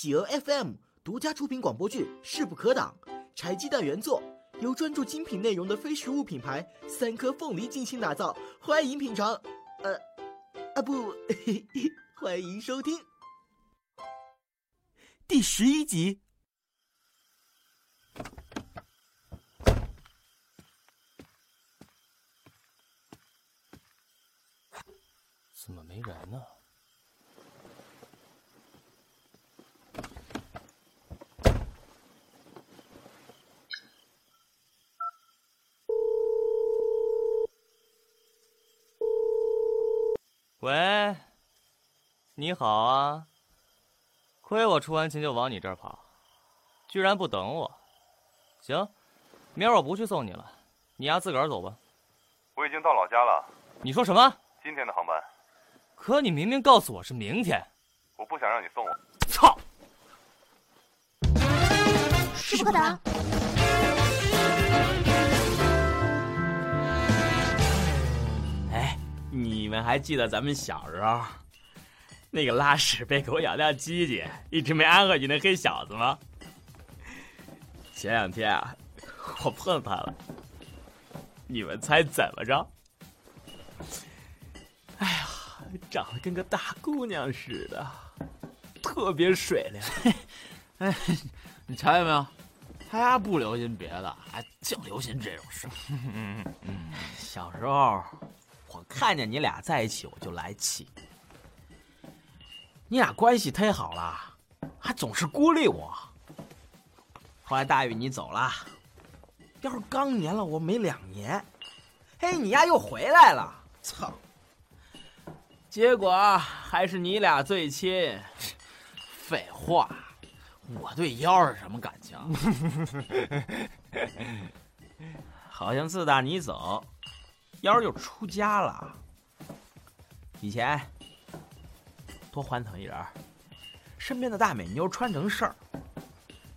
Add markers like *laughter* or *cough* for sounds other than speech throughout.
企鹅 FM 独家出品广播剧《势不可挡》，柴鸡蛋原作，由专注精品内容的非食物品牌三颗凤梨精心打造，欢迎品尝。呃，啊不，*laughs* 欢迎收听第十一集。怎么没人呢？喂，你好啊！亏我出完勤就往你这儿跑，居然不等我。行，明儿我不去送你了，你丫自个儿走吧。我已经到老家了。你说什么？今天的航班。可你明明告诉我是明天。我不想让你送我。操！势不可挡。你们还记得咱们小时候那个拉屎被狗咬掉鸡鸡，一直没安回去那黑小子吗？前两天啊，我碰他了。你们猜怎么着？哎呀，长得跟个大姑娘似的，特别水灵。*laughs* 哎，你瞧见没有？他家不留心别的，还净留心这种事。*laughs* 小时候，我看见你俩在一起，我就来气。你俩关系忒好了，还总是孤立我。后来大玉你走了，要是刚黏了我没两年，嘿，你丫又回来了，操！结果还是你俩最亲。废话，我对妖是什么感情？*laughs* 好像自打你走，妖就出家了。以前多欢腾一人，身边的大美妞穿成事儿。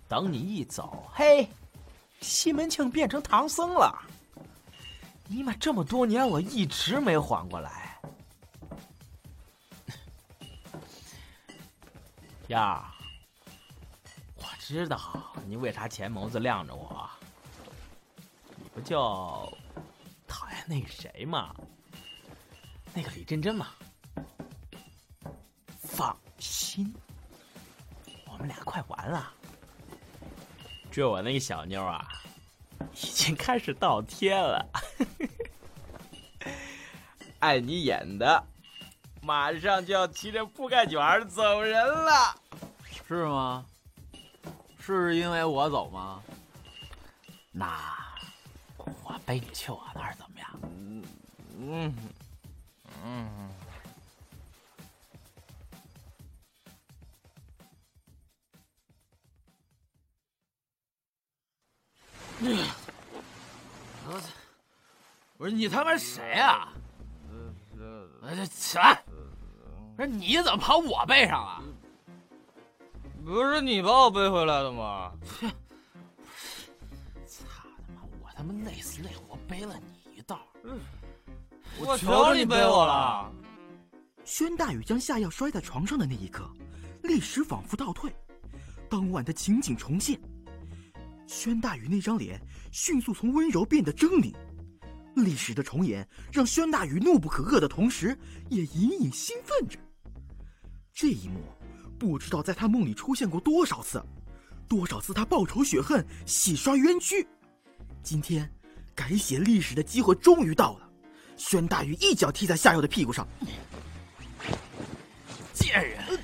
等你一走，嘿，西门庆变成唐僧了。尼玛，这么多年我一直没缓过来。燕儿，我知道你为啥前眸子亮着我。不就讨厌那个谁嘛？那个李真真嘛？放心，我们俩快完了。追我那个小妞啊，已经开始倒贴了。*laughs* 爱你演的，马上就要骑着铺盖卷走人了，是吗？是因为我走吗？那我背你去我那儿怎么样？嗯嗯嗯。我我说你他妈谁呀？哎，起来！不是你怎么跑我背上了？不是你把我背回来的吗？操他妈！我他妈累死累活背了你一道。我求你背我了。宣大宇将下药摔在床上的那一刻，历史仿佛倒退，当晚的情景重现。宣大宇那张脸迅速从温柔变得狰狞，历史的重演让宣大宇怒不可遏的同时，也隐隐兴奋着。这一幕，不知道在他梦里出现过多少次，多少次他报仇雪恨，洗刷冤屈。今天，改写历史的机会终于到了。宣大宇一脚踢在夏佑的屁股上，贱人！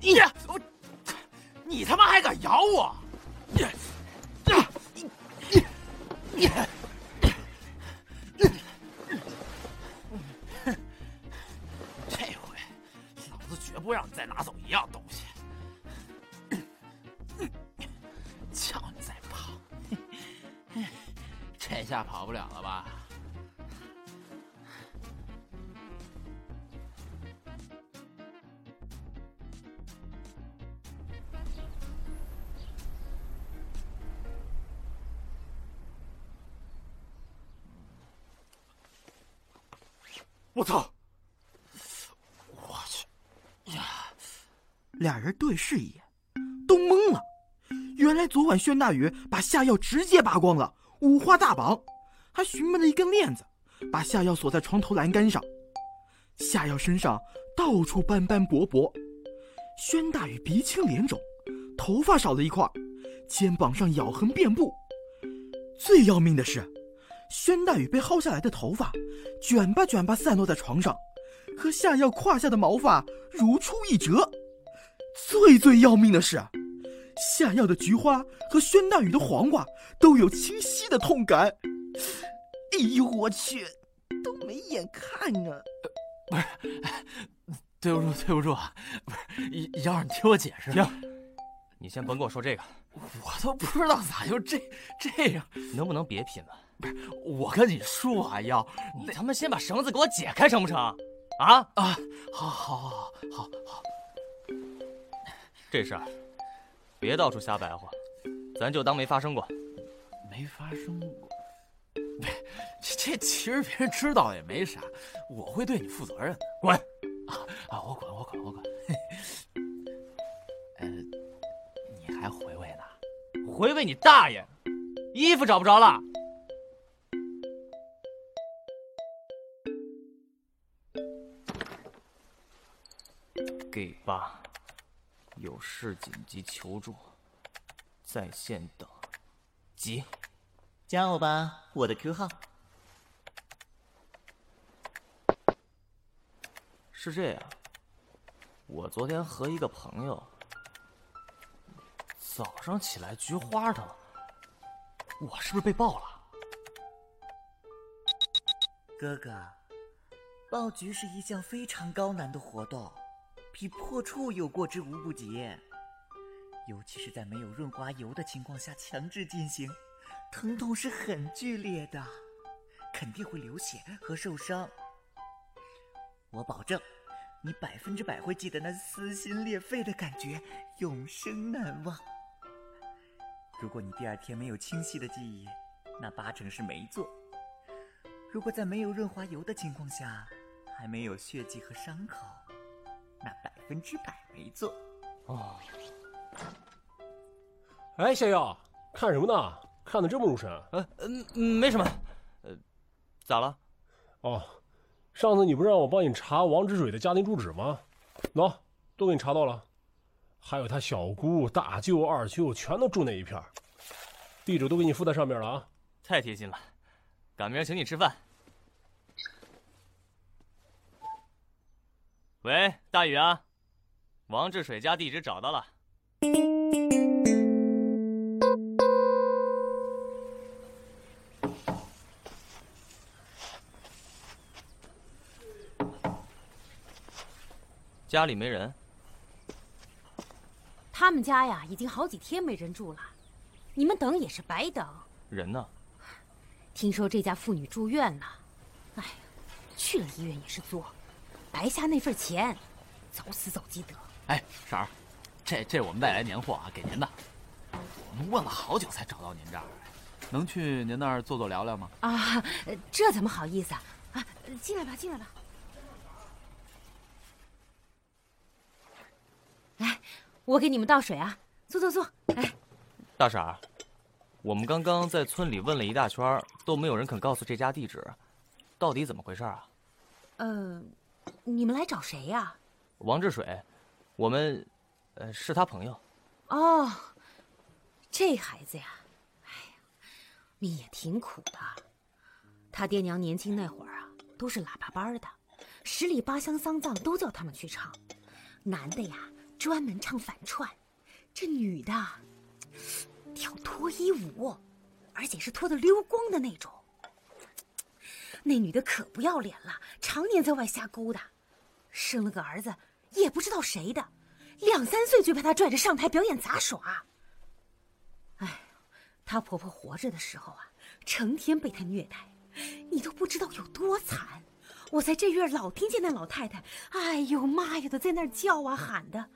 你我，你他妈还敢咬我！你你你你不让你再拿走一样东西。叫你再跑，这下跑不了了吧？我操！我去呀！俩人对视一眼，都懵了。原来昨晚宣大宇把下药直接拔光了，五花大绑，还寻摸了一根链子，把下药锁在床头栏杆上。下药身上到处斑斑驳驳，宣大宇鼻青脸肿，头发少了一块，肩膀上咬痕遍布。最要命的是，宣大宇被薅下来的头发卷吧卷吧散落在床上，和下药胯下的毛发如出一辙。最最要命的是，下药的菊花和宣大宇的黄瓜都有清晰的痛感。哎呦我去，都没眼看啊！不是，对不住，对不住啊！不是，瑶儿，你听我解释。行，你先甭跟我说这个，我都不知道咋就这这样。能不能别贫了？不是，我跟你说啊，瑶，你他妈先把绳子给我解开成不成？啊啊！好好，好，好，好，好。这事儿别到处瞎白话，咱就当没发生过。没发生过。这这其实别人知道也没啥，我会对你负责任的。滚！啊啊！我滚，我滚，我滚。*laughs* 呃，你还回味呢？回味你大爷！衣服找不着了。给吧。有事紧急求助，在线等。急，加我吧，我的 Q 号。是这样，我昨天和一个朋友早上起来菊花疼，我是不是被爆了？哥哥，爆菊是一项非常高难的活动。比破处有过之无不及，尤其是在没有润滑油的情况下强制进行，疼痛是很剧烈的，肯定会流血和受伤。我保证，你百分之百会记得那撕心裂肺的感觉，永生难忘。如果你第二天没有清晰的记忆，那八成是没做。如果在没有润滑油的情况下，还没有血迹和伤口。那百分之百没做哦。哎，夏药，看什么呢？看的这么入神？嗯嗯，没什么。呃，咋了？哦，上次你不是让我帮你查王之水的家庭住址吗？喏，都给你查到了。还有他小姑、大舅、二舅，全都住那一片地址都给你附在上面了啊。太贴心了，赶明儿请你吃饭。喂，大宇啊，王志水家地址找到了。家里没人。他们家呀，已经好几天没人住了，你们等也是白等。人呢？听说这家妇女住院了，哎呀，去了医院也是作。白瞎那份钱，早死早积德。哎，婶儿，这这我们带来年货啊，给您的。我们问了好久才找到您这儿，能去您那儿坐坐聊聊吗？啊，这怎么好意思啊？啊，进来吧，进来吧。来，我给你们倒水啊，坐坐坐。来，大婶儿，我们刚刚在村里问了一大圈，都没有人肯告诉这家地址，到底怎么回事啊？嗯。你们来找谁呀？王志水，我们，呃，是他朋友。哦，这孩子呀，哎呀，命也挺苦的。他爹娘年轻那会儿啊，都是喇叭班的，十里八乡丧葬都叫他们去唱。男的呀，专门唱反串；这女的，跳脱衣舞，而且是脱得溜光的那种。那女的可不要脸了，常年在外瞎勾搭，生了个儿子，也不知道谁的，两三岁就被她拽着上台表演杂耍。哎，她婆婆活着的时候啊，成天被她虐待，你都不知道有多惨。我在这院老听见那老太太，哎呦妈呀的在那儿叫啊喊的，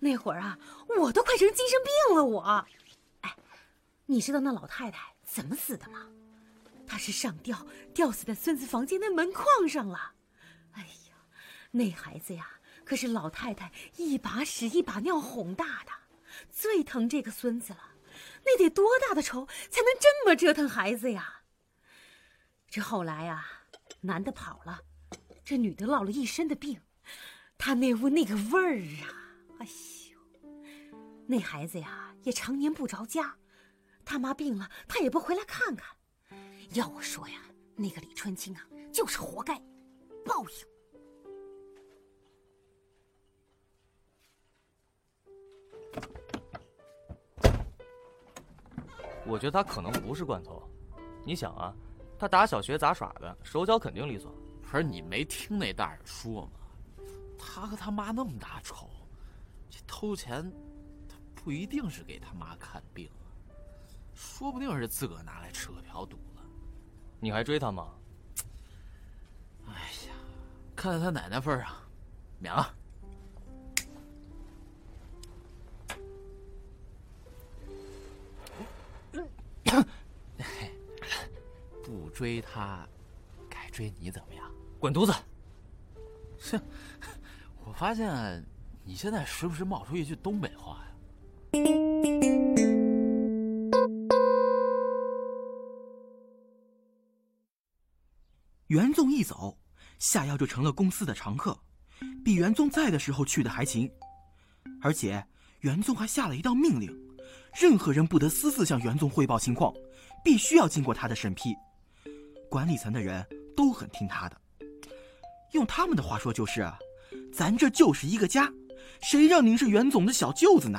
那会儿啊，我都快成精神病了。我，哎，你知道那老太太怎么死的吗？他是上吊，吊死在孙子房间的门框上了。哎呀，那孩子呀，可是老太太一把屎一把尿哄大的，最疼这个孙子了。那得多大的仇才能这么折腾孩子呀？这后来啊，男的跑了，这女的落了一身的病，他那屋那个味儿啊，哎呦，那孩子呀也常年不着家，他妈病了他也不回来看看。要我说呀，那个李春青啊，就是活该，报应。我觉得他可能不是惯头。你想啊，他打小学杂耍的，手脚肯定利索。不是你没听那大人说吗？他和他妈那么大仇，这偷钱，他不一定是给他妈看病，说不定是自个儿拿来吃喝嫖赌了。你还追她吗？哎呀，看在他奶奶份上，免了。*coughs* 不追他，改追你怎么样？滚犊子！哼，我发现你现在时不时冒出一句东北话呀。袁纵一走，夏瑶就成了公司的常客，比袁纵在的时候去的还勤。而且袁纵还下了一道命令，任何人不得私自向袁纵汇报情况，必须要经过他的审批。管理层的人都很听他的，用他们的话说就是：“咱这就是一个家，谁让您是袁总的小舅子呢？”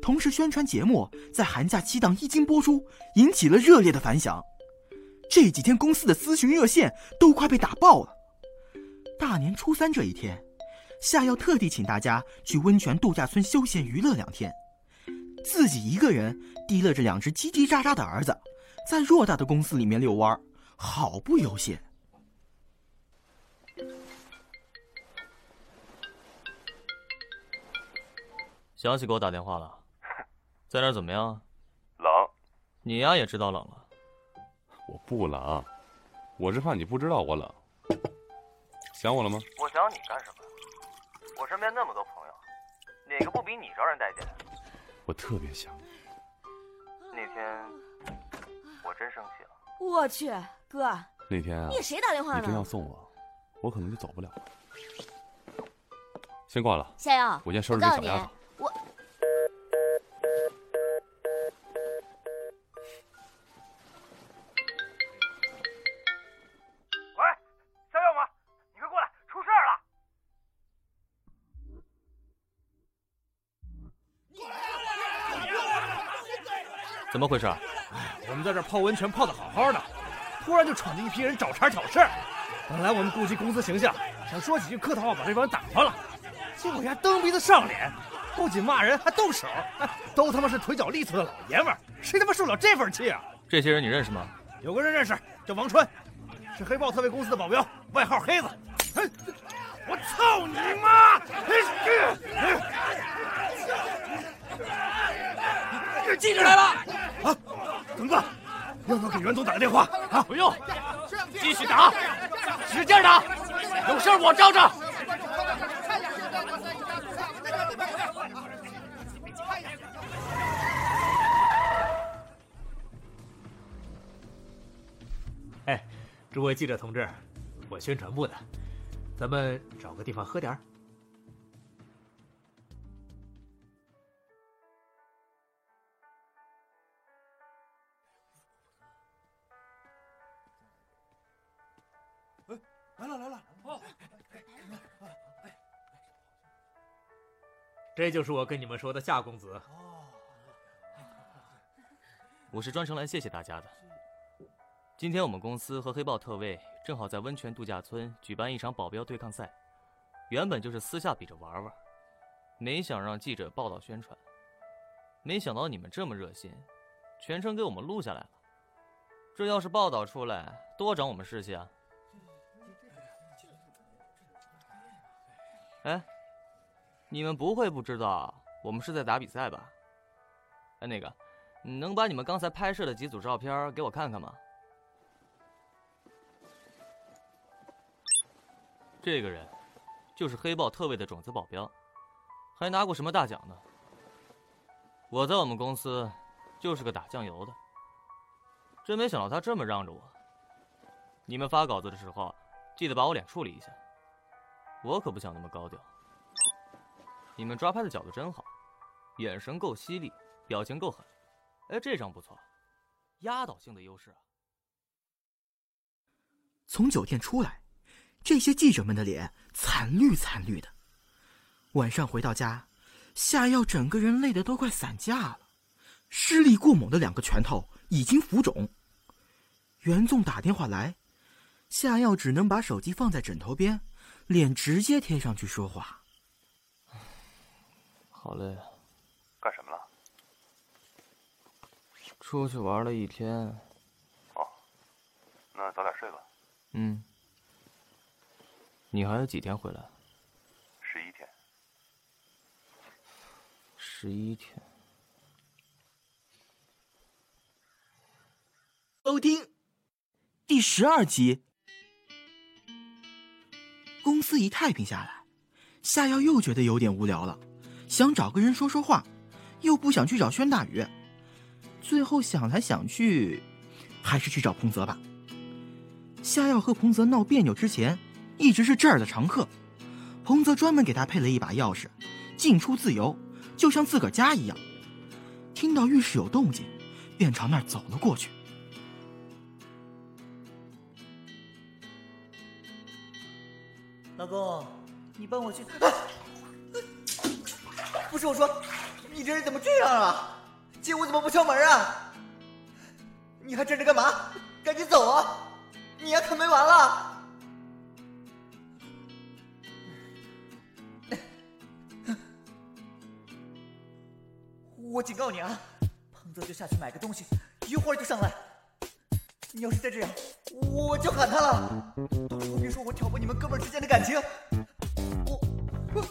同时，宣传节目在寒假期档一经播出，引起了热烈的反响。这几天公司的咨询热线都快被打爆了。大年初三这一天，夏耀特地请大家去温泉度假村休闲娱乐两天，自己一个人提了着两只叽叽喳喳的儿子，在偌大的公司里面遛弯，好不悠闲。想起给我打电话了，在那儿怎么样？冷。你呀也知道冷了。我不冷，我是怕你不知道我冷。想我了吗？我想你干什么？我身边那么多朋友，哪个不比你招人待见？我特别想。那天我真生气了。我去，哥，那天啊，你给谁打电话呢？你真要送我，我可能就走不了了。先挂了。夏瑶，我先收拾这小丫头。我。怎么回事？哎，我们在这泡温泉泡的好好的，突然就闯进一批人找茬挑事儿。本来我们顾及公司形象，想说几句客套话把这帮人打发了，结果人家蹬鼻子上脸，不仅骂人还动手，哎都他妈是腿脚利索的老爷们儿，谁他妈受了这份气啊？这些人你认识吗？有个人认识，叫王川，是黑豹特卫公司的保镖，外号黑子。我操你妈！记者来了！啊，怎么办？要不要给袁总打个电话？啊，不用，继续打，使劲打，有事我罩着。哎，诸位记者同志，我宣传部的，咱们找个地方喝点儿。来了来了！哦，这就是我跟你们说的夏公子。哦我是专程来谢谢大家的。今天我们公司和黑豹特卫正好在温泉度假村举办一场保镖对抗赛，原本就是私下比着玩玩，没想让记者报道宣传。没想到你们这么热心，全程给我们录下来了。这要是报道出来，多长我们士气啊！哎，你们不会不知道我们是在打比赛吧？哎，那个，能把你们刚才拍摄的几组照片给我看看吗？这个人就是黑豹特卫的种子保镖，还拿过什么大奖呢？我在我们公司就是个打酱油的，真没想到他这么让着我。你们发稿子的时候，记得把我脸处理一下，我可不想那么高调。你们抓拍的角度真好，眼神够犀利，表情够狠，哎，这张不错，压倒性的优势啊！从酒店出来，这些记者们的脸惨绿惨绿的。晚上回到家，夏药整个人累得都快散架了，施力过猛的两个拳头已经浮肿。袁纵打电话来。夏药只能把手机放在枕头边，脸直接贴上去说话。好累啊！干什么了？出去玩了一天。哦，那早点睡吧。嗯。你还有几天回来？十一天。十一天。收听第十二集。公司一太平下来，夏瑶又觉得有点无聊了，想找个人说说话，又不想去找宣大宇，最后想来想去，还是去找彭泽吧。夏瑶和彭泽闹别扭之前，一直是这儿的常客，彭泽专门给他配了一把钥匙，进出自由，就像自个儿家一样。听到浴室有动静，便朝那儿走了过去。老公，你帮我去。不是我说，你这人怎么这样啊？进屋怎么不敲门啊？你还站着干嘛？赶紧走啊！你呀可没完了。我警告你啊，彭泽就下去买个东西，一会儿就上来。你要是再这样，我就喊他了。到时候别说我挑拨你们哥们之间的感情。我我，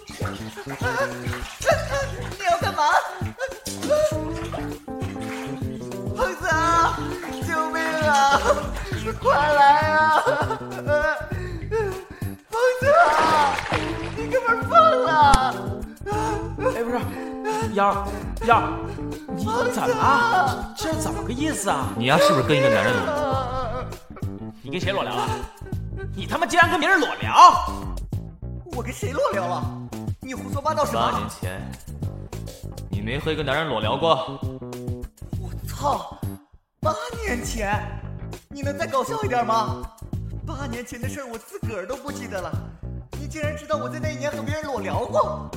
你要干嘛？彭子啊，救命啊！快来啊！彭子，你哥们疯了！哎，不是，幺幺，你怎么了？这怎么个意思啊？你丫是不是跟一个男人？你跟谁裸聊了？你他妈竟然跟别人裸聊！我跟谁裸聊了？你胡说八道什么？八年前，你没和一个男人裸聊过？我操！八年前，你能再搞笑一点吗？八年前的事我自个儿都不记得了，你竟然知道我在那一年和别人裸聊过？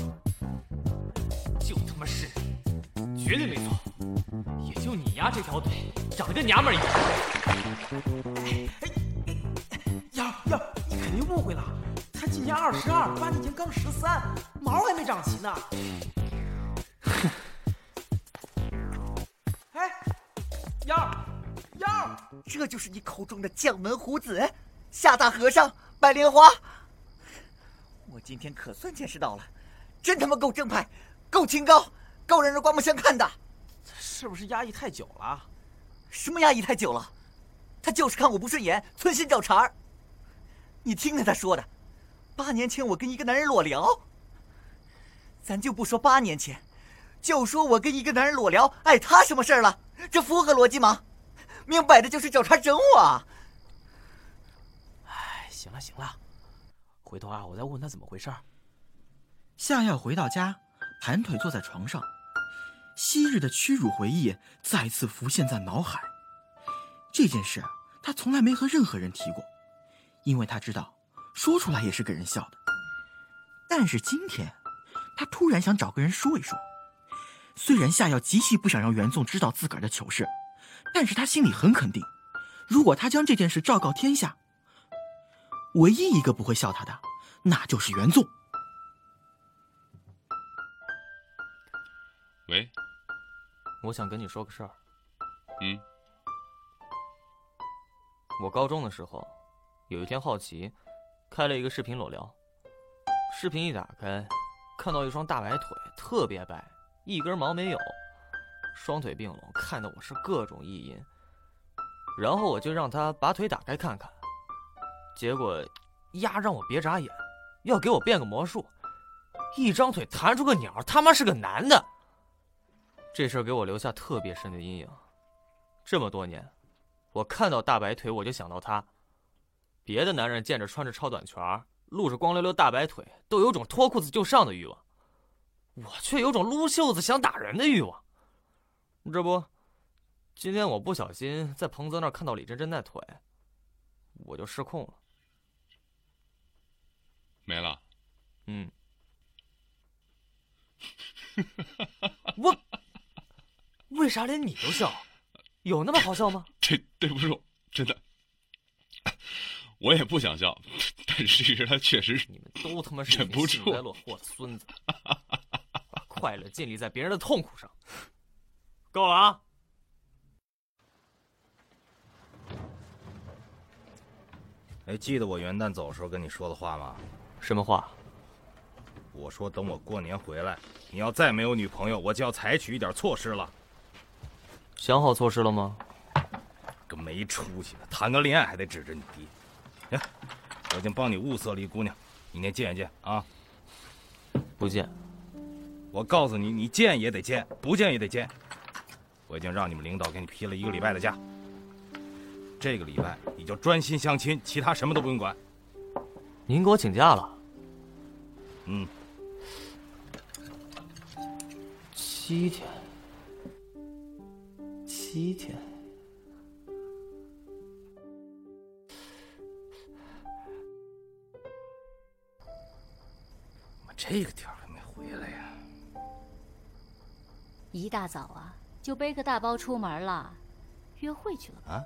就他妈是，绝对没错。也就你丫这条腿长得跟娘们一样。哎幺幺，你肯定误会了，他今年二十二，八年前刚十三，毛还没长齐呢。哼。*laughs* 哎，幺幺，这就是你口中的将门虎子，夏大和尚，白莲花。我今天可算见识到了，真他妈够正派，够清高，够让人刮目相看的。是不是压抑太久了？什么压抑太久了？他就是看我不顺眼，存心找茬儿。你听听他说的，八年前我跟一个男人裸聊。咱就不说八年前，就说我跟一个男人裸聊，碍他什么事儿了？这符合逻辑吗？明摆着就是找茬整我。哎，行了行了，回头啊，我再问他怎么回事。夏耀回到家，盘腿坐在床上。昔日的屈辱回忆再次浮现在脑海。这件事他从来没和任何人提过，因为他知道说出来也是给人笑的。但是今天，他突然想找个人说一说。虽然夏药极其不想让袁纵知道自个儿的糗事，但是他心里很肯定，如果他将这件事昭告天下，唯一一个不会笑他的，那就是袁纵。喂。我想跟你说个事儿。嗯。我高中的时候，有一天好奇，开了一个视频裸聊。视频一打开，看到一双大白腿，特别白，一根毛没有，双腿并拢，看得我是各种意淫。然后我就让他把腿打开看看，结果，丫让我别眨眼，要给我变个魔术，一张腿弹出个鸟，他妈是个男的。这事儿给我留下特别深的阴影。这么多年，我看到大白腿我就想到他。别的男人见着穿着超短裙、露着光溜溜大白腿，都有种脱裤子就上的欲望，我却有种撸袖子想打人的欲望。这不，今天我不小心在彭泽那儿看到李真真那腿，我就失控了。没了。嗯。*laughs* 我为啥连你都笑？有那么好笑吗？这对不住，真的，我也不想笑，但是他确实你们都他妈是忍不住幸灾乐祸的孙子，把快乐建立在别人的痛苦上。够了啊！哎，记得我元旦走的时候跟你说的话吗？什么话？我说等我过年回来，你要再没有女朋友，我就要采取一点措施了。想好措施了吗？个没出息的，谈个恋爱还得指着你爹。行，我已经帮你物色了一姑娘，明天见一见啊。不见。我告诉你，你见也得见，不见也得见。我已经让你们领导给你批了一个礼拜的假。这个礼拜你就专心相亲，其他什么都不用管。您给我请假了？嗯，七天。七天。怎么这个点儿还没回来呀？一大早啊，就背个大包出门了，约会去了吧？啊，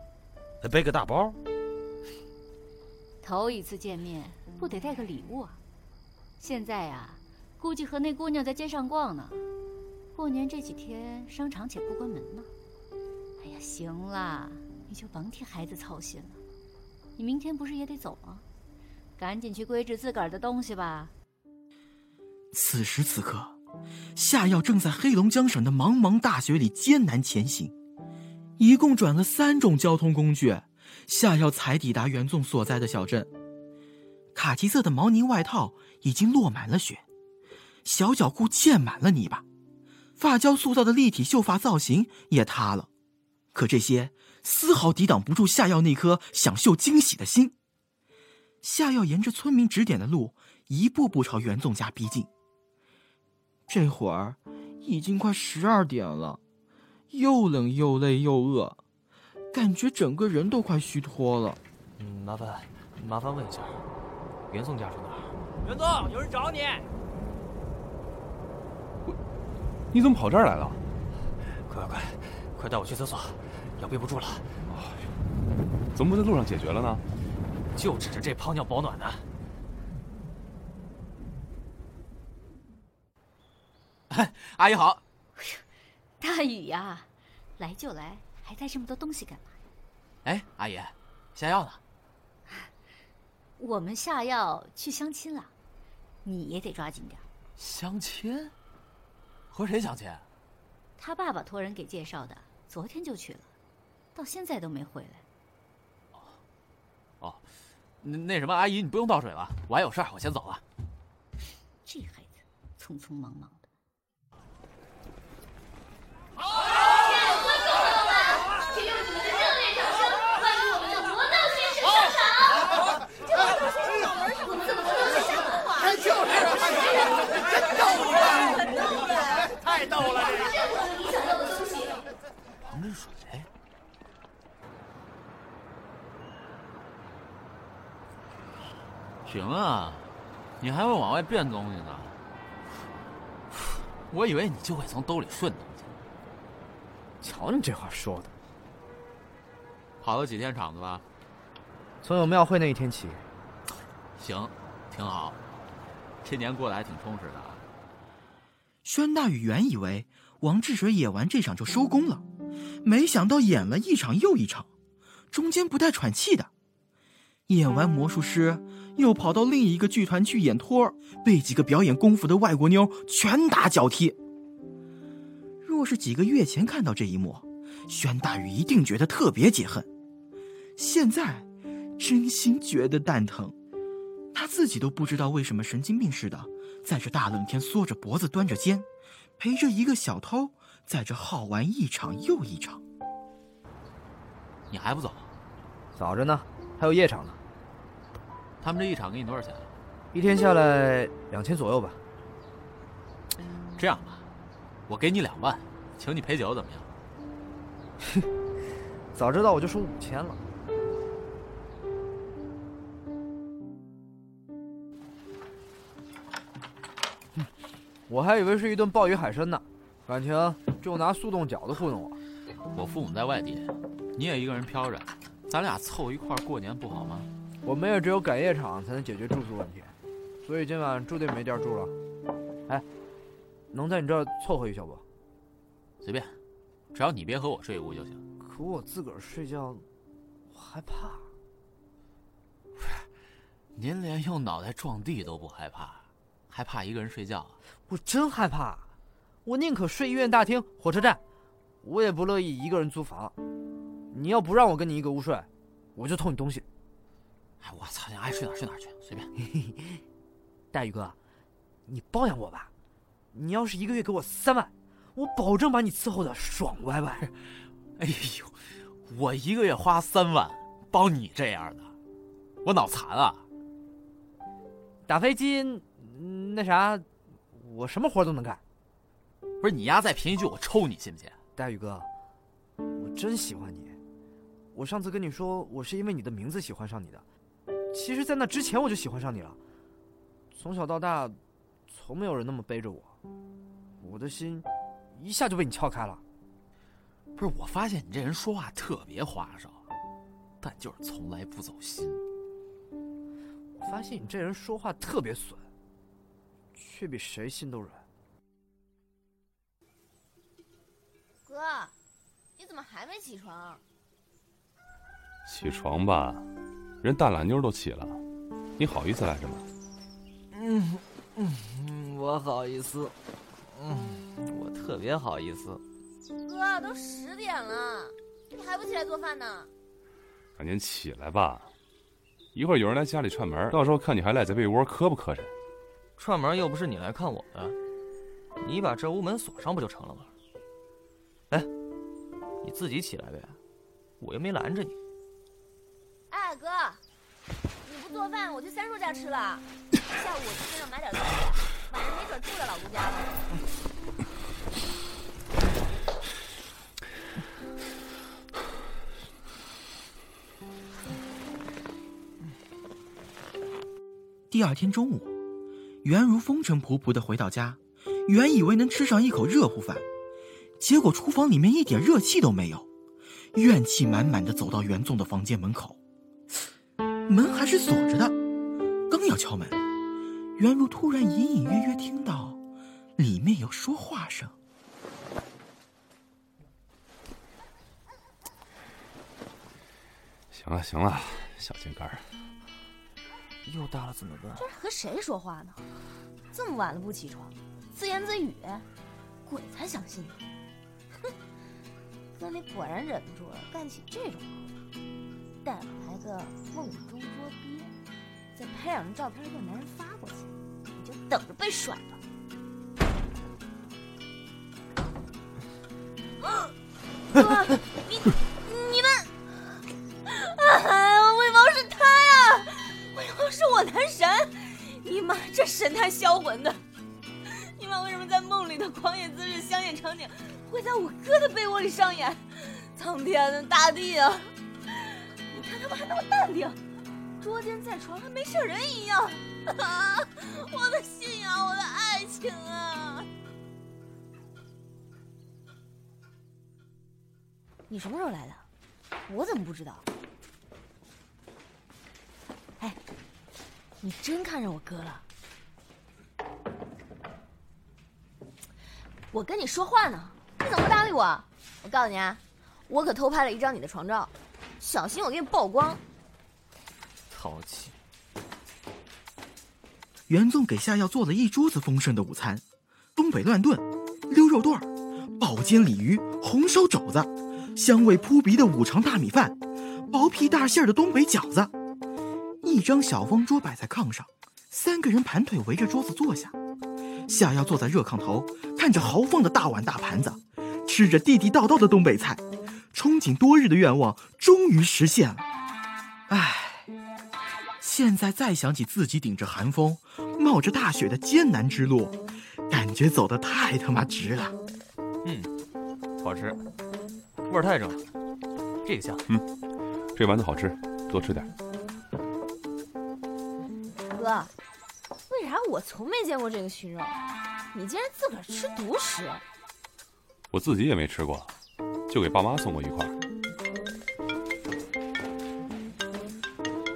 还背个大包？头一次见面，不得带个礼物啊？现在呀，估计和那姑娘在街上逛呢。过年这几天，商场且不关门呢。哎呀，行了，你就甭替孩子操心了。你明天不是也得走吗？赶紧去归置自个儿的东西吧。此时此刻，夏药正在黑龙江省的茫茫大雪里艰难前行，一共转了三种交通工具，夏药才抵达袁纵所在的小镇。卡其色的毛呢外套已经落满了雪，小脚裤溅满了泥巴，发胶塑造的立体秀发造型也塌了。可这些丝毫抵挡不住夏耀那颗想秀惊喜的心。夏耀沿着村民指点的路，一步步朝袁纵家逼近。这会儿已经快十二点了，又冷又累又饿，感觉整个人都快虚脱了。嗯，麻烦麻烦问一下，袁纵家住哪儿？袁纵，有人找你。你怎么跑这儿来了？快快快，快带我去厕所，要憋不住了。怎么不在路上解决了呢？就指着这泡尿保暖呢。阿姨好。哎呦大雨呀，来就来，还带这么多东西干嘛？哎，阿姨，下药呢？我们下药去相亲了，你也得抓紧点。相亲？和谁相亲？他爸爸托人给介绍的，昨天就去了，到现在都没回来。哦，那那什么，阿姨你不用倒水了，我还有事儿，我先走了。这孩子匆匆忙忙的。亲爱的观众朋友们，请用你们的热烈掌声欢迎我们的魔道先生上场。这魔道先生脑门上怎么这么多小花？还就是真逗啊！很逗的，太逗了这个。任何你想要的东西。彭之水。行啊，你还会往外变东西呢。我以为你就会从兜里顺东西。瞧你这话说的，跑了几天场子吧？从有庙会那一天起。行，挺好。这年过得还挺充实的。宣大宇原以为王志水演完这场就收工了，没想到演了一场又一场，中间不带喘气的。演完魔术师，又跑到另一个剧团去演托儿，被几个表演功夫的外国妞拳打脚踢。若是几个月前看到这一幕，宣大宇一定觉得特别解恨。现在，真心觉得蛋疼。他自己都不知道为什么神经病似的，在这大冷天缩着脖子端着肩，陪着一个小偷，在这耗完一场又一场。你还不走？早着呢，还有夜场呢。他们这一场给你多少钱？一天下来两千左右吧。这样吧，我给你两万，请你陪酒，怎么样？哼 *laughs* 早知道我就说五千了。我还以为是一顿鲍鱼海参呢，感情就拿速冻饺子糊弄我。我父母在外地，你也一个人飘着，咱俩凑一块过年不好吗？我们也只有赶夜场才能解决住宿问题，所以今晚注定没地儿住了。哎，能在你这儿凑合一宿不？随便，只要你别和我睡一屋就行。可我自个儿睡觉，我害怕。不是，您连用脑袋撞地都不害怕，还怕一个人睡觉？我真害怕，我宁可睡医院大厅、火车站，我也不乐意一个人租房。你要不让我跟你一个屋睡，我就偷你东西。哎，我操！你爱睡哪睡哪去，随便。*laughs* 大宇哥，你包养我吧，你要是一个月给我三万，我保证把你伺候的爽歪歪。哎呦，我一个月花三万包你这样的，我脑残啊！打飞机，那啥，我什么活都能干。不是你丫再贫一句，我抽你信不信？大宇哥，我真喜欢你。我上次跟你说，我是因为你的名字喜欢上你的。其实，在那之前我就喜欢上你了。从小到大，从没有人那么背着我，我的心一下就被你撬开了。不是，我发现你这人说话特别花哨，但就是从来不走心。我发现你这人说话特别损，却比谁心都软。哥，你怎么还没起床？起床吧。人大懒妞都起了，你好意思来什么？嗯嗯，我好意思，嗯，我特别好意思。哥，都十点了，你还不起来做饭呢？赶紧起来吧，一会儿有人来家里串门，到时候看你还赖在被窝，磕不磕碜？串门又不是你来看我的，你把这屋门锁上不就成了吗？来，你自己起来呗，我又没拦着你。大，哥，你不做饭，我去三叔家吃了。下午我去街上买点东西，晚上没准住在老姑家了。第二天中午，袁如风尘仆仆的回到家，原以为能吃上一口热乎饭，结果厨房里面一点热气都没有，怨气满满的走到袁纵的房间门口。门还是锁着的，刚要敲门，袁如突然隐隐约约听到里面有说话声。行了行了，小金肝儿，又大了怎么办？这是和谁说话呢？这么晚了不起床，自言自语，鬼才相信呢！哼，哥你果然忍不住了，干起这种勾当，待会来个梦中捉鳖，再拍两张照片给男人发过去，你就等着被甩吧！哥，你你们，哎呀，魏王是他呀，魏王是我男神！你妈这神态销魂的，你妈为什么在梦里的狂野姿势、香艳场景会在我哥的被窝里上演？苍天啊大地啊！你看他们还那么淡定，捉奸在床，还没事人一样。啊，*laughs* 我的信仰，我的爱情啊！你什么时候来的？我怎么不知道？哎，你真看上我哥了？我跟你说话呢，你怎么不搭理我？我告诉你啊，我可偷拍了一张你的床照，小心我给你曝光。淘气。袁纵给夏药做了一桌子丰盛的午餐：东北乱炖、溜肉段儿、爆煎鲤鱼、红烧肘子、香味扑鼻的五常大米饭、薄皮大馅儿的东北饺子。一张小方桌摆在炕上，三个人盘腿围着桌子坐下。夏瑶坐在热炕头，看着豪放的大碗大盘子，吃着地地道道的东北菜，憧憬多日的愿望终于实现了。唉，现在再想起自己顶着寒风、冒着大雪的艰难之路，感觉走的太他妈值了。嗯，好吃，味儿太正了，这个香。嗯，这丸子好吃，多吃点。哥，为啥我从没见过这个熏肉？你竟然自个儿吃独食？我自己也没吃过，就给爸妈送过一块。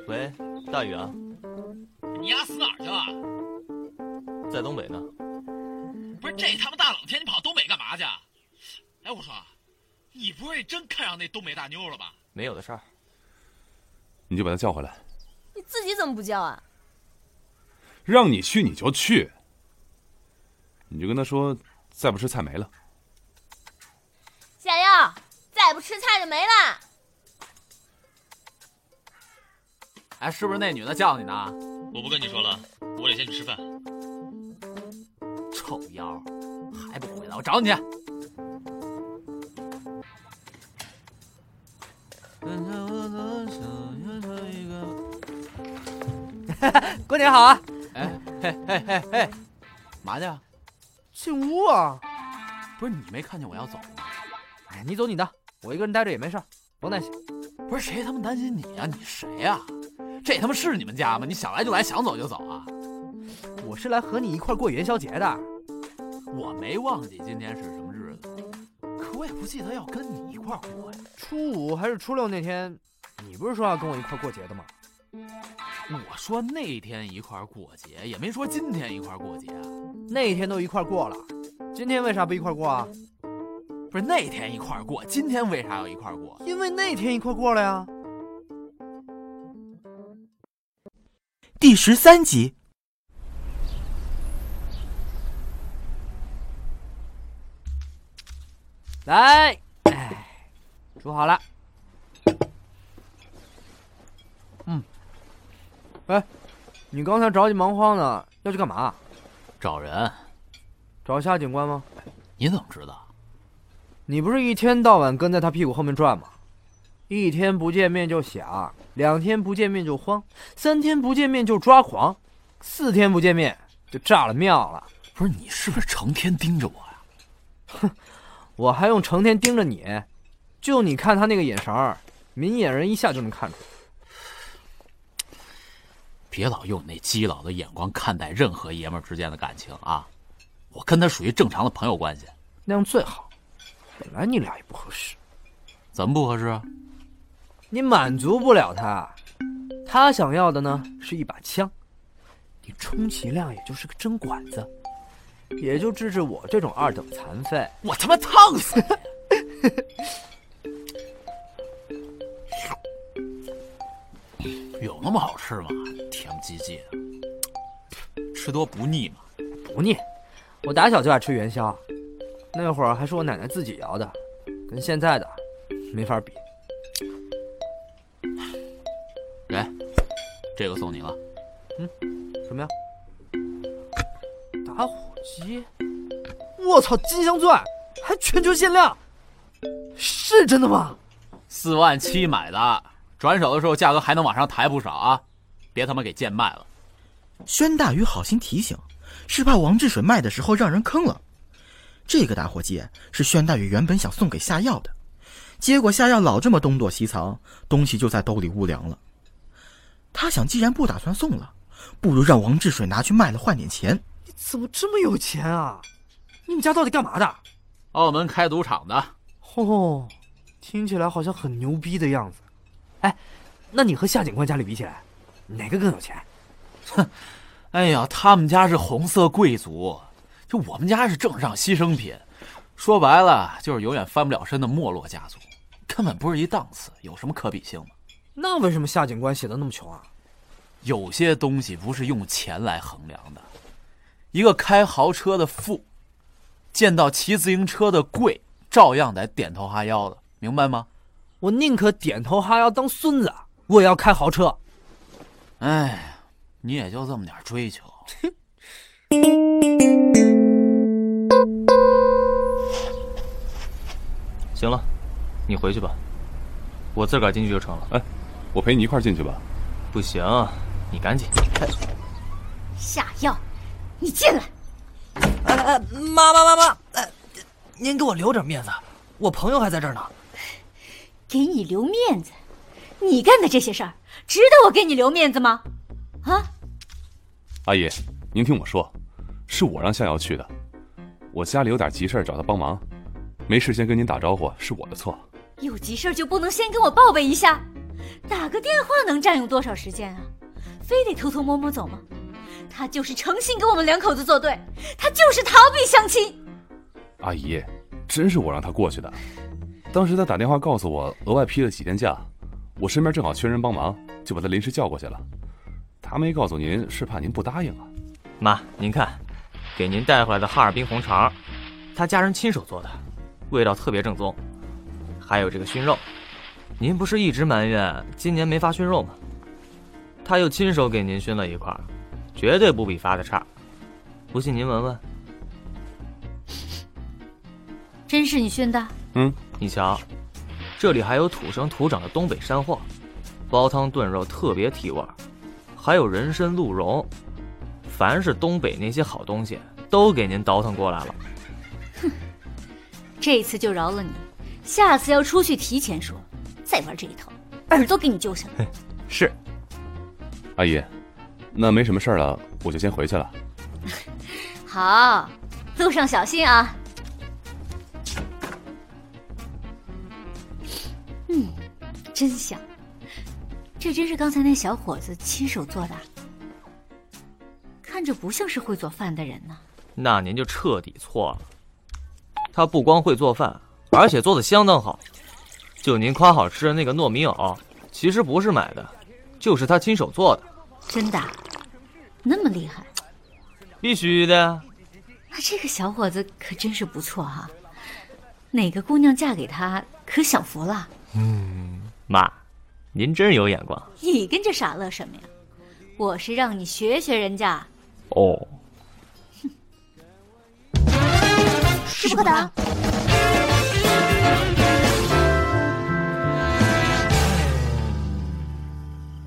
喂，大宇啊，你丫死哪儿去了？在东北呢。不是这他妈大冷天，你跑东北干嘛去？哎，我说，你不会真看上那东北大妞了吧？没有的事儿。你就把她叫回来。你自己怎么不叫啊？让你去你就去，你就跟他说，再不吃菜没了。不吃菜就没了。哎，是不是那女的叫你呢？我不跟你说了，我得先去吃饭。臭妖，还不回来？我找你去。*laughs* 过年好啊！哎嘿嘿嘿嘿，嘛去？进屋啊！不是你没看见我要走吗？哎，你走你的，我一个人待着也没事，甭担心。不是谁他妈担心你啊？你谁呀？这他妈是你们家吗？你想来就来，想走就走啊？我是来和你一块过元宵节的。我没忘记今天是什么日子，可我也不记得要跟你一块过呀。初五还是初六那天，你不是说要跟我一块过节的吗？我说那天一块过节，也没说今天一块过节啊。那天都一块过了，今天为啥不一块过啊？不是那天一块过，今天为啥要一块过？因为那天一块过了呀。第十三集。来，哎，煮好了。嗯，哎，你刚才着急忙慌的要去干嘛？找人。找夏警官吗？你怎么知道？你不是一天到晚跟在他屁股后面转吗？一天不见面就想，两天不见面就慌，三天不见面就抓狂，四天不见面就炸了庙了。不是你是不是成天盯着我呀？哼，我还用成天盯着你？就你看他那个眼神儿，明眼人一下就能看出来。别老用那基佬的眼光看待任何爷们儿之间的感情啊！我跟他属于正常的朋友关系，那样最好。本来你俩也不合适，怎么不合适啊？你满足不了他，他想要的呢是一把枪，你充其量也就是个针管子，也就治治我这种二等残废。我他妈烫死你！*laughs* 有那么好吃吗？甜不唧唧的，吃多不腻吗？不腻，我打小就爱吃元宵，那会儿还是我奶奶自己摇的，跟现在的没法比。给，这个送你了。嗯，什么呀？打火机？我操，金镶钻，还全球限量，是真的吗？四万七买的，转手的时候价格还能往上抬不少啊！别他妈给贱卖了。宣大宇好心提醒，是怕王志水卖的时候让人坑了。这个打火机是宣大宇原本想送给夏药的，结果夏药老这么东躲西藏，东西就在兜里无凉了。他想，既然不打算送了，不如让王治水拿去卖了换点钱。你怎么这么有钱啊？你们家到底干嘛的？澳门开赌场的。哦，听起来好像很牛逼的样子。哎，那你和夏警官家里比起来，哪个更有钱？哼，哎呀，他们家是红色贵族，就我们家是正上牺牲品。说白了，就是永远翻不了身的没落家族，根本不是一档次，有什么可比性吗？那为什么夏警官写的那么穷啊？有些东西不是用钱来衡量的。一个开豪车的富，见到骑自行车的贵，照样得点头哈腰的，明白吗？我宁可点头哈腰当孙子，我也要开豪车。哎，你也就这么点追求。*laughs* 行了，你回去吧，我自个儿进去就成了。哎，我陪你一块儿进去吧。不行，你赶紧。*laughs* 下药，你进来。哎哎，妈妈妈妈，哎，您给我留点面子，我朋友还在这儿呢。给你留面子？你干的这些事儿，值得我给你留面子吗？啊？阿姨，您听我说，是我让夏瑶去的，我家里有点急事找她帮忙，没事先跟您打招呼是我的错。有急事就不能先跟我报备一下？打个电话能占用多少时间啊？非得偷偷摸摸走吗？他就是诚心跟我们两口子作对，他就是逃避相亲。阿姨，真是我让他过去的。当时他打电话告诉我，额外批了几天假，我身边正好缺人帮忙，就把他临时叫过去了。他没告诉您，是怕您不答应啊。妈，您看，给您带回来的哈尔滨红肠，他家人亲手做的，味道特别正宗。还有这个熏肉，您不是一直埋怨今年没发熏肉吗？他又亲手给您熏了一块，绝对不比发的差。不信您闻闻。真是你熏的？嗯，你瞧，这里还有土生土长的东北山货，煲汤炖肉特别提味儿，还有人参鹿茸，凡是东北那些好东西都给您倒腾过来了。哼，这次就饶了你，下次要出去提前说，再玩这一套，耳朵给你揪下来。是，阿姨，那没什么事了，我就先回去了。*laughs* 好，路上小心啊。嗯，真香，这真是刚才那小伙子亲手做的，看着不像是会做饭的人呢。那您就彻底错了，他不光会做饭，而且做的相当好。就您夸好吃的那个糯米藕，其实不是买的，就是他亲手做的。真的？那么厉害？必须的。这个小伙子可真是不错哈，哪个姑娘嫁给他可享福了。嗯，妈，您真有眼光。你跟着傻乐什么呀？我是让你学学人家。哦。师傅等。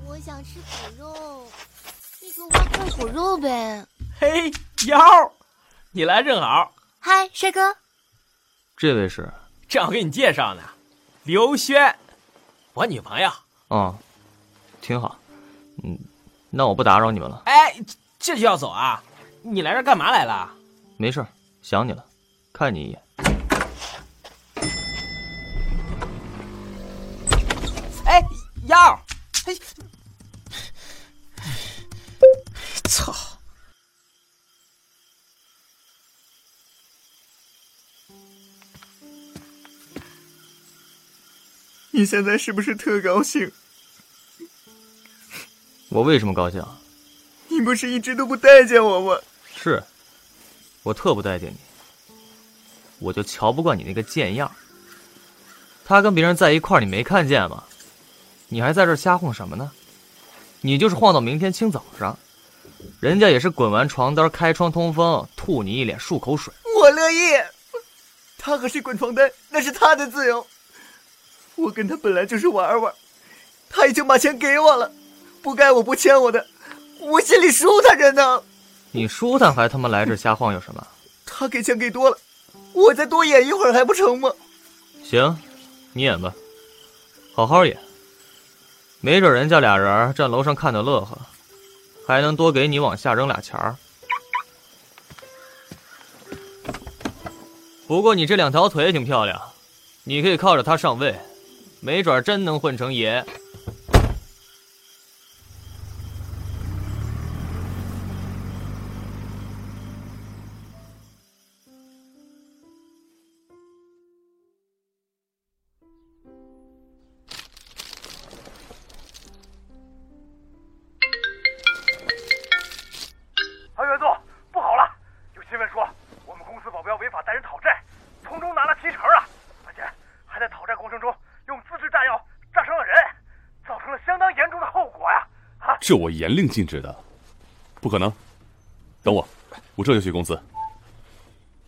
我想吃骨肉，你给我挖块火肉呗。嘿，瑶，你来正好。嗨，帅哥。这位是？正好给你介绍呢。刘轩，我女朋友。嗯，挺好。嗯，那我不打扰你们了。哎，这就要走啊？你来这干嘛来了？没事，想你了，看你一眼。哎，幺，哎，操！你现在是不是特高兴？我为什么高兴？你不是一直都不待见我吗？是，我特不待见你。我就瞧不惯你那个贱样。他跟别人在一块儿，你没看见吗？你还在这瞎晃什么呢？你就是晃到明天清早上，人家也是滚完床单，开窗通风，吐你一脸漱口水。我乐意。他和谁滚床单那是他的自由。我跟他本来就是玩玩，他已经把钱给我了，不该我不欠我的，我心里舒坦着呢。你舒坦还他妈来这瞎晃悠什么？他给钱给多了，我再多演一会儿还不成吗？行，你演吧，好好演。没准人家俩人站楼上看的乐呵，还能多给你往下扔俩钱儿。不过你这两条腿挺漂亮，你可以靠着它上位。没准真能混成爷。严令禁止的，不可能。等我，我这就去公司。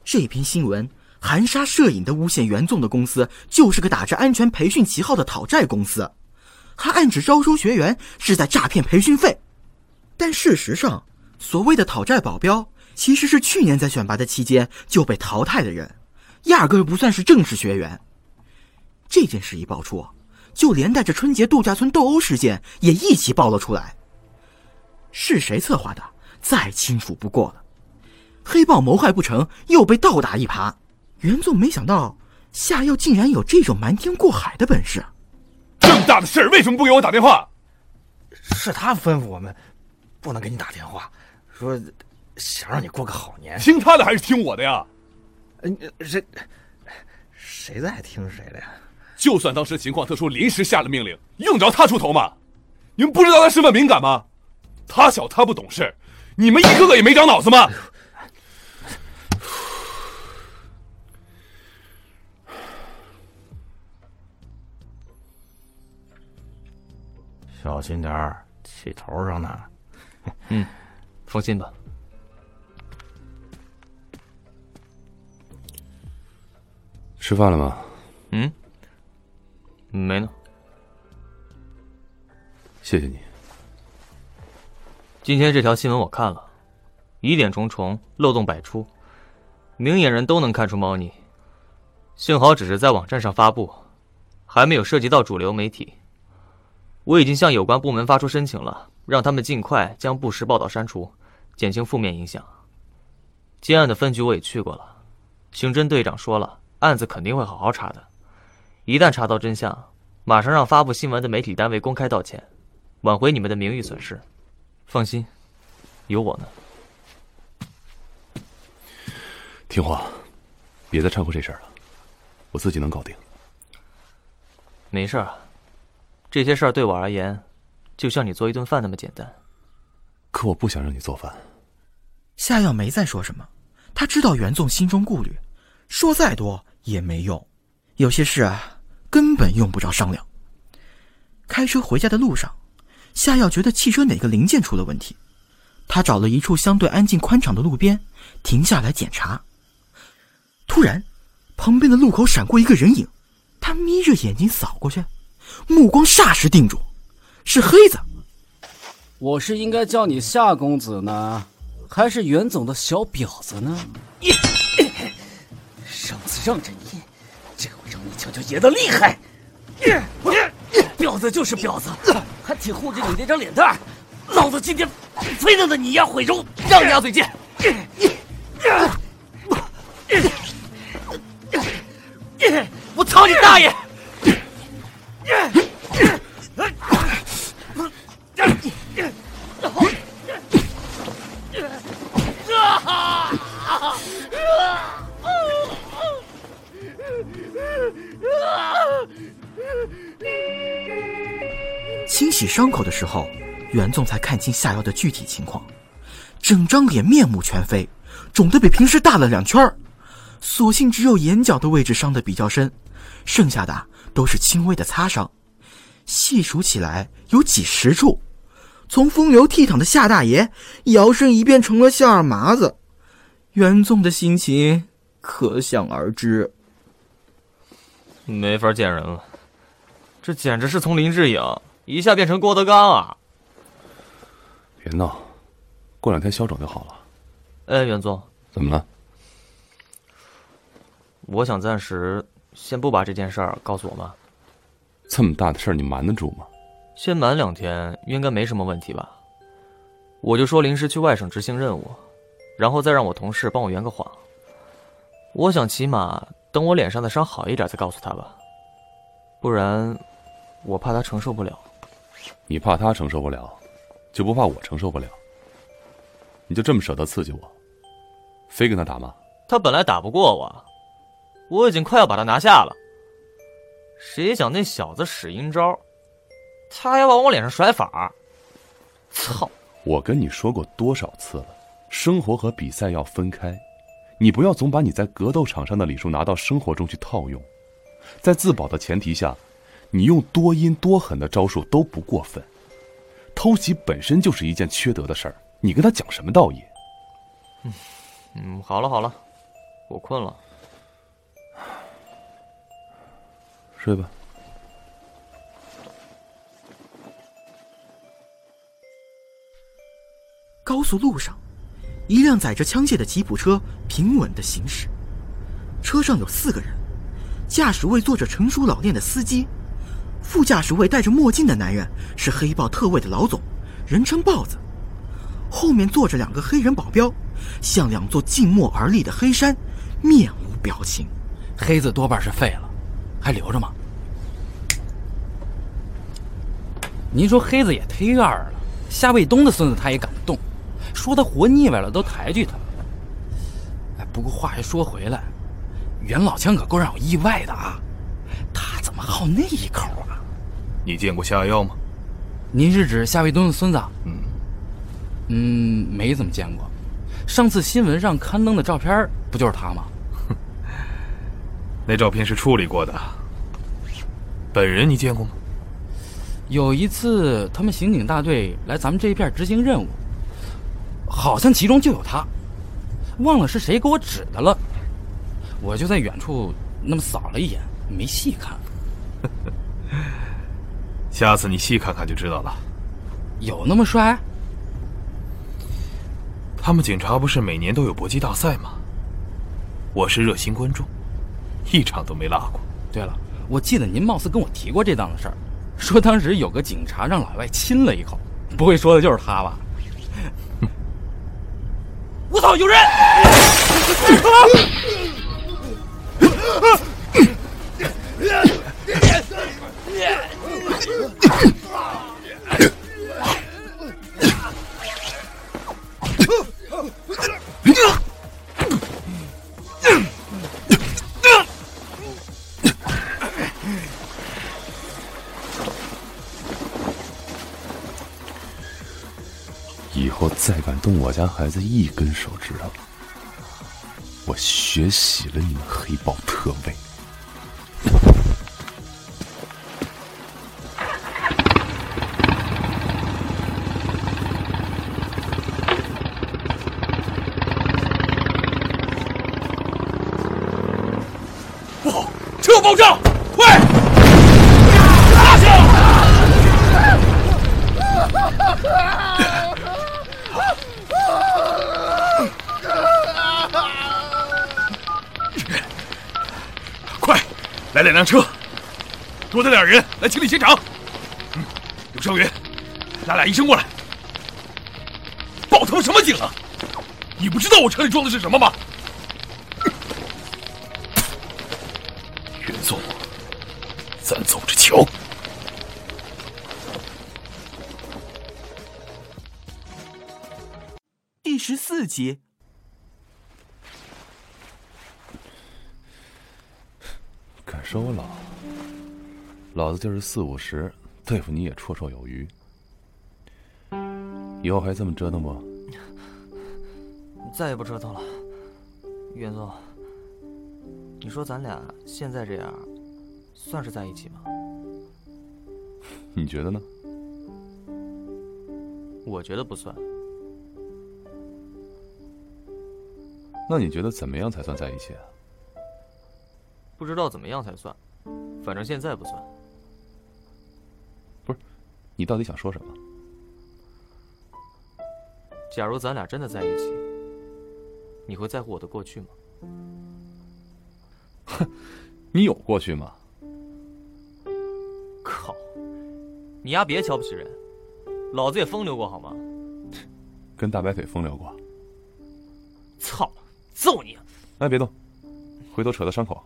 这篇新闻含沙射影的诬陷袁纵的公司就是个打着安全培训旗号的讨债公司，还暗指招收学员是在诈骗培训费。但事实上，所谓的讨债保镖其实是去年在选拔的期间就被淘汰的人，压根儿不算是正式学员。这件事一爆出，就连带着春节度假村斗殴事件也一起爆了出来。是谁策划的，再清楚不过了。黑豹谋害不成，又被倒打一耙。袁纵没想到夏药竟然有这种瞒天过海的本事。这么大的事儿，为什么不给我打电话？是他吩咐我们，不能给你打电话，说想让你过个好年。听他的还是听我的呀？嗯，谁谁在听谁的呀？就算当时情况特殊，临时下了命令，用着他出头吗？你们不知道他身份敏感吗？他小，他不懂事，你们一个个也没长脑子吗？小心点儿，气头上呢。嗯，放心吧。吃饭了吗？嗯，没呢。谢谢你。今天这条新闻我看了，疑点重重，漏洞百出，明眼人都能看出猫腻。幸好只是在网站上发布，还没有涉及到主流媒体。我已经向有关部门发出申请了，让他们尽快将不实报道删除，减轻负面影响。接案的分局我也去过了，刑侦队长说了，案子肯定会好好查的。一旦查到真相，马上让发布新闻的媒体单位公开道歉，挽回你们的名誉损失。放心，有我呢。听话，别再掺和这事儿了，我自己能搞定。没事儿，这些事儿对我而言，就像你做一顿饭那么简单。可我不想让你做饭。夏耀没再说什么，他知道袁纵心中顾虑，说再多也没用。有些事啊，根本用不着商量。开车回家的路上。夏耀觉得汽车哪个零件出了问题，他找了一处相对安静宽敞的路边，停下来检查。突然，旁边的路口闪过一个人影，他眯着眼睛扫过去，目光霎时定住，是黑子。我是应该叫你夏公子呢，还是袁总的小婊子呢？*coughs* 上次让着你，这回让你瞧瞧爷的厉害！婊子就是婊子，还挺护着你那张脸蛋老子今天非得让你丫毁容，让你丫嘴贱！我操你大爷！伤口的时候，袁纵才看清夏瑶的具体情况，整张脸面目全非，肿得比平时大了两圈儿。所幸只有眼角的位置伤得比较深，剩下的都是轻微的擦伤，细数起来有几十处。从风流倜傥的夏大爷摇身一变成了夏二麻子，袁纵的心情可想而知。没法见人了，这简直是从林志颖一下变成郭德纲啊！别闹，过两天消肿就好了。哎，袁总，怎么了？我想暂时先不把这件事儿告诉我妈。这么大的事儿，你瞒得住吗？先瞒两天，应该没什么问题吧？我就说临时去外省执行任务，然后再让我同事帮我圆个谎。我想起码等我脸上的伤好一点再告诉他吧，不然我怕他承受不了。你怕他承受不了，就不怕我承受不了？你就这么舍得刺激我，非跟他打吗？他本来打不过我，我已经快要把他拿下了。谁想那小子使阴招，他还往我脸上甩法操！我跟你说过多少次了，生活和比赛要分开，你不要总把你在格斗场上的礼数拿到生活中去套用。在自保的前提下，你用多阴多狠的招数都不过分。偷袭本身就是一件缺德的事儿，你跟他讲什么道义？嗯，好了好了，我困了，睡吧。高速路上，一辆载着枪械的吉普车平稳的行驶，车上有四个人，驾驶位坐着成熟老练的司机，副驾驶位戴着墨镜的男人是黑豹特卫的老总，人称豹子，后面坐着两个黑人保镖，像两座静默而立的黑山，面无表情。黑子多半是废了，还留着吗？您说黑子也忒二了，夏卫东的孙子他也敢动，说他活腻歪了都抬举他。哎，不过话又说回来，袁老枪可够让我意外的啊，他怎么好那一口啊？你见过夏药吗？您是指夏卫东的孙子？嗯，嗯，没怎么见过。上次新闻上刊登的照片不就是他吗？*laughs* 那照片是处理过的。本人你见过吗？有一次，他们刑警大队来咱们这一片执行任务，好像其中就有他，忘了是谁给我指的了。我就在远处那么扫了一眼，没细看。*laughs* 下次你细看看就知道了。有那么帅？他们警察不是每年都有搏击大赛吗？我是热心观众，一场都没落过。对了，我记得您貌似跟我提过这档子事儿。说当时有个警察让老外亲了一口，不会说的就是他吧？我操，有人！*laughs* 以后再敢动我家孩子一根手指头，我学习了你们黑豹特卫。车爆炸！快，拉下！快，来两辆车，多带点人来清理现场。嗯，少云，拉俩医生过来。报他妈什么警啊？你不知道我车里装的是什么吗？原总，咱走着瞧。第十四集，敢说我老？老子就是四五十，对付你也绰绰有余。以后还这么折腾不？再也不折腾了，袁总。你说咱俩现在这样，算是在一起吗？你觉得呢？我觉得不算。那你觉得怎么样才算在一起啊？不知道怎么样才算，反正现在不算。不是，你到底想说什么？假如咱俩真的在一起，你会在乎我的过去吗？哼，你有过去吗？靠！你丫别瞧不起人，老子也风流过好吗？跟大白腿风流过。操！揍你！哎，别动，回头扯到伤口。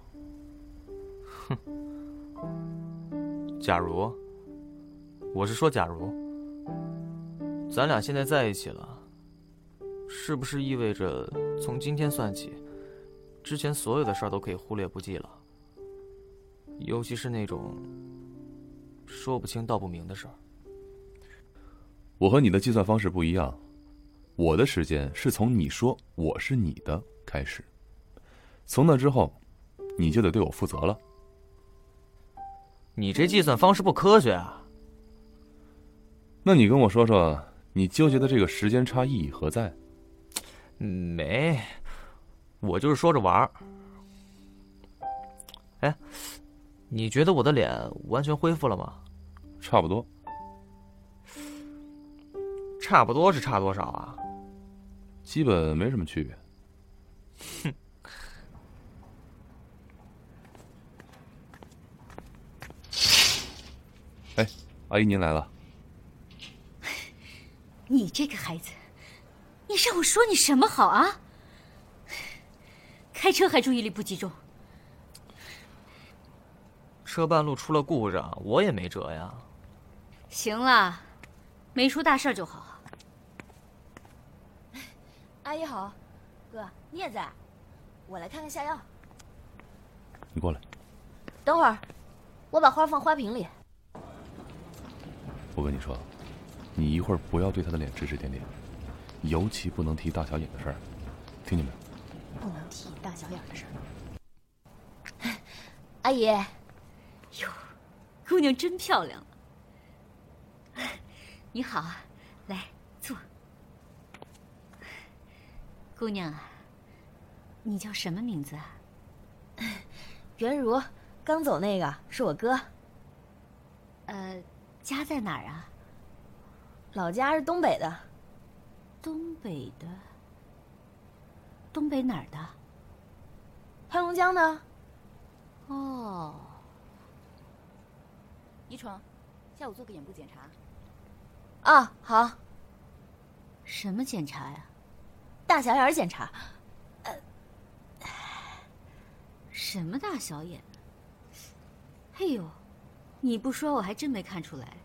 哼！假如，我是说假如，咱俩现在在一起了，是不是意味着从今天算起，之前所有的事儿都可以忽略不计了？尤其是那种说不清道不明的事儿。我和你的计算方式不一样，我的时间是从你说我是你的开始，从那之后，你就得对我负责了。你这计算方式不科学啊！那你跟我说说，你纠结的这个时间差意义何在？没，我就是说着玩儿。哎，你觉得我的脸完全恢复了吗？差不多。差不多是差多少啊？基本没什么区别。哼。哎，阿姨您来了。*laughs* 你这个孩子，你让我说你什么好啊？开车还注意力不集中。车半路出了故障，我也没辙呀。行了，没出大事就好。阿姨好，哥你也在，我来看看下药。你过来。等会儿，我把花放花瓶里。我跟你说，你一会儿不要对他的脸指指点点，尤其不能提大小眼的事儿，听见没有？不能提大小眼的事儿。阿姨，哟，姑娘真漂亮。你好啊，来坐。姑娘啊，你叫什么名字啊？袁如，刚走那个是我哥。呃，家在哪儿啊？老家是东北的。东北的？东北哪儿的？黑龙江的。哦。宜闯，下午做个眼部检查。啊，好。什么检查呀？大小眼检查。呃，什么大小眼？哎呦，你不说我还真没看出来，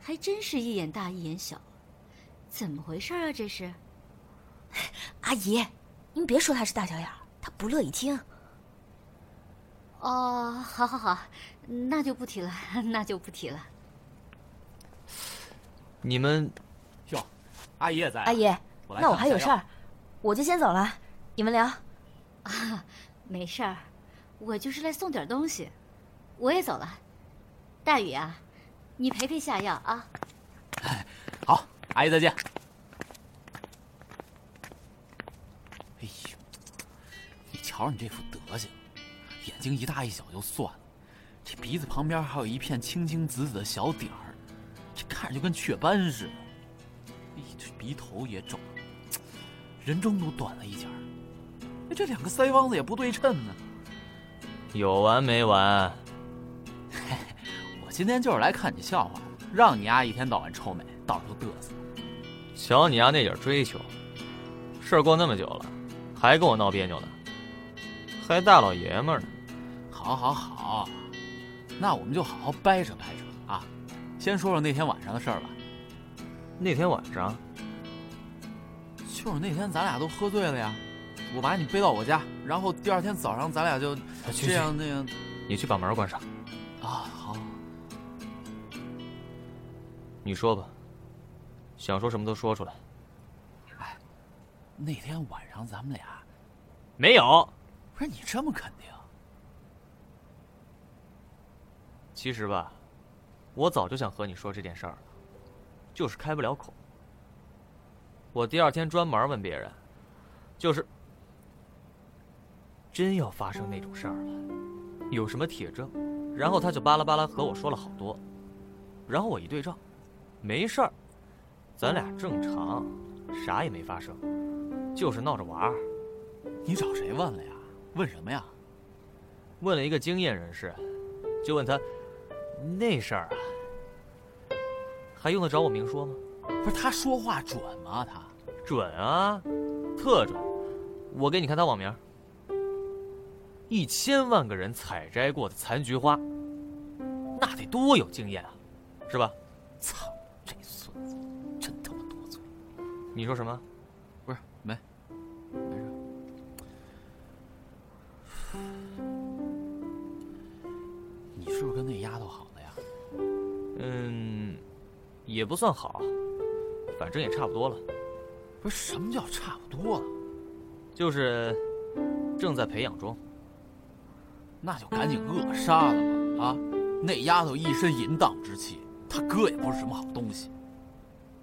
还真是一眼大一眼小，怎么回事啊？这是？*laughs* 阿姨，您别说他是大小眼，他不乐意听。哦，好好好，那就不提了，*laughs* 那就不提了。你们，哟，阿姨也在。阿姨，那我还有事儿，我就先走了，你们聊。啊，没事儿，我就是来送点东西，我也走了。大宇啊，你陪陪下药啊。*laughs* 好，阿姨再见。哎呦，你瞧你这副德行，眼睛一大一小就算了，这鼻子旁边还有一片青青紫紫的小点儿。这看着就跟雀斑似的，哎，这鼻头也肿，人中都短了一截儿。哎，这两个腮帮子也不对称呢。有完没完？嘿，*laughs* 我今天就是来看你笑话，让你丫一天到晚臭美，到处嘚瑟。瞧你丫那点追求，事儿过那么久了，还跟我闹别扭呢，还大老爷们儿呢。好，好，好，那我们就好好掰扯掰扯啊。先说说那天晚上的事儿吧。那天晚上，就是那天咱俩都喝醉了呀。我把你背到我家，然后第二天早上咱俩就这样那样。你去把门关上。啊，好。你说吧，想说什么都说出来。哎，那天晚上咱们俩没有。不是你这么肯定？其实吧。我早就想和你说这件事儿了，就是开不了口。我第二天专门问别人，就是真要发生那种事儿了，有什么铁证？然后他就巴拉巴拉和我说了好多，然后我一对照，没事儿，咱俩正常，啥也没发生，就是闹着玩儿。你找谁问了呀？问什么呀？问了一个经验人士，就问他。那事儿啊，还用得着我明说吗？不是他说话准吗？他准啊，特准。我给你看他网名：一千万个人采摘过的残菊花，那得多有经验啊，是吧？操，这孙子真他妈多嘴！你说什么？你是不是跟那丫头好了呀？嗯，也不算好，反正也差不多了。不是什么叫差不多了，就是正在培养中。那就赶紧扼杀了吧！啊，那丫头一身淫荡之气，她哥也不是什么好东西。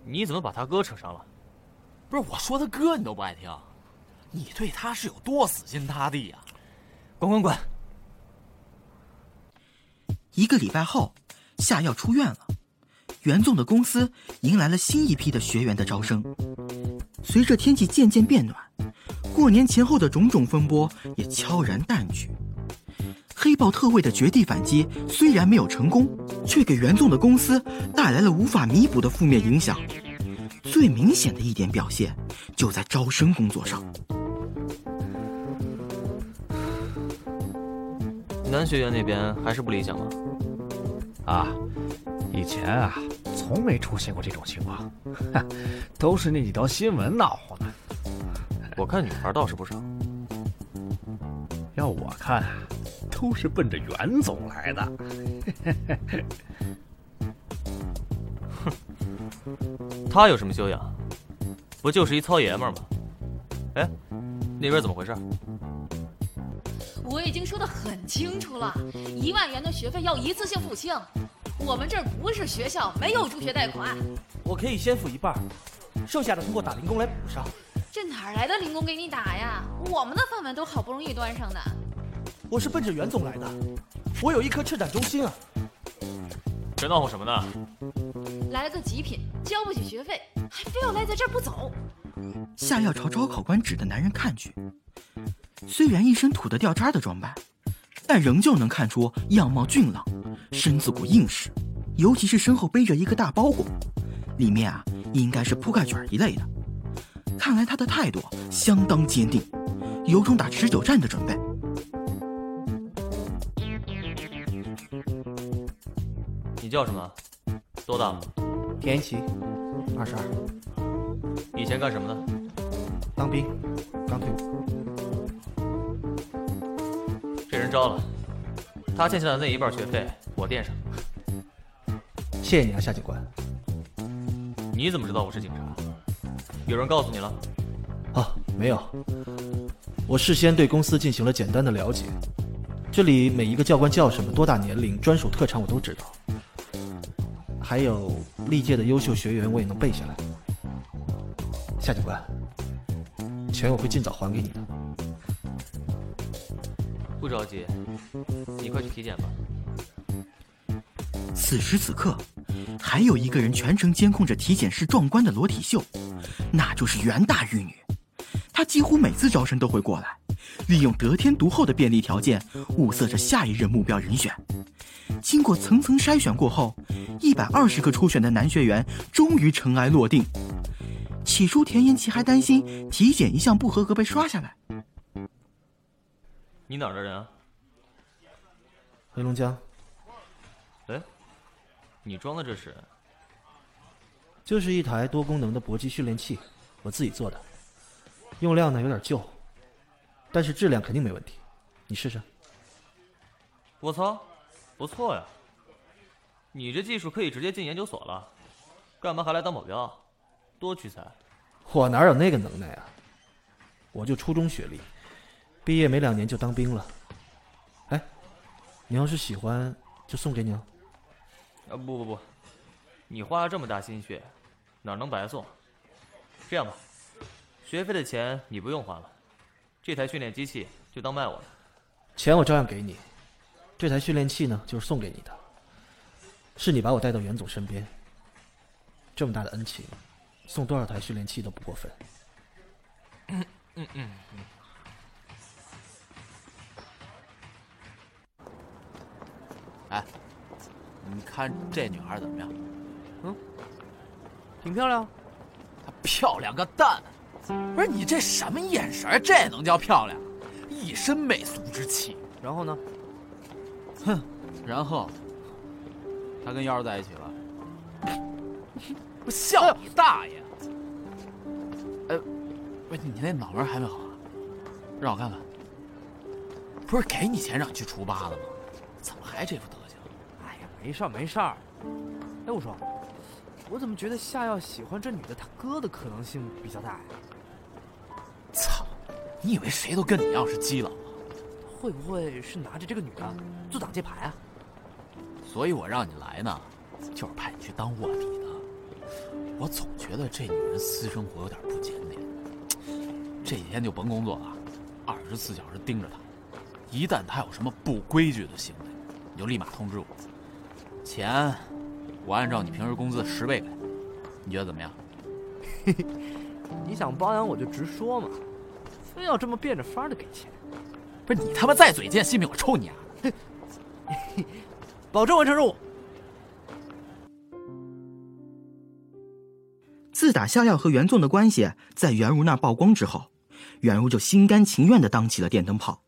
你怎么把他哥扯上了？不是我说他哥你都不爱听，你对他是有多死心塌地呀、滚滚滚！一个礼拜后，夏药出院了，袁纵的公司迎来了新一批的学员的招生。随着天气渐渐变暖，过年前后的种种风波也悄然淡去。黑豹特卫的绝地反击虽然没有成功，却给袁纵的公司带来了无法弥补的负面影响。最明显的一点表现就在招生工作上。男学员那边还是不理想吗？啊，以前啊，从没出现过这种情况，都是那几条新闻闹哄的。我看女孩倒是不少。要我看，都是奔着袁总来的。哼他有什么修养？不就是一糙爷们儿吗？哎，那边怎么回事？我已经说得很清楚了，一万元的学费要一次性付清。我们这儿不是学校，没有助学贷款。我可以先付一半，剩下的通过打零工来补上。这哪来的零工给你打呀？我们的饭碗都好不容易端上的。我是奔着袁总来的，我有一颗赤胆忠心啊！这闹哄什么呢？来了个极品，交不起学费，还非要赖在这儿不走。夏药朝招考官指的男人看去，虽然一身土的掉渣的装扮，但仍旧能看出样貌俊朗，身子骨硬实，尤其是身后背着一个大包裹，里面啊应该是铺盖卷一类的。看来他的态度相当坚定，有种打持久战的准备。你叫什么？多大了？田奇，二十二。以前干什么的？当兵，刚退伍。人招了，他欠下的那一半学费我垫上。谢谢你啊，夏警官。你怎么知道我是警察？有人告诉你了？啊，没有。我事先对公司进行了简单的了解，这里每一个教官叫什么、多大年龄、专属特长我都知道，还有历届的优秀学员我也能背下来。夏警官，钱我会尽早还给你的。不着急，你快去体检吧。此时此刻，还有一个人全程监控着体检室壮观的裸体秀，那就是袁大玉女。她几乎每次招生都会过来，利用得天独厚的便利条件，物色着下一任目标人选。经过层层筛选过后，一百二十个初选的男学员终于尘埃落定。起初，田延琪还担心体检一项不合格被刷下来。你哪儿的人啊？黑龙江。哎，你装的这是？就是一台多功能的搏击训练器，我自己做的，用料呢有点旧，但是质量肯定没问题，你试试。我操，不错呀！你这技术可以直接进研究所了，干嘛还来当保镖？多屈才！我哪有那个能耐啊？我就初中学历，毕业没两年就当兵了。哎，你要是喜欢，就送给你啊。啊不不不，你花了这么大心血，哪能白送？这样吧，学费的钱你不用还了，这台训练机器就当卖我的。钱我照样给你，这台训练器呢就是送给你的，是你把我带到袁总身边，这么大的恩情。送多少台训练器都不过分。嗯嗯嗯嗯。哎，你看这女孩怎么样？嗯，挺漂亮。她漂亮个蛋！不是你这什么眼神？这也能叫漂亮？一身媚俗之气。然后呢？哼，然后她跟幺儿在一起了。我笑你大爷！哎，不是你那脑门还没好啊？让我看看。不是给你钱让你去除疤了吗？怎么还这副德？没事儿没事儿。哎，我说，我怎么觉得夏耀喜欢这女的他哥的可能性比较大呀？操！你以为谁都跟你一样是基佬啊？会不会是拿着这个女的做挡箭牌啊？所以我让你来呢，就是派你去当卧底的。我总觉得这女人私生活有点不检点。这几天就甭工作了，二十四小时盯着她，一旦她有什么不规矩的行为，你就立马通知我。钱，我按照你平时工资的十倍给，你觉得怎么样？*laughs* 你想包养我就直说嘛，非要这么变着法的给钱，不是你他妈再嘴贱，信不信我抽你啊！*laughs* 保证完成任务。自打夏耀和袁纵的关系在袁如那儿曝光之后，袁如就心甘情愿的当起了电灯泡。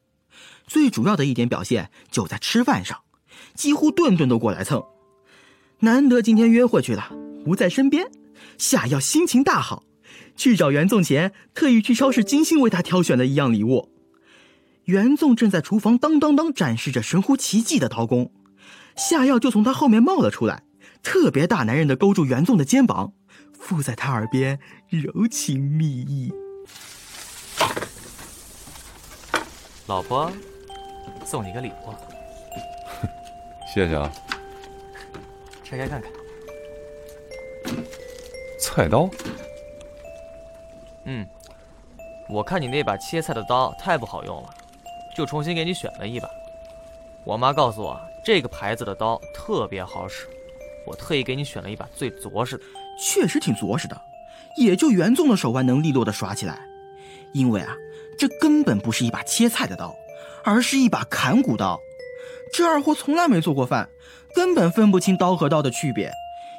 最主要的一点表现就在吃饭上，几乎顿顿都过来蹭。难得今天约会去了，不在身边，夏药心情大好，去找袁纵前特意去超市精心为他挑选了一样礼物。袁纵正在厨房当当当展示着神乎其技的刀工，夏药就从他后面冒了出来，特别大男人的勾住袁纵的肩膀。附在他耳边柔情蜜意。老婆，送你个礼物。谢谢啊。拆开看看。菜刀。嗯，我看你那把切菜的刀太不好用了，就重新给你选了一把。我妈告诉我，这个牌子的刀特别好使，我特意给你选了一把最着实的。确实挺着实的，也就袁纵的手腕能利落的耍起来。因为啊，这根本不是一把切菜的刀，而是一把砍骨刀。这二货从来没做过饭，根本分不清刀和刀的区别，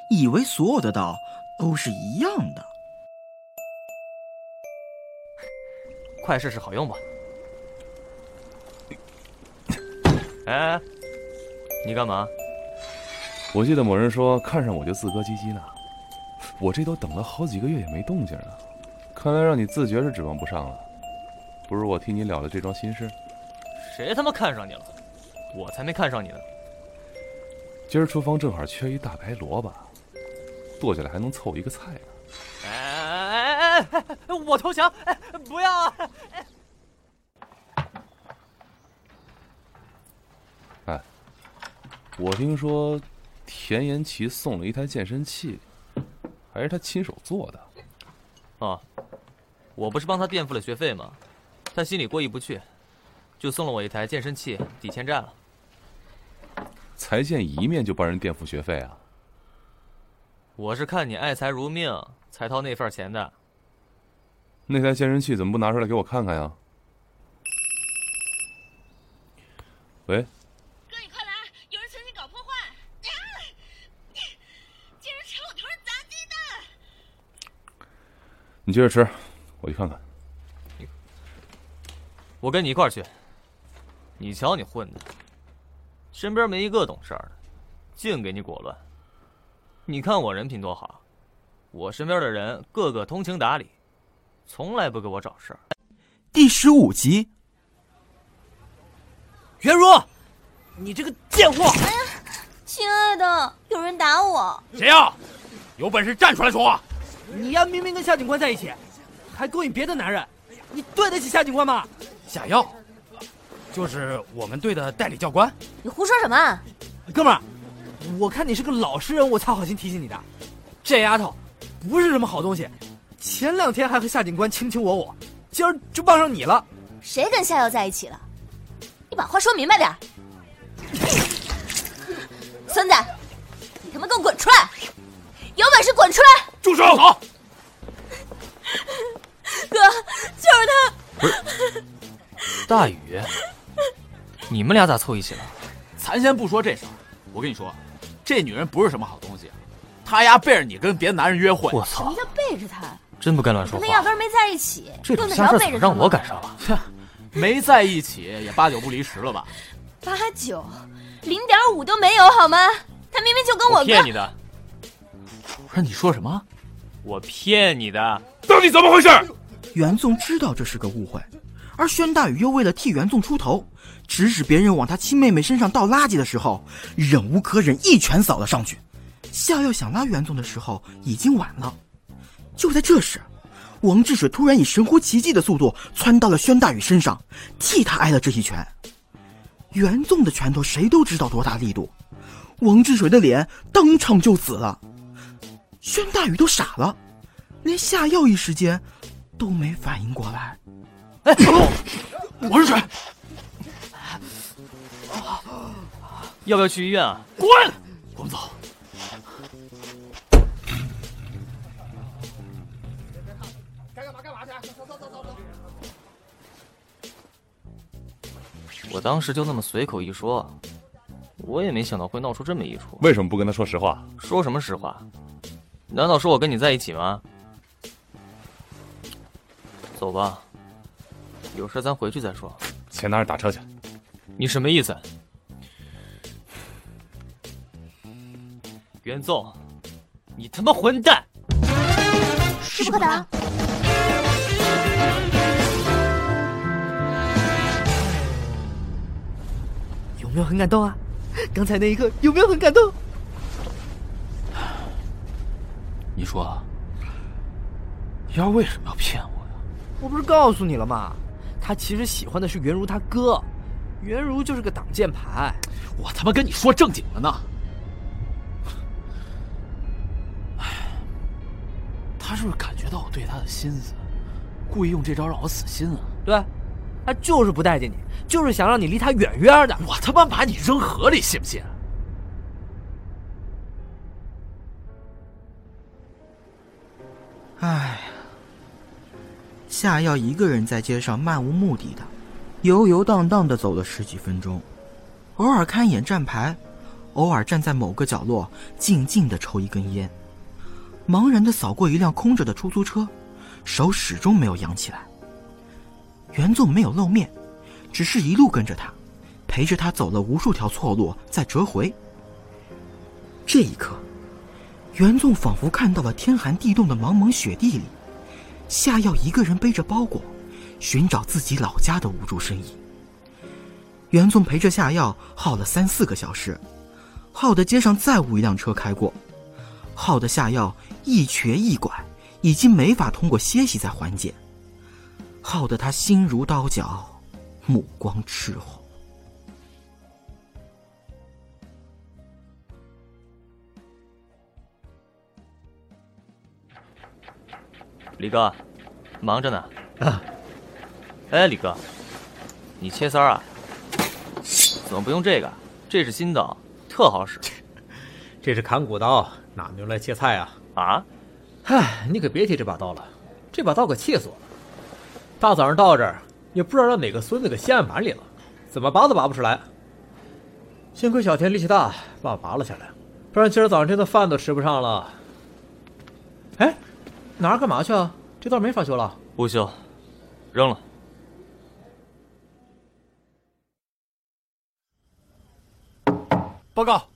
以为所有的刀都是一样的。快试试好用不？哎，你干嘛？我记得某人说，看上我就自咯唧唧呢。我这都等了好几个月也没动静了，看来让你自觉是指望不上了。不如我替你了了这桩心事。谁他妈看上你了？我才没看上你呢。今儿厨房正好缺一大白萝卜，剁下来还能凑一个菜呢。哎哎哎哎！我投降！哎，不要啊！哎，我听说田延奇送了一台健身器。还是他亲手做的，哦，我不是帮他垫付了学费吗？他心里过意不去，就送了我一台健身器抵欠债了。才见一面就帮人垫付学费啊？我是看你爱财如命，才掏那份钱的。那台健身器怎么不拿出来给我看看呀？喂。你接着吃，我去看看。我跟你一块儿去。你瞧你混的，身边没一个懂事的，净给你裹乱。你看我人品多好，我身边的人个个通情达理，从来不给我找事儿。第十五集，袁如，你这个贱货！哎呀，亲爱的，有人打我。谁呀？有本事站出来说话！你丫明明跟夏警官在一起，还勾引别的男人，你对得起夏警官吗？夏药，就是我们队的代理教官。你胡说什么？哥们儿，我看你是个老实人，我才好心提醒你的。这丫头不是什么好东西，前两天还和夏警官卿卿我我，今儿就傍上你了。谁跟夏瑶在一起了？你把话说明白点。*laughs* 孙子，你他妈给我滚出来！有本事滚出来！住手！好，*laughs* 哥，就是他。不是，大宇，你们俩咋凑一起了？咱先不说这事儿，我跟你说，这女人不是什么好东西，她丫背着你跟别的男人约会。我操！什么叫背着她？真不该乱说话。他们压根没在一起。这种瞎事怎么让我赶上了？切，*laughs* 没在一起也八九不离十了吧？八九，零点五都没有好吗？他明明就跟我骗你的。不是你说什么？我骗你的，到底怎么回事？袁纵知道这是个误会，而宣大宇又为了替袁纵出头，指使别人往他亲妹妹身上倒垃圾的时候，忍无可忍，一拳扫了上去。夏药想拉袁纵的时候已经晚了。就在这时，王志水突然以神乎其技的速度窜到了宣大宇身上，替他挨了这一拳。袁纵的拳头谁都知道多大力度，王志水的脸当场就紫了。宣大宇都傻了，连下药一时间都没反应过来。哎，王之水，要不要去医院啊？滚！我们走。该干嘛干嘛去，走走走走走。我当时就那么随口一说，我也没想到会闹出这么一出。为什么不跟他说实话？说什么实话？难道说我跟你在一起吗？走吧，有事咱回去再说。钱拿着打车去。你什么意思？袁纵，你他妈混蛋！师傅课堂。有没有很感动啊？刚才那一刻有没有很感动？你说，瑶儿为什么要骗我呀？我不是告诉你了吗？他其实喜欢的是袁如他哥，袁如就是个挡箭牌。我他妈跟你说正经的呢。哎，他是不是感觉到我对他的心思，故意用这招让我死心啊？对，他就是不待见你，就是想让你离他远远的。我他妈把你扔河里，信不信？哎呀，夏药一个人在街上漫无目的的，游游荡荡的走了十几分钟，偶尔看一眼站牌，偶尔站在某个角落静静的抽一根烟，茫然的扫过一辆空着的出租车，手始终没有扬起来。袁纵没有露面，只是一路跟着他，陪着他走了无数条错路，再折回。这一刻。袁纵仿佛看到了天寒地冻的茫茫雪地里，夏耀一个人背着包裹，寻找自己老家的无助身影。袁纵陪着下药耗了三四个小时，耗得街上再无一辆车开过，耗得下药一瘸一拐，已经没法通过歇息再缓解，耗得他心如刀绞，目光赤红。李哥，忙着呢。啊，哎，李哥，你切丝儿啊？怎么不用这个？这是新刀，特好使。这是砍骨刀，哪能用来切菜啊？啊？唉，你可别提这把刀了，这把刀可气死我了。大早上到这儿，也不知道让哪个孙子给陷案板里了，怎么拔都拔不出来。幸亏小田力气大，把我拔了下来，不然今儿早上这顿饭都吃不上了。哎。哪儿干嘛去啊？这刀没法修了。不修，扔了。报告，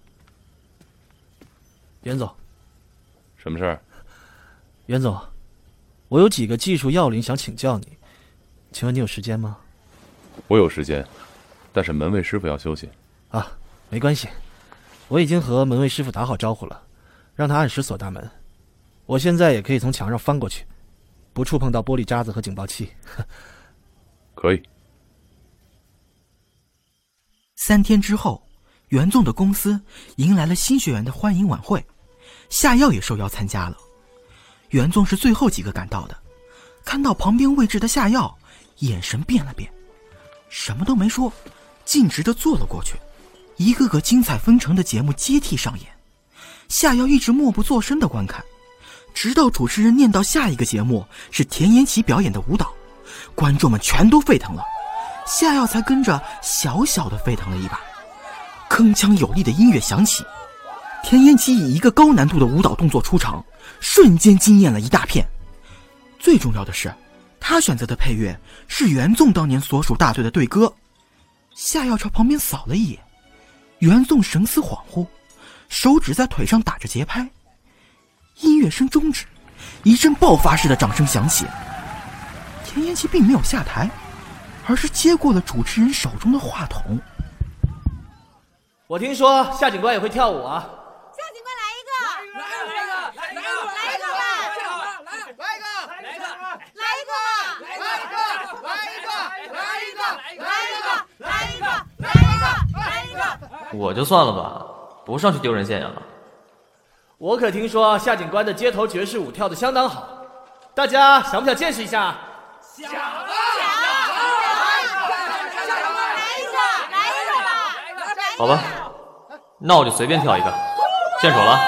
袁总。什么事儿？袁总，我有几个技术要领想请教你，请问你有时间吗？我有时间，但是门卫师傅要休息。啊，没关系，我已经和门卫师傅打好招呼了，让他按时锁大门。我现在也可以从墙上翻过去，不触碰到玻璃渣子和警报器。可以。三天之后，袁纵的公司迎来了新学员的欢迎晚会，夏药也受邀参加了。袁纵是最后几个赶到的，看到旁边位置的夏药，眼神变了变，什么都没说，径直的坐了过去。一个个精彩纷呈的节目接替上演，夏药一直默不作声的观看。直到主持人念到下一个节目是田延琪表演的舞蹈，观众们全都沸腾了，夏药才跟着小小的沸腾了一把。铿锵有力的音乐响起，田延奇以一个高难度的舞蹈动作出场，瞬间惊艳了一大片。最重要的是，他选择的配乐是袁纵当年所属大队的队歌。夏耀朝旁边扫了一眼，袁纵神思恍惚，手指在腿上打着节拍。音乐声终止，一阵爆发式的掌声响起。田延奇并没有下台，而是接过了主持人手中的话筒。我听说夏警官也会跳舞啊！夏警官来一个，来一个，来一个，来一个，来一个，来一个，来一个，来一个，来一个，来一个，来一个，来一个，来一个，来一个，我就算了吧，不上去丢人现眼了。我可听说夏警官的街头爵士舞跳的相当好，大家想不想见识一下？想啊！好吧，那我就随便跳一个，献丑了。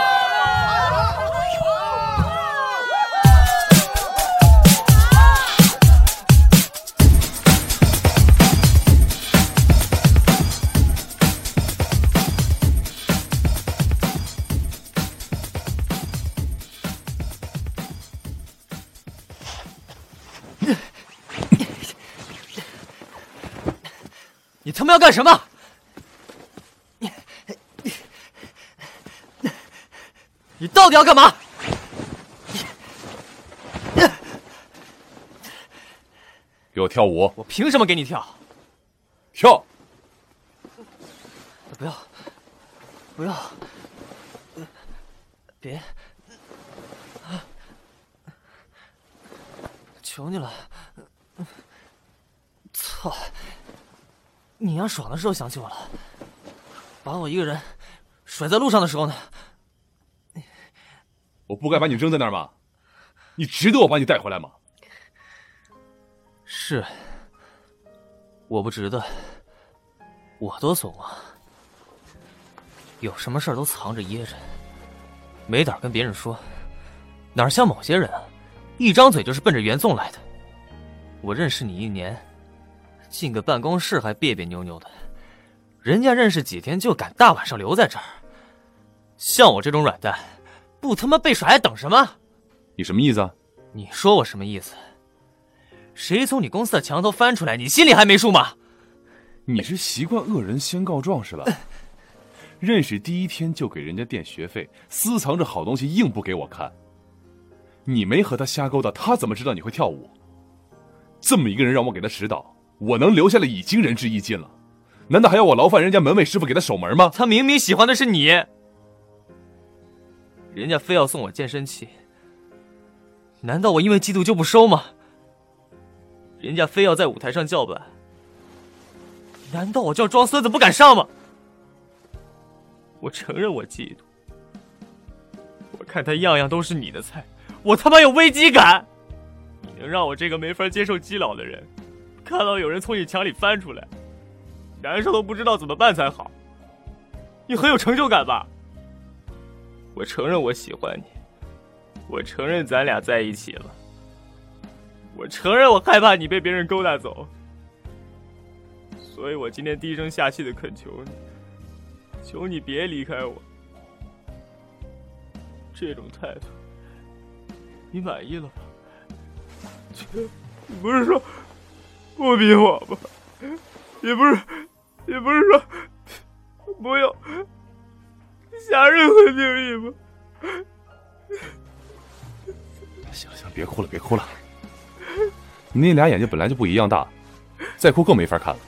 你他妈要干什么？你到底要干嘛？给我跳舞！我凭什么给你跳？跳！不要！不要！别！求你了！操！你丫爽的时候想起我了，把我一个人甩在路上的时候呢？我不该把你扔在那儿吗？你值得我把你带回来吗？是，我不值得，我多怂啊！有什么事儿都藏着掖着，没胆跟别人说，哪儿像某些人啊，一张嘴就是奔着袁纵来的。我认识你一年，进个办公室还别别扭扭的，人家认识几天就敢大晚上留在这儿，像我这种软蛋。不他妈被甩还等什么？你什么意思啊？你说我什么意思？谁从你公司的墙头翻出来，你心里还没数吗？你是习惯恶人先告状是吧？认识第一天就给人家垫学费，私藏着好东西硬不给我看。你没和他瞎勾搭，他怎么知道你会跳舞？这么一个人让我给他指导，我能留下来已经仁至义尽了。难道还要我劳烦人家门卫师傅给他守门吗？他明明喜欢的是你。人家非要送我健身器，难道我因为嫉妒就不收吗？人家非要在舞台上叫板，难道我就要装孙子不敢上吗？我承认我嫉妒，我看他样样都是你的菜，我他妈有危机感。你能让我这个没法接受基佬的人，看到有人从你墙里翻出来，难受都不知道怎么办才好。你很有成就感吧？我承认我喜欢你，我承认咱俩在一起了，我承认我害怕你被别人勾搭走，所以我今天低声下气的恳求你，求你别离开我。这种态度，你满意了吧？你不是说不逼我吗？也不是，也不是说不要。下任何定义吗？行了行了，别哭了别哭了。你那俩眼睛本来就不一样大，再哭更没法看了。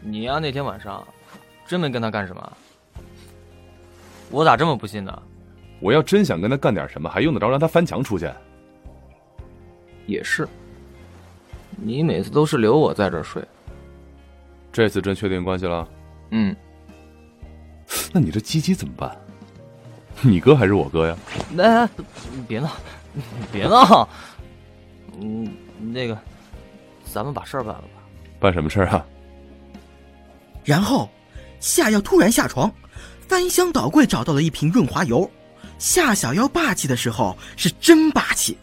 你呀，那天晚上真没跟他干什么？我咋这么不信呢？我要真想跟他干点什么，还用得着让他翻墙出去？也是，你每次都是留我在这儿睡。这次真确定关系了？嗯。那你这鸡鸡怎么办？你哥还是我哥呀？哎别闹，别闹。嗯，那个，咱们把事儿办了吧。办什么事儿啊？然后，夏药突然下床，翻箱倒柜找到了一瓶润滑油。夏小妖霸气的时候是真霸气，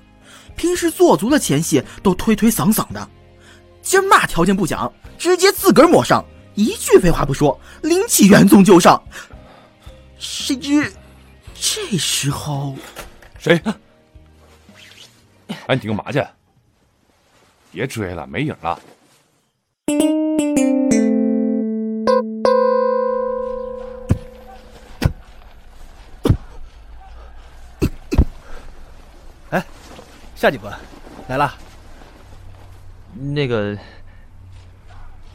平时做足了前戏都推推搡搡的，今儿嘛条件不讲，直接自个儿抹上。一句废话不说，拎起袁宗就上。谁知这时候，谁？哎，你干嘛去？别追了，没影了。哎，夏警官，来了。那个。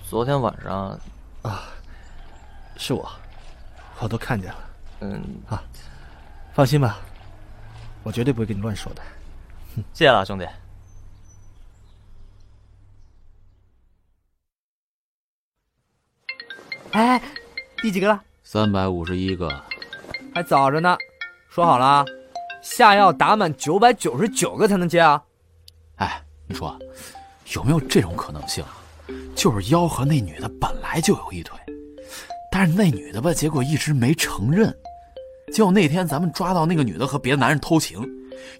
昨天晚上，啊，是我，我都看见了。嗯啊，放心吧，我绝对不会跟你乱说的。谢谢了，兄弟。哎，第几个了？三百五十一个。还早着呢。说好了，下药打满九百九十九个才能接啊。哎，你说有没有这种可能性？就是妖和那女的本来就有一腿，但是那女的吧，结果一直没承认。结果那天咱们抓到那个女的和别的男人偷情，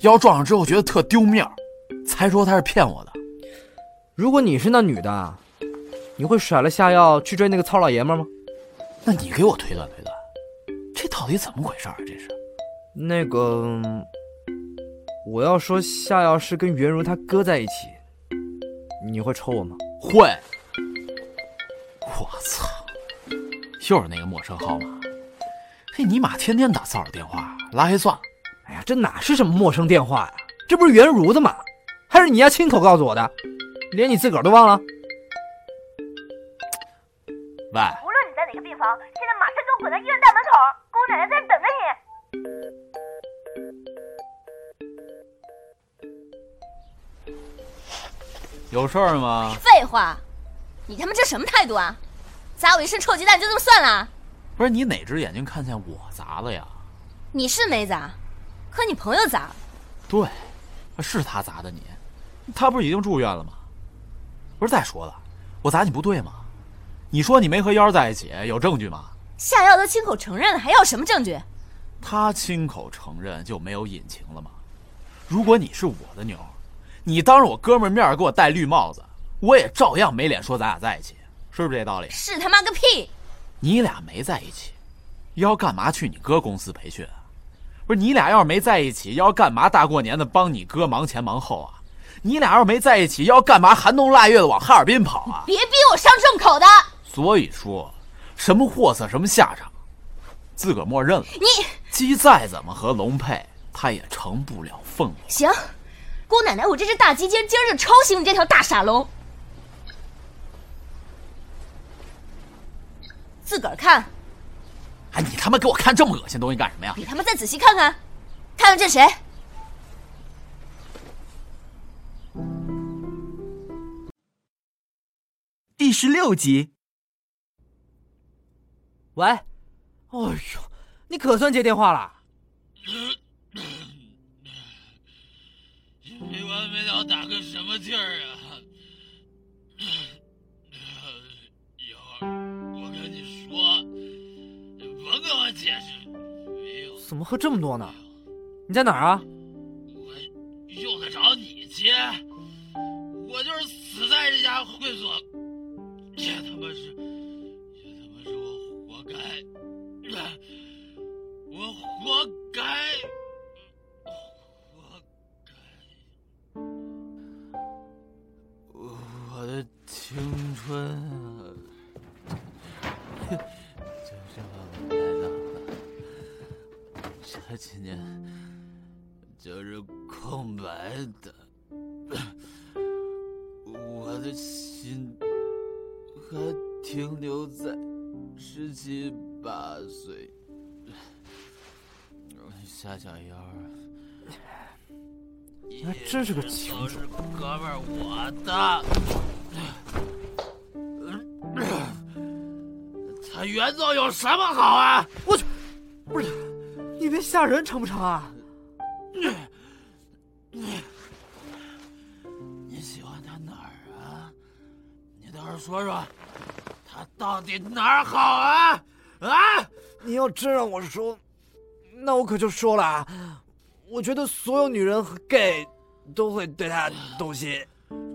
妖撞上之后觉得特丢面儿，才说她是骗我的。如果你是那女的，你会甩了下药去追那个糙老爷们吗？那你给我推断推断，这到底怎么回事啊？这是那个，我要说下药是跟袁如他哥在一起，你会抽我吗？会。我操！又是那个陌生号码。这尼玛天天打骚扰电话，拉黑算了。哎呀，这哪是什么陌生电话呀？这不是袁如的吗？还是你丫亲口告诉我的？连你自个儿都忘了？*tsk* 喂，无论你在哪个病房，现在马上给我滚到医院大门口，姑奶奶在这等着你。有事儿吗？废话，你他妈这什么态度啊？砸我一身臭鸡蛋就这么算了？不是你哪只眼睛看见我砸了呀？你是没砸，可你朋友砸了。对，是他砸的你，他不是已经住院了吗？不是再说了，我砸你不对吗？你说你没和妖在一起，有证据吗？下药都亲口承认了，还要什么证据？他亲口承认就没有隐情了吗？如果你是我的妞，你当着我哥们面给我戴绿帽子，我也照样没脸说咱俩在一起，是不是这道理？是他妈个屁！你俩没在一起，要干嘛去你哥公司培训啊？不是你俩要是没在一起，要干嘛大过年的帮你哥忙前忙后啊？你俩要是没在一起，要干嘛寒冬腊月的往哈尔滨跑啊？别逼我上重口的！所以说，什么货色什么下场，自个儿默认了。你鸡再怎么和龙配，它也成不了凤凰。行，姑奶奶，我这只大鸡今今儿就抽醒你这条大傻龙！自个儿看，哎，你他妈给我看这么恶心东西干什么呀？你他妈再仔细看看，看看这谁？第十六集。喂，哎呦，你可算接电话了。没完没了打个什么劲儿啊？一会儿，我跟你说，甭跟我解释，没有。怎么喝这么多呢？你在哪儿啊？我用得着你接？我就是死在这家会所，这他妈是，这他妈是我活该，我活该，青春啊，就这么没了。这几年就是空白的，我的心还停留在十七八岁。夏小妖儿，你还真是个情种哥们儿我的。*clears throat* 他原作有什么好啊？我去，不是，你别吓人成不成啊？你喜欢他哪儿啊？你倒是说说，他到底哪儿好啊？啊！你要真让我说，那我可就说了啊！我觉得所有女人和 gay 都会对他动心。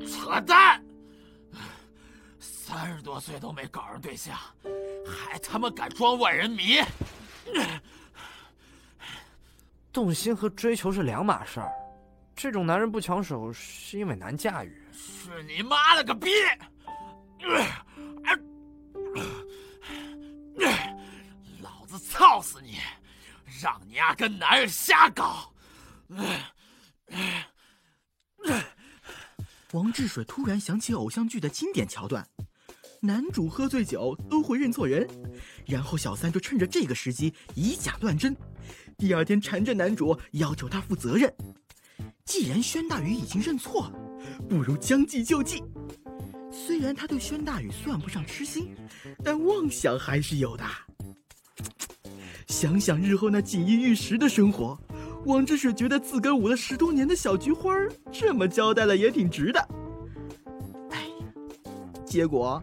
扯淡！三十多岁都没搞上对象，还他妈敢装万人迷！*laughs* 动心和追求是两码事儿，这种男人不抢手是因为难驾驭。是你妈了个逼！*laughs* 老子操死你！让你丫跟男人瞎搞！王治水突然想起偶像剧的经典桥段，男主喝醉酒都会认错人，然后小三就趁着这个时机以假乱真，第二天缠着男主要求他负责任。既然宣大宇已经认错了，不如将计就计。虽然他对宣大宇算不上痴心，但妄想还是有的。想想日后那锦衣玉食的生活，王之雪觉得自个捂了十多年的小菊花这么交代了也挺值的。哎呀，结果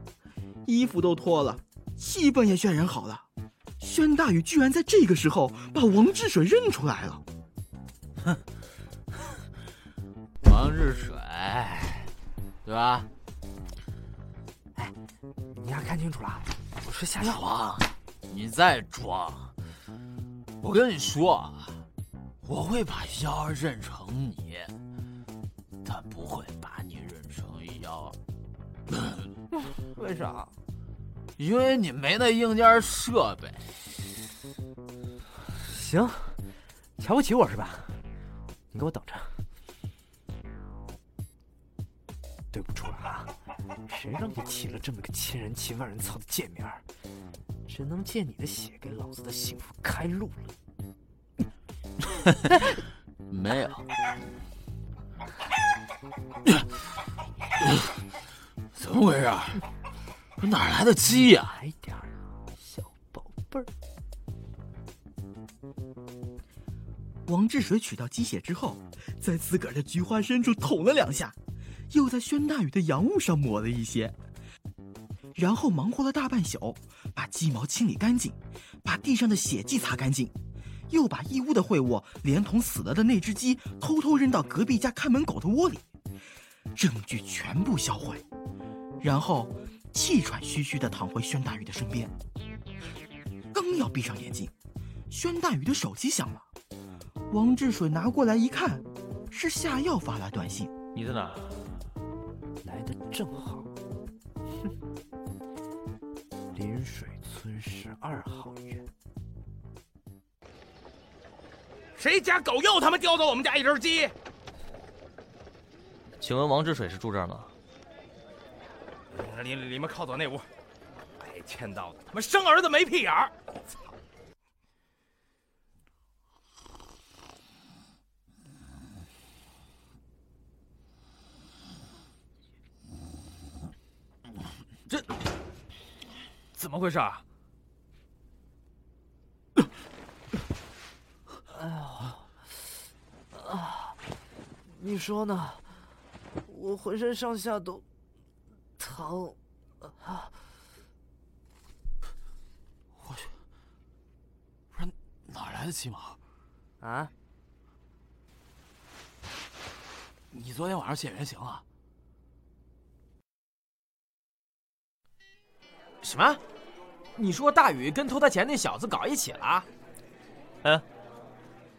衣服都脱了，气氛也渲染好了，宣大宇居然在这个时候把王治水认出来了。哼，王治水，对吧？哎，你丫看清楚了，我是夏小王，你再装！我跟你说，我会把幺儿认成你，但不会把你认成幺儿。为啥？因为你没那硬件设备。行，瞧不起我是吧？你给我等着！对不住了啊，谁让你起了这么个千人骑万人操的贱名儿？只能借你的血给老子的幸福开路了。*laughs* 没有。怎么回事？哪来的鸡呀？来点儿，小宝贝儿。王治水取到鸡血之后，在自个儿的菊花深处捅了两下，又在宣大宇的洋物上抹了一些，然后忙活了大半宿，把鸡毛清理干净，把地上的血迹擦干净，又把义乌的秽物连同死了的那只鸡偷偷扔到隔壁家看门狗的窝里，证据全部销毁，然后气喘吁吁地躺回宣大宇的身边。刚要闭上眼睛，宣大宇的手机响了。王志水拿过来一看，是夏耀发来短信：“你在哪？来的正好。哼，*laughs* 临水村十二号院。谁家狗又他妈叼走我们家一只鸡？请问王志水是住这儿吗？你你们靠左那屋。白欠到的，他妈生儿子没屁眼儿！操！”这怎么回事啊？哎呀，啊！你说呢？我浑身上下都疼啊！我去，不是哪来的鸡毛？啊？你昨天晚上现原形了？什么？你说大宇跟偷他钱那小子搞一起了？哎，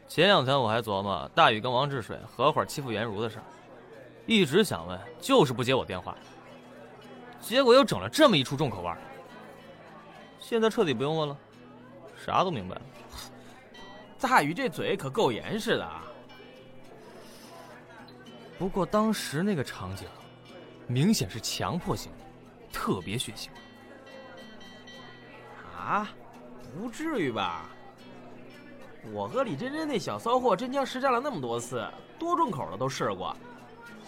前两天我还琢磨大宇跟王志水合伙欺负袁如的事儿，一直想问，就是不接我电话。结果又整了这么一出重口味。现在彻底不用问了，啥都明白了。大宇这嘴可够严实的啊！不过当时那个场景，明显是强迫性的，特别血腥。啊，不至于吧？我和李真真那小骚货真枪实战了那么多次，多重口的都试过，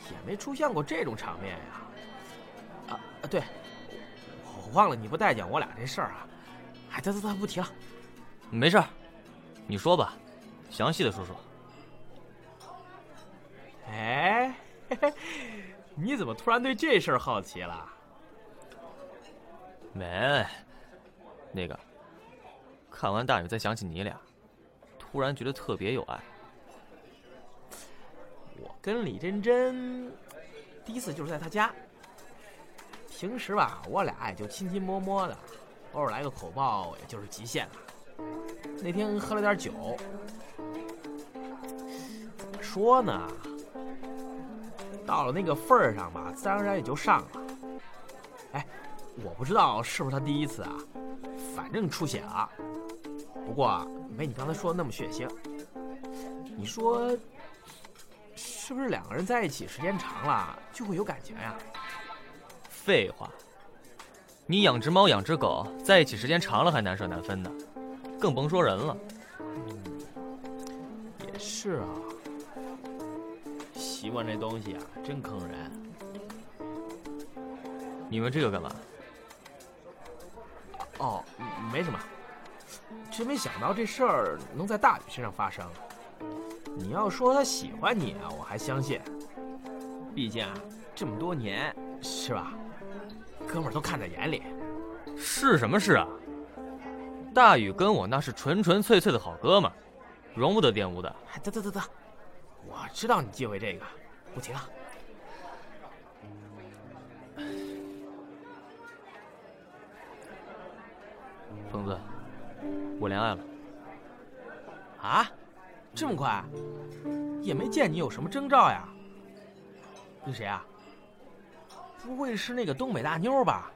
也没出现过这种场面呀。对，我忘了你不待见我俩这事儿啊。哎，得得得，不提了。没事，你说吧，详细的说说。哎，你怎么突然对这事儿好奇了？没。那个，看完大雨再想起你俩，突然觉得特别有爱。我跟李真真第一次就是在他家，平时吧，我俩也就亲亲摸摸的，偶尔来个口爆也就是极限了。那天喝了点酒，怎么说呢？到了那个份儿上吧，自然而然也就上了。哎，我不知道是不是他第一次啊。反正出血了，不过没你刚才说的那么血腥。你说，是不是两个人在一起时间长了就会有感情呀？废话，你养只猫养只狗在一起时间长了还难舍难分呢，更甭说人了。也是啊，习惯这东西啊，真坑人。你问这个干嘛？哦，没什么，真没想到这事儿能在大宇身上发生。你要说他喜欢你啊，我还相信。毕竟啊，这么多年，是吧？哥们儿都看在眼里。是什么事啊？大宇跟我那是纯纯粹粹的好哥们儿，容不得玷污的。得得得得，我知道你忌讳这个，不提了。疯子，我恋爱了。啊？这么快？也没见你有什么征兆呀。跟谁啊？不会是那个东北大妞吧？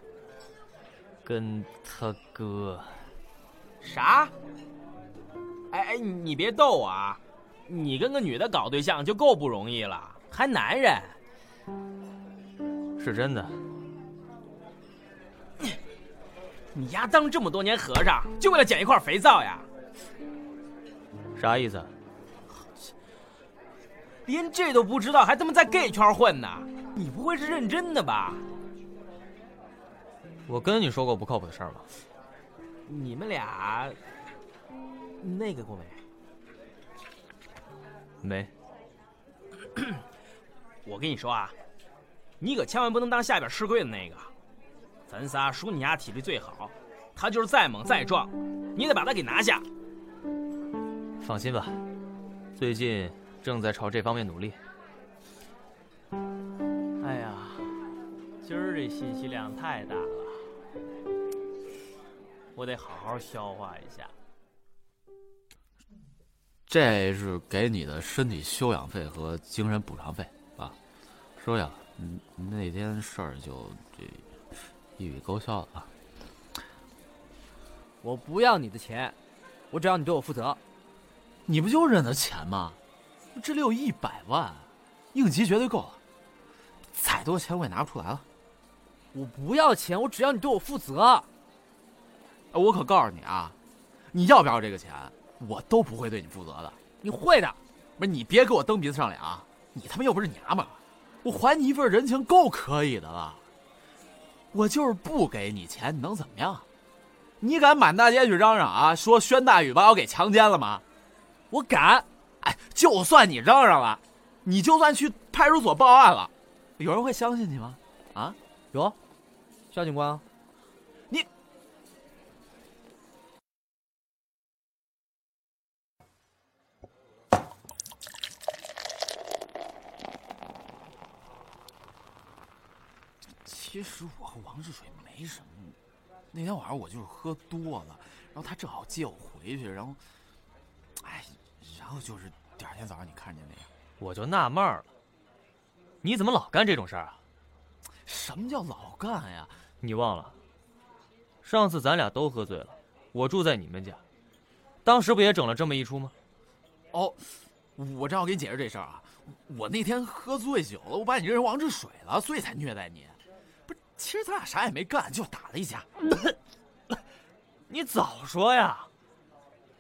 跟他哥。啥？哎哎，你别逗我啊！你跟个女的搞对象就够不容易了，还男人？是真的。你丫当这么多年和尚，就为了捡一块肥皂呀？啥意思？连这都不知道，还他妈在 gay 圈混呢？你不会是认真的吧？我跟你说过不靠谱的事儿吗？你们俩那个过没？没。*clears throat* 我跟你说啊，你可千万不能当下边吃亏的那个。咱仨属你丫体力最好，他就是再猛再壮，你得把他给拿下。放心吧，最近正在朝这方面努力。今儿这信息量太大了，我得好好消化一下。这是给你的身体休养费和精神补偿费啊。说呀，嗯，那天事儿就这一笔勾销了啊。我不要你的钱，我只要你对我负责。你不就认得钱吗？这里有一百万，应急绝对够了。再多钱我也拿不出来了。我不要钱，我只要你对我负责。我可告诉你啊，你要不要这个钱，我都不会对你负责的。你会的，不是你别给我蹬鼻子上脸啊！你他妈又不是娘们儿，我还你一份人情够可以的了。我就是不给你钱，你能怎么样？你敢满大街去嚷嚷啊，说宣大宇把我给强奸了吗？我敢。哎，就算你嚷嚷了，你就算去派出所报案了，有人会相信你吗？啊？有，肖警官。你。其实我和王志水没什么，那天晚上我就是喝多了，然后他正好接我回去，然后，哎，然后就是第二天早上你看见那个，我就纳闷了，你怎么老干这种事儿啊？什么叫老干呀？你忘了，上次咱俩都喝醉了，我住在你们家，当时不也整了这么一出吗？哦，我正好给你解释这事儿啊，我那天喝醉酒了，我把你认成王治水了，所以才虐待你。不是，其实咱俩啥也没干，就打了一架。*coughs* 你早说呀！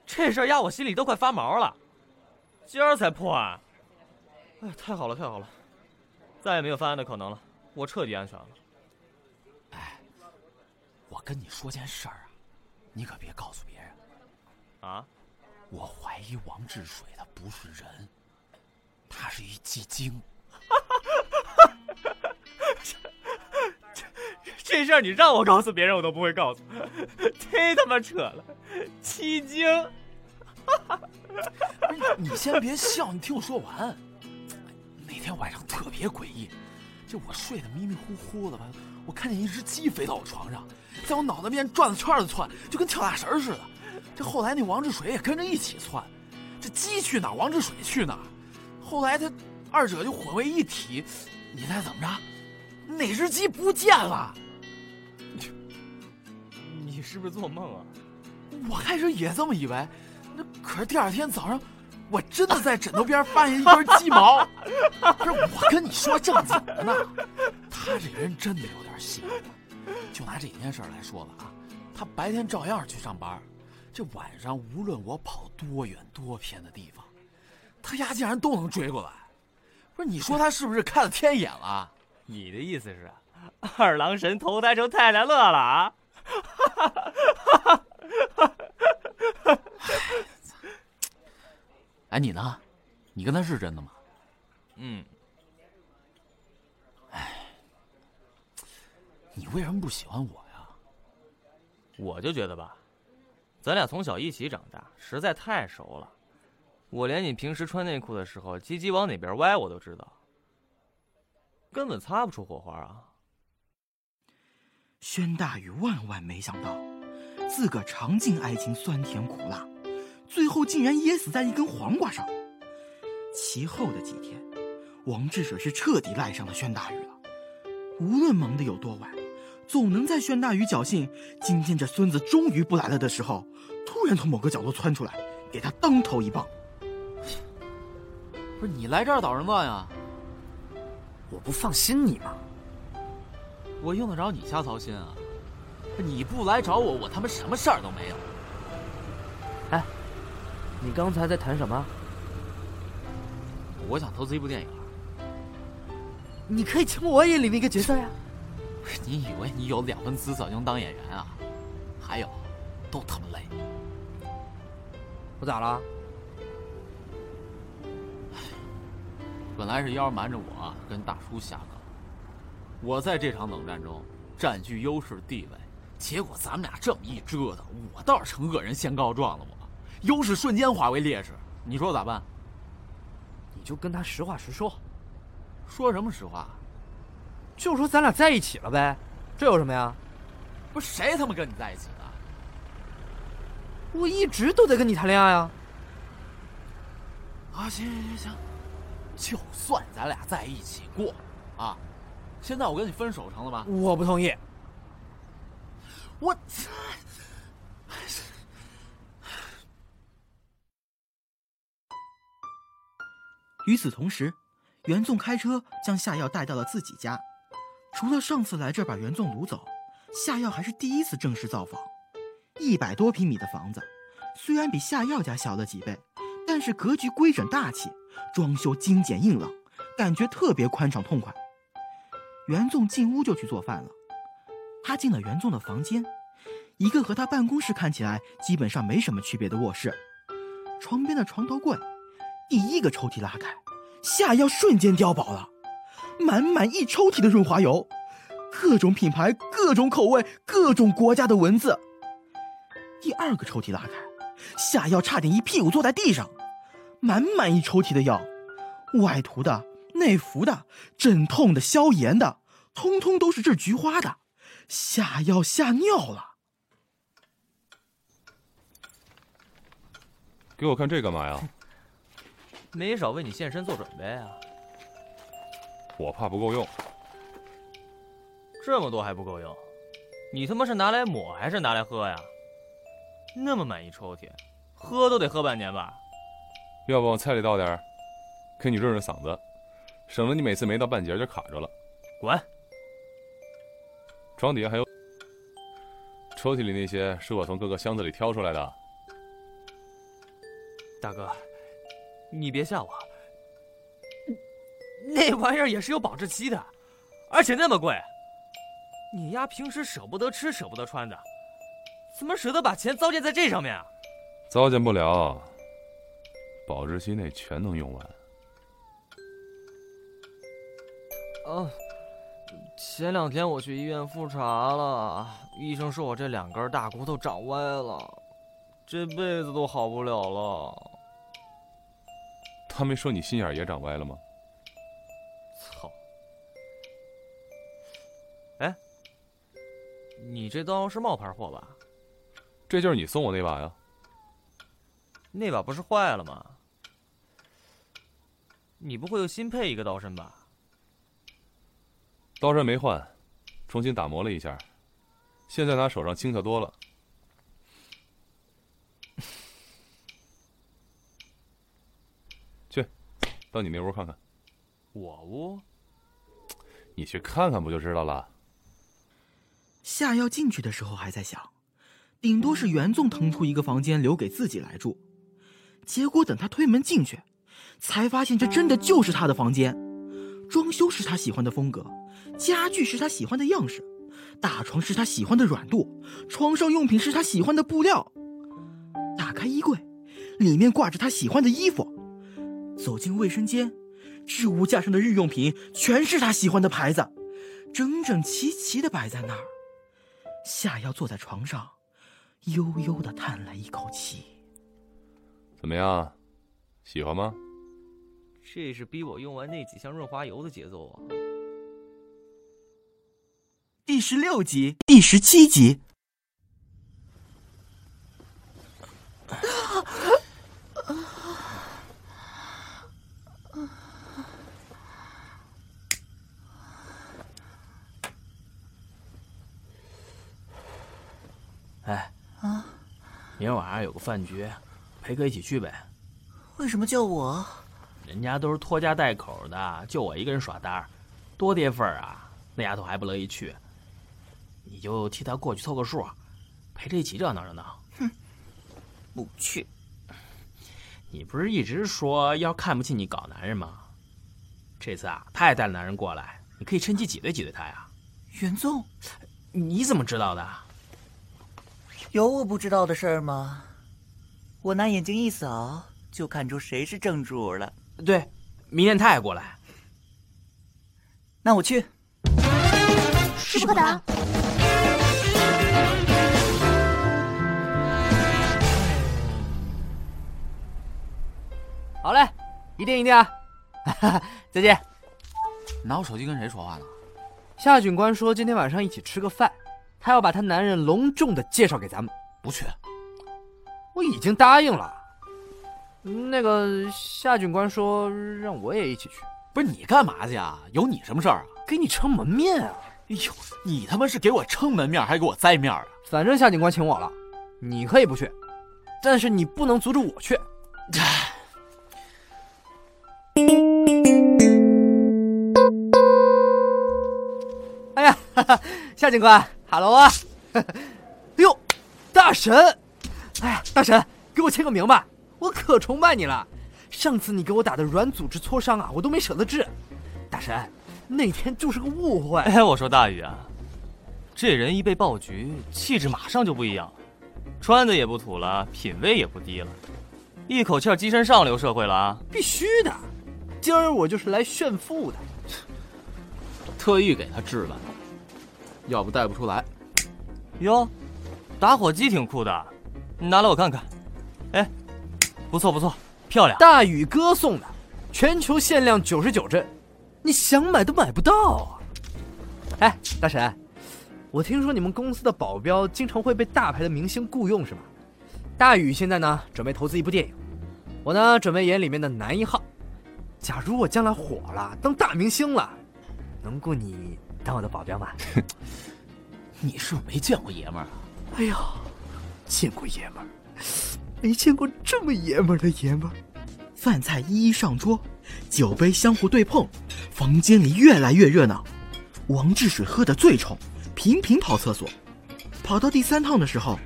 这事儿压我心里都快发毛了，今儿才破案。哎，太好了，太好了，再也没有翻案的可能了，我彻底安全了。哎，我跟你说件事儿啊，你可别告诉别人。啊？我怀疑王治水他不是人，他是一鸡精。*laughs* 这事儿你让我告诉别人，我都不会告诉。*laughs* 忒他妈扯了，鸡精！你先别笑，你听我说完。那天晚上特别诡异，就我睡得迷迷糊糊的吧，我看见一只鸡飞到我床上，在我脑袋边转着圈的窜，就跟跳大神似的。这后来那王志水也跟着一起窜，这鸡去哪，王志水去哪。后来他二者就混为一体，你猜怎么着？那只鸡不见了。*laughs* 你是不是做梦啊？我开始也这么以为，那可是第二天早上，我真的在枕头边发现一根鸡毛。*laughs* 不是我跟你说正经的呢，他这人真的有点邪。就拿这件事来说吧啊，他白天照样去上班，这晚上无论我跑多远多偏的地方，他丫竟然都能追过来。不是你说他是不是开了天眼了？你的意思是，二郎神投胎成太来乐了啊？*laughs* 哎，你呢？你跟他是真的吗？嗯。你为什么不喜欢我呀？我就觉得吧，咱俩从小一起长大，实在太熟了。我连你平时穿内裤的时候，鸡鸡往哪边歪我都知道，根本擦不出火花啊。宣大宇万万没想到，自个尝尽爱情酸甜苦辣，最后竟然噎死在一根黄瓜上。其后的几天，王志水是彻底赖上了宣大宇了。无论忙得有多晚，总能在宣大宇侥幸今天这孙子终于不来了的时候，突然从某个角落窜出来，给他当头一棒。不是你来这儿捣什么乱呀？我不放心你吗？我用得着你瞎操心啊？你不来找我，我他妈什么事儿都没有。哎，你刚才在谈什么？我想投资一部电影。你可以请我演里面一个角色呀。你以为你有两分姿色就能当演员啊？还有，都他妈累。我咋了？本来是妖瞒着我跟大叔瞎搞，我在这场冷战中占据优势地位，结果咱们俩这么一折腾，我倒是成恶人先告状了。我优势瞬间化为劣势，你说咋办？你就跟他实话实说。说什么实话？就说咱俩在一起了呗，这有什么呀？不是谁他妈跟你在一起的？我一直都在跟你谈恋爱啊！啊，行行行行，就算咱俩在一起过，啊，现在我跟你分手成了吧？我不同意。我。与此同时，袁纵开车将夏药带到了自己家。除了上次来这儿把袁纵掳走，夏药还是第一次正式造访。一百多平米的房子，虽然比夏药家小了几倍，但是格局规整大气，装修精简硬朗，感觉特别宽敞痛快。袁纵进屋就去做饭了。他进了袁纵的房间，一个和他办公室看起来基本上没什么区别的卧室。床边的床头柜，第一个抽屉拉开，夏药瞬间碉堡了。满满一抽屉的润滑油，各种品牌、各种口味、各种国家的文字。第二个抽屉拉开，下药差点一屁股坐在地上。满满一抽屉的药，外涂的、内服的、镇痛的、消炎的，通通都是治菊花的。下药吓尿了。给我看这干嘛呀？*laughs* 没少为你现身做准备啊。我怕不够用，这么多还不够用？你他妈是拿来抹还是拿来喝呀？那么满一抽屉，喝都得喝半年吧？要不往菜里倒点，给你润润嗓子，省得你每次没到半截就卡着了。滚！床底下还有，抽屉里那些是我从各个箱子里挑出来的。大哥，你别吓我。那玩意儿也是有保质期的，而且那么贵。你丫平时舍不得吃、舍不得穿的，怎么舍得把钱糟践在这上面啊？糟践不了，保质期内全能用完。哦，前两天我去医院复查了，医生说我这两根大骨头长歪了，这辈子都好不了了。他没说你心眼也长歪了吗？你这刀是冒牌货吧？这就是你送我那把呀。那把不是坏了吗？你不会又新配一个刀身吧？刀身没换，重新打磨了一下，现在拿手上轻巧多了。去，到你那屋看看。我屋？你去看看不就知道了。夏要进去的时候还在想，顶多是袁纵腾出一个房间留给自己来住，结果等他推门进去，才发现这真的就是他的房间。装修是他喜欢的风格，家具是他喜欢的样式，大床是他喜欢的软度，床上用品是他喜欢的布料。打开衣柜，里面挂着他喜欢的衣服，走进卫生间，置物架上的日用品全是他喜欢的牌子，整整齐齐的摆在那儿。夏瑶坐在床上，悠悠的叹了一口气。怎么样，喜欢吗？这是逼我用完那几箱润滑油的节奏啊！第十六集、第十七集。*gasps* 哎，啊，明儿晚上有个饭局，陪哥一起去呗。为什么叫我？人家都是拖家带口的，就我一个人耍单儿，多跌份儿啊！那丫头还不乐意去，你就替她过去凑个数，陪着一起热闹热闹。哼，不去。你不是一直说要看不起你搞男人吗？这次啊，他也带了男人过来，你可以趁机挤兑挤兑他呀。袁宗，你怎么知道的？有我不知道的事儿吗？我拿眼睛一扫，就看出谁是正主了。对，明天他也过来。那我去。势不可挡。好嘞，一定一定啊！*laughs* 再见。拿我手机跟谁说话呢？夏警官说今天晚上一起吃个饭，他要把她男人隆重的介绍给咱们。不去。我已经答应了。那个夏警官说让我也一起去。不是你干嘛去啊？有你什么事儿啊？给你撑门面啊！哎呦，你他妈是给我撑门面，还是给我栽面啊！反正夏警官请我了，你可以不去，但是你不能阻止我去。哎呀，*laughs* 夏警官哈喽啊！*laughs* 哎呦，大神！哎呀，大神，给我签个名吧，我可崇拜你了。上次你给我打的软组织挫伤啊，我都没舍得治。大神，那天就是个误会。哎，我说大宇啊，这人一被爆菊，气质马上就不一样了，穿的也不土了，品味也不低了，一口气跻身上流社会了啊！必须的，今儿我就是来炫富的。特意给他治的，要不带不出来。哟，打火机挺酷的，你拿来我看看。哎，不错不错，漂亮。大宇哥送的，全球限量九十九针，你想买都买不到啊！哎，大神，我听说你们公司的保镖经常会被大牌的明星雇佣，是吗？大宇现在呢，准备投资一部电影，我呢准备演里面的男一号。假如我将来火了，当大明星了，能雇你当我的保镖吗？*laughs* 你是不是没见过爷们儿啊？哎呀，见过爷们儿，没见过这么爷们儿的爷们儿。饭菜一一上桌，酒杯相互对碰，房间里越来越热闹。王治水喝得最冲，频频跑厕所。跑到第三趟的时候，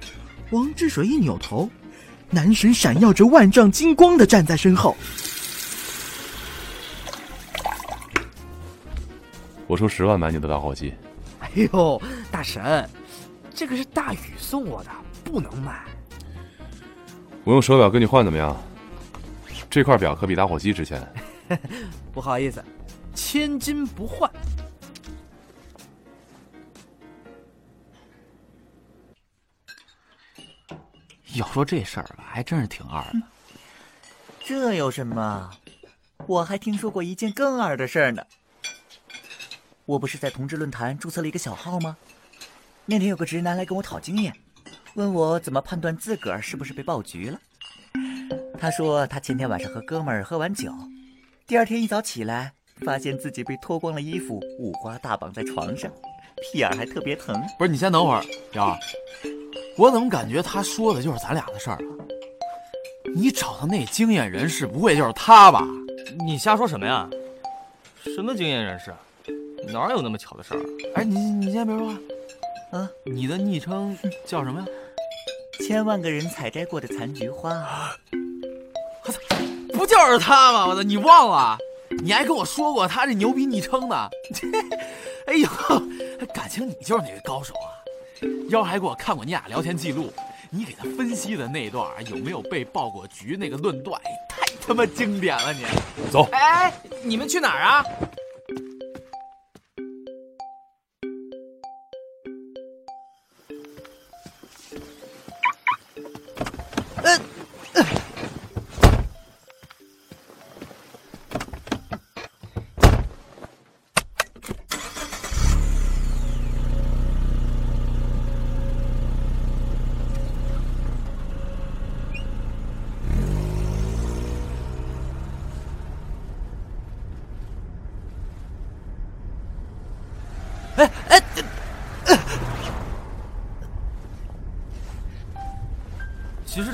王治水一扭头，男神闪耀着万丈金光的站在身后。我出十万买你的打火机。哎呦，大神，这个是大宇送我的，不能买。我用手表跟你换怎么样？这块表可比打火机值钱。*laughs* 不好意思，千金不换。要说这事儿吧，还真是挺二的。这有什么？我还听说过一件更二的事儿呢。我不是在同志论坛注册了一个小号吗？那天有个直男来跟我讨经验，问我怎么判断自个儿是不是被爆菊了。他说他前天晚上和哥们儿喝完酒，第二天一早起来，发现自己被脱光了衣服，五花大绑在床上，屁眼还特别疼。不是你先等会儿，瑶儿，我怎么感觉他说的就是咱俩的事儿啊？你找的那经验人士不会就是他吧？你瞎说什么呀？什么经验人士？哪有那么巧的事儿？哎，你你先别说话。啊，你的昵称叫什么呀？*laughs* 千万个人采摘过的残菊花。*laughs* 我操不就是他吗？我操，你忘了？你还跟我说过他这牛逼昵称呢。*laughs* 哎呦，感情你就是那个高手啊！幺还给我看过你俩聊天记录，你给他分析的那段有没有被爆过菊那个论断，太他妈经典了你！走。哎，你们去哪儿啊？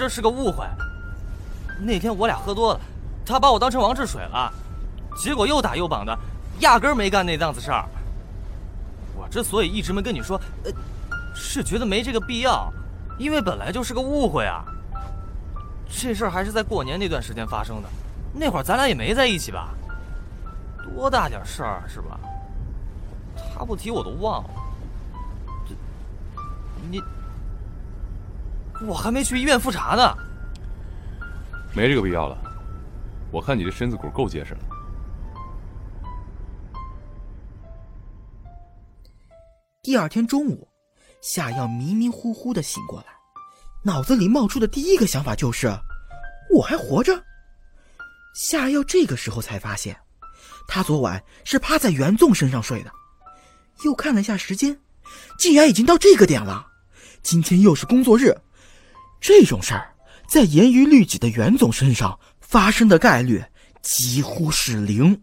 这是个误会。那天我俩喝多了，他把我当成王治水了，结果又打又绑的，压根没干那档子事儿。我之所以一直没跟你说，呃，是觉得没这个必要，因为本来就是个误会啊。这事儿还是在过年那段时间发生的，那会儿咱俩也没在一起吧？多大点事儿是吧？他不提我都忘了。我还没去医院复查呢，没这个必要了。我看你这身子骨够结实了。第二天中午，夏耀迷迷糊糊的醒过来，脑子里冒出的第一个想法就是：我还活着。夏耀这个时候才发现，他昨晚是趴在袁纵身上睡的。又看了一下时间，竟然已经到这个点了。今天又是工作日。这种事儿在严于律己的袁总身上发生的概率几乎是零。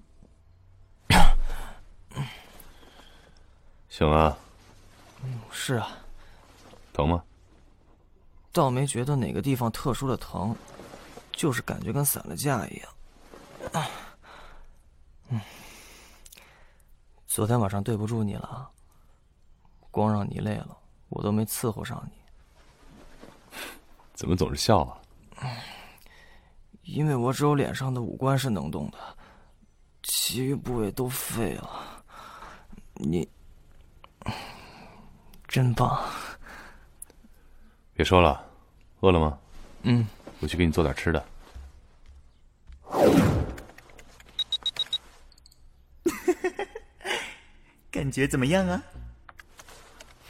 醒了？嗯，是啊。疼吗？倒没觉得哪个地方特殊的疼，就是感觉跟散了架一样。啊，嗯，昨天晚上对不住你了，光让你累了，我都没伺候上你。怎么总是笑啊？因为我只有脸上的五官是能动的，其余部位都废了。你真棒！别说了，饿了吗？嗯，我去给你做点吃的。*laughs* 感觉怎么样啊？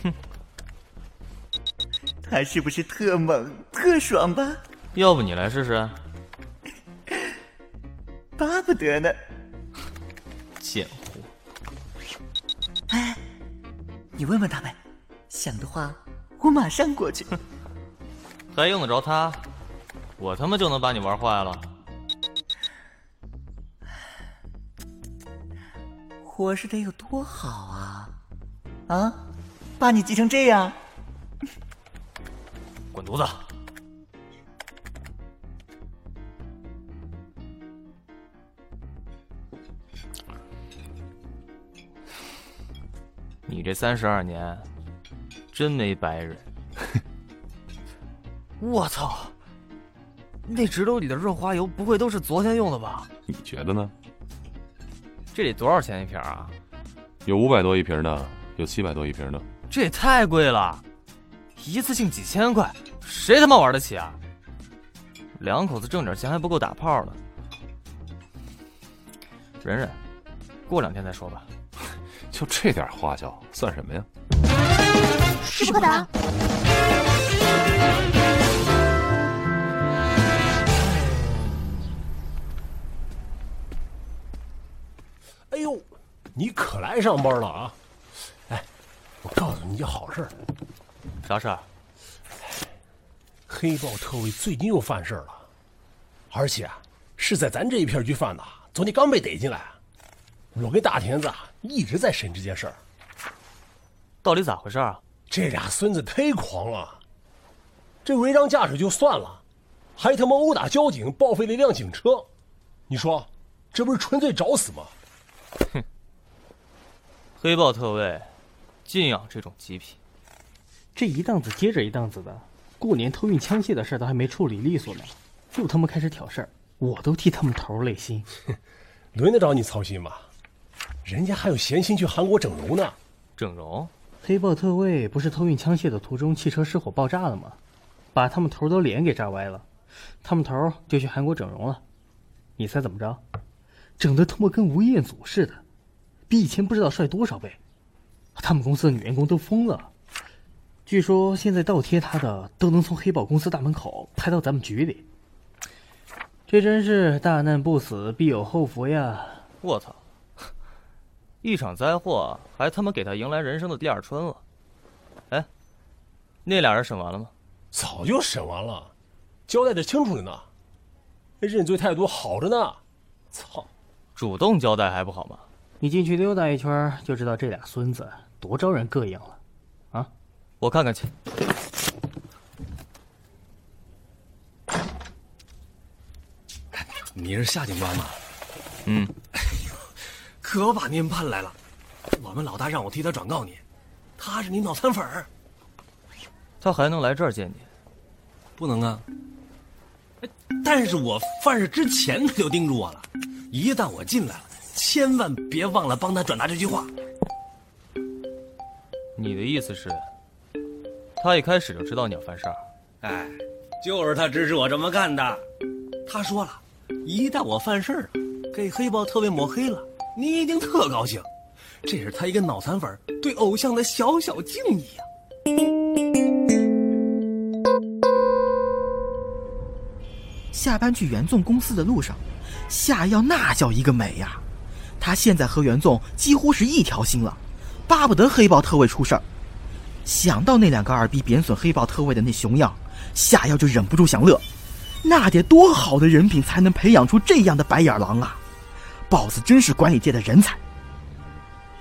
哼。他是不是特猛、特爽吧？要不你来试试？巴不得呢。贱货！哎，你问问他们，想的话，我马上过去。*laughs* 还用得着他？我他妈就能把你玩坏了？活着得有多好啊！啊，把你急成这样！滚犊子！你这三十二年真没白忍！*laughs* 我操！那纸篓里的润滑油不会都是昨天用的吧？你觉得呢？这得多少钱一瓶啊？有五百多一瓶的，有七百多一瓶的。这也太贵了！一次性几千块，谁他妈玩得起啊？两口子挣点钱还不够打炮的，忍忍，过两天再说吧。*laughs* 就这点花销，算什么呀？师傅等。哎呦，你可来上班了啊！哎，我告诉你件好事。啥事儿？黑豹特卫最近又犯事了，而且是在咱这一片区犯的。昨天刚被逮进来。我跟大田子一直在审这件事儿。到底咋回事啊？这俩孙子忒狂了，这违章驾驶就算了，还他妈殴打交警，报废了一辆警车。你说，这不是纯粹找死吗？哼！黑豹特卫禁养这种极品。这一档子接着一档子的，过年偷运枪械的事都还没处理利索呢，就他妈开始挑事儿，我都替他们头累心。*laughs* 轮得着你操心吗？人家还有闲心去韩国整容呢。整容？黑豹特卫不是偷运枪械的途中汽车失火爆炸了吗？把他们头都脸给炸歪了，他们头就去韩国整容了。你猜怎么着？整的他妈跟吴彦祖似的，比以前不知道帅多少倍。他们公司的女员工都疯了，据说现在倒贴他的都能从黑豹公司大门口拍到咱们局里。这真是大难不死，必有后福呀！我操！一场灾祸还他妈给他迎来人生的第二春了。哎，那俩人审完了吗？早就审完了，交代的清楚着呢。认罪态度好着呢。操！主动交代还不好吗？你进去溜达一圈，就知道这俩孙子多招人膈应了。啊，我看看去。你是夏警官吗？嗯。哎呦，可把您盼来了！我们老大让我替他转告你，他是你脑残粉儿。他还能来这儿见你？不能啊。但是我犯事之前他就叮嘱我了，一旦我进来了，千万别忘了帮他转达这句话。你的意思是，他一开始就知道你要犯事儿？哎，就是他指使我这么干的。他说了，一旦我犯事儿了，给黑豹特卫抹黑了，你一定特高兴。这是他一个脑残粉对偶像的小小敬意呀。下班去袁纵公司的路上，夏药那叫一个美呀！他现在和袁纵几乎是一条心了，巴不得黑豹特卫出事儿。想到那两个二逼贬损黑豹特卫的那熊样，夏药就忍不住想乐。那得多好的人品才能培养出这样的白眼狼啊豹子真是管理界的人才。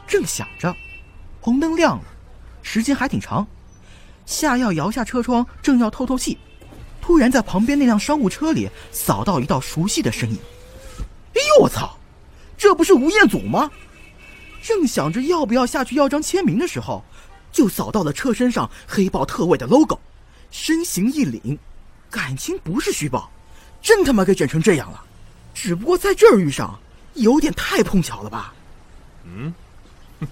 正想着，红灯亮了，时间还挺长。夏药摇下车窗，正要透透气。突然，在旁边那辆商务车里扫到一道熟悉的身影。哎呦我操！这不是吴彦祖吗？正想着要不要下去要张签名的时候，就扫到了车身上黑豹特卫的 logo，身形一凛，感情不是虚报，真他妈给卷成这样了。只不过在这儿遇上，有点太碰巧了吧？嗯，*laughs*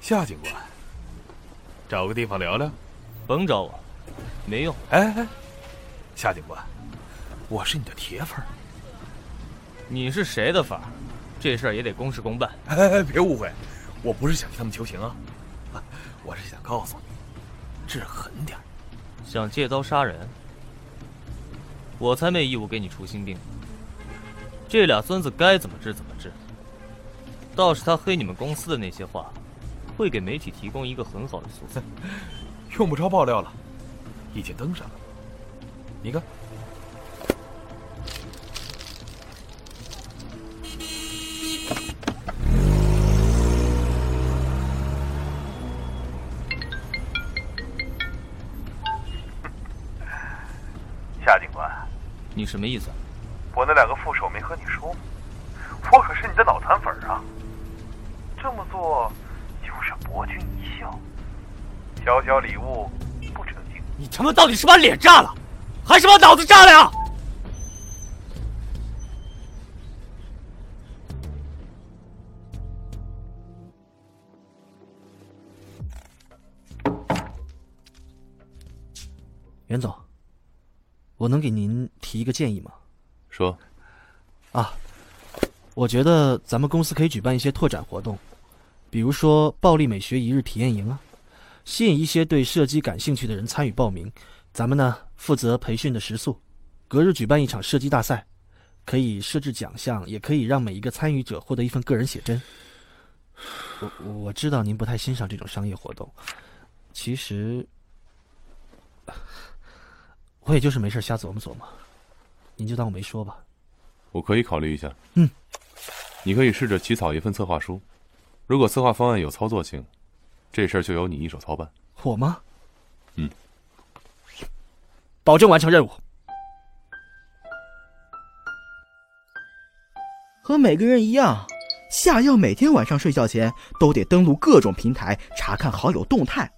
夏警官，找个地方聊聊。甭找我。没用！哎哎，夏警官，我是你的铁粉。你是谁的粉？这事儿也得公事公办。哎哎，别误会，我不是想替他们求情啊，我是想告诉你，治狠点。想借刀杀人？我才没义务给你除心病。这俩孙子该怎么治怎么治。倒是他黑你们公司的那些话，会给媒体提供一个很好的素材。*laughs* 用不着爆料了。已经登上了，你看。你什么意思？我那两个副手没和你说吗？我可是你的脑残粉啊！这么做就是博君一笑，小小礼物不成敬。你他妈到底是把脸炸了，还是把脑子炸了呀？袁总，我能给您提一个建议吗？说。啊，我觉得咱们公司可以举办一些拓展活动，比如说暴力美学一日体验营啊。吸引一些对射击感兴趣的人参与报名，咱们呢负责培训的食宿，隔日举办一场射击大赛，可以设置奖项，也可以让每一个参与者获得一份个人写真。我我知道您不太欣赏这种商业活动，其实我也就是没事瞎琢磨琢磨，您就当我没说吧。我可以考虑一下。嗯，你可以试着起草一份策划书，如果策划方案有操作性。这事儿就由你一手操办，我吗？嗯，保证完成任务。和每个人一样，夏药每天晚上睡觉前都得登录各种平台查看好友动态，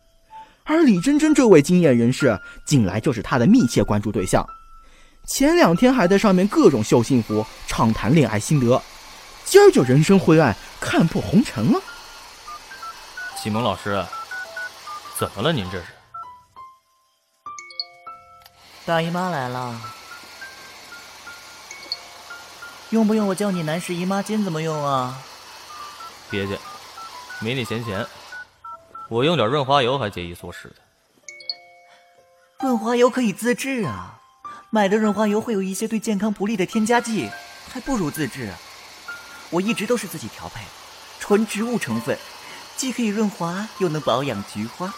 而李真真这位经验人士，近来就是他的密切关注对象。前两天还在上面各种秀幸福、畅谈恋爱心得，今儿就人生灰暗，看破红尘了。启蒙老师，怎么了？您这是？大姨妈来了。用不用我教你男士姨妈巾怎么用啊？别介，没那闲钱。我用点润滑油还节衣缩食的。润滑油可以自制啊，买的润滑油会有一些对健康不利的添加剂，还不如自制。我一直都是自己调配，纯植物成分，既可以润滑，又能保养菊花。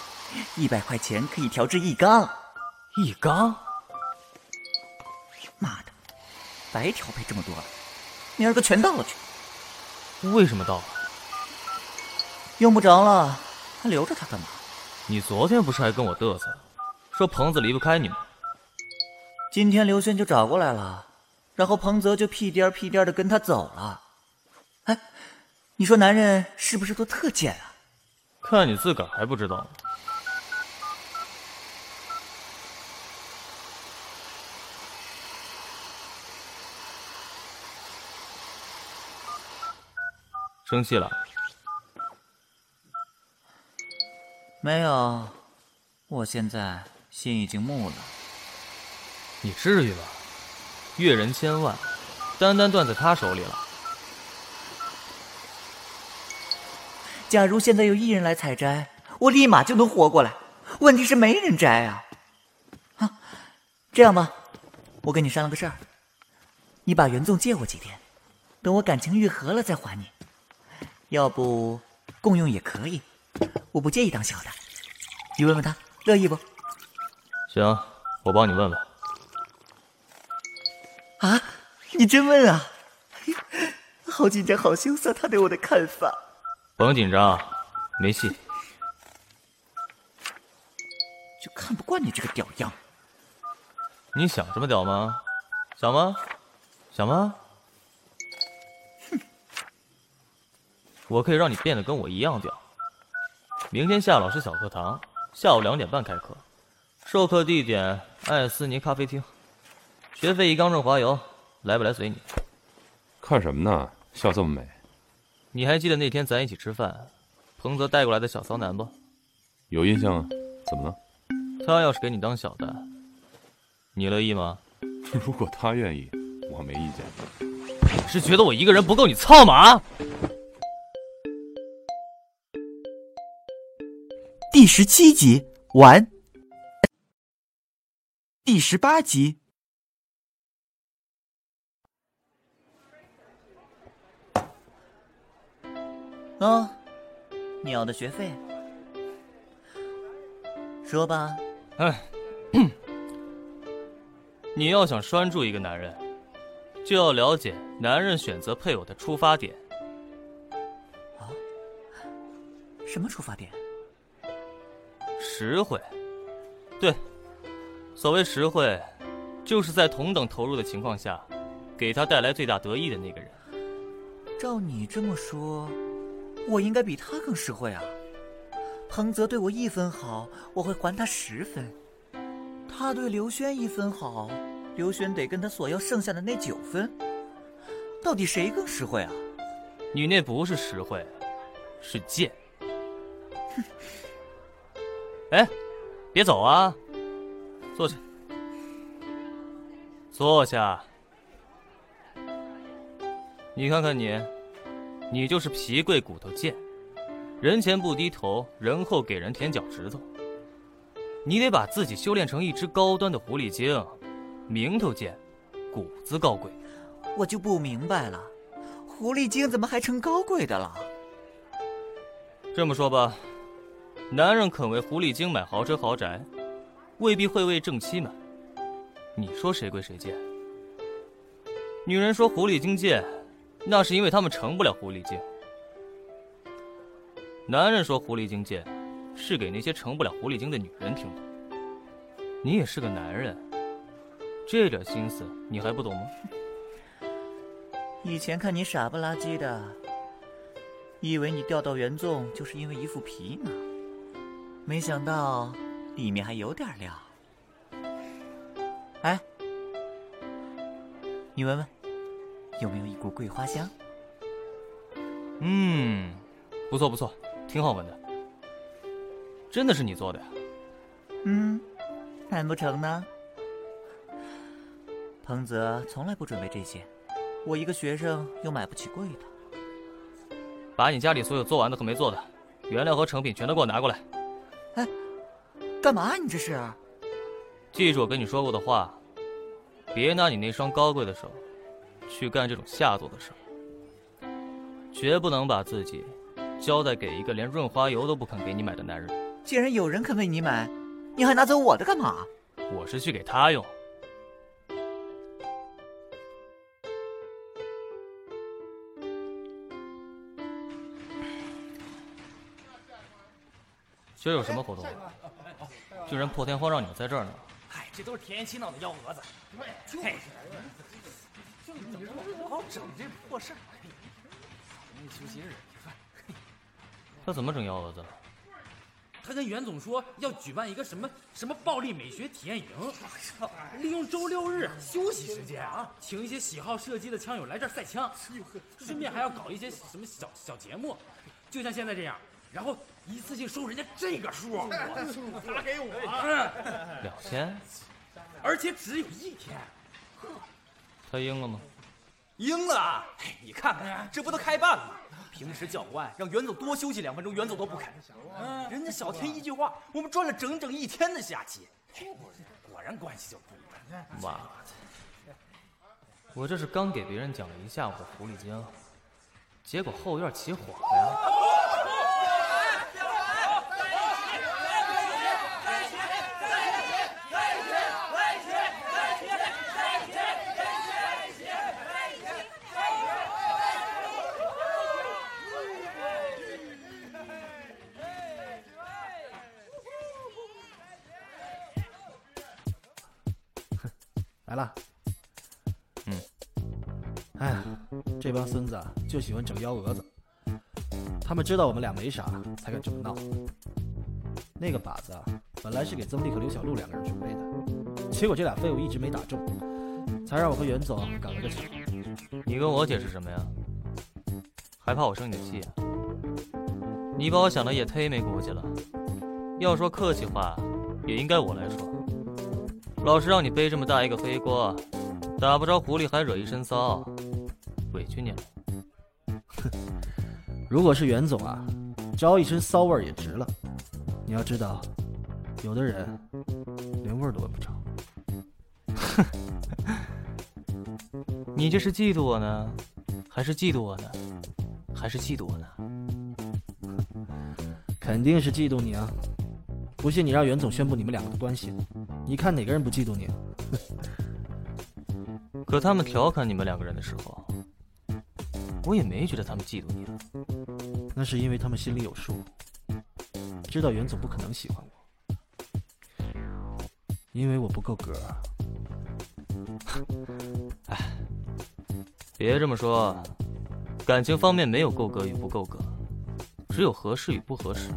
一百块钱可以调制一缸，一缸？妈的，白调配这么多了，明儿个全倒了去。为什么倒了？用不着了，还留着他干嘛？你昨天不是还跟我嘚瑟，说彭子离不开你吗？今天刘轩就找过来了，然后彭泽就屁颠屁颠的跟他走了。哎，你说男人是不是都特贱啊？看你自个儿还不知道呢。生气了？没有，我现在心已经木了。你至于吗？阅人千万，单单断在他手里了。假如现在有一人来采摘，我立马就能活过来。问题是没人摘啊！啊，这样吧，我跟你商量个事儿，你把原纵借我几天，等我感情愈合了再还你。要不共用也可以，我不介意当小的。你问问他乐意不？行，我帮你问问。啊，你真问啊？*laughs* 好紧张，好羞涩，他对我的看法。甭紧张，没戏。*laughs* 就看不惯你这个屌样。你想这么屌吗？想吗？想吗？哼 *laughs* 我可以让你变得跟我一样屌。明天夏老师小课堂，下午两点半开课，授课地点艾斯尼咖啡厅，学费一缸润滑油，来不来随你。看什么呢？笑这么美。你还记得那天咱一起吃饭，彭泽带过来的小骚男不？有印象啊？怎么了？他要是给你当小的，你乐意吗？*laughs* 如果他愿意，我没意见。你是觉得我一个人不够你操吗？第十七集完，第十八集。哦，你要的学费，说吧。哎，*coughs* 你要想拴住一个男人，就要了解男人选择配偶的出发点。啊？什么出发点？实惠，对，所谓实惠，就是在同等投入的情况下，给他带来最大得益的那个人。照你这么说，我应该比他更实惠啊！彭泽对我一分好，我会还他十分；他对刘轩一分好，刘轩得跟他索要剩下的那九分。到底谁更实惠啊？你那不是实惠，是贱。哼。*laughs* 哎，别走啊！坐下，坐下。你看看你，你就是皮贵骨头贱，人前不低头，人后给人舔脚趾头。你得把自己修炼成一只高端的狐狸精，名头贱，骨子高贵。我就不明白了，狐狸精怎么还成高贵的了？这么说吧。男人肯为狐狸精买豪车豪宅，未必会为正妻买。你说谁贵谁贱？女人说狐狸精贱，那是因为他们成不了狐狸精。男人说狐狸精贱，是给那些成不了狐狸精的女人听的。你也是个男人，这点心思你还不懂吗？以前看你傻不拉几的，以为你钓到原纵就是因为一副皮呢。没想到里面还有点料。哎，你闻闻，有没有一股桂花香？嗯，不错不错，挺好闻的。真的是你做的呀？嗯，难不成呢？彭泽从来不准备这些，我一个学生又买不起贵的。把你家里所有做完的和没做的原料和成品全都给我拿过来。哎，干嘛你这是？记住我跟你说过的话，别拿你那双高贵的手去干这种下作的事儿，绝不能把自己交代给一个连润滑油都不肯给你买的男人。既然有人肯为你买，你还拿走我的干嘛？我是去给他用。今儿有什么活动？居然破天荒让你们在这儿呢？哎，这都是田延期闹的幺蛾子。对，就是，就你老整这破事儿。休息日，*laughs* 他怎么整幺蛾子？他跟袁总说要举办一个什么什么暴力美学体验营，利用周六日休息时间啊，请一些喜好射击的枪友来这儿赛枪，顺便还要搞一些什么小小节目，就像现在这样，然后一次性收人家这个数，*laughs* 拿给我，嗯，两千，而且只有一天。他应了吗？应了，哎，你看看，这不都开办了吗？平时教官让袁总多休息两分钟，袁总都不肯。人家小天一句话，我们赚了整整一天的假期。果然关系就不一般。妈的！我这是刚给别人讲了一下午的狐狸精，结果后院起火了呀！来了。嗯。哎，这帮孙子就喜欢整幺蛾子。他们知道我们俩没啥，才敢这么闹。那个靶子本来是给曾丽和刘小璐两个人准备的，结果这俩废物一直没打中，才让我和袁总赶了个场。你跟我解释什么呀？还怕我生你的气啊？你把我想的也忒没骨气了。要说客气话，也应该我来说。老是让你背这么大一个黑锅，打不着狐狸还惹一身骚，委屈你了。哼，*laughs* 如果是袁总啊，招一身骚味儿也值了。你要知道，有的人连味儿都闻不着。哼，*laughs* 你这是嫉妒我呢，还是嫉妒我呢，还是嫉妒我呢？肯定是嫉妒你啊！不信你让袁总宣布你们两个的关系，你看哪个人不嫉妒你？*laughs* 可他们调侃你们两个人的时候，我也没觉得他们嫉妒你啊。那是因为他们心里有数，知道袁总不可能喜欢我，因为我不够格。哎，别这么说，感情方面没有够格与不够格，只有合适与不合适。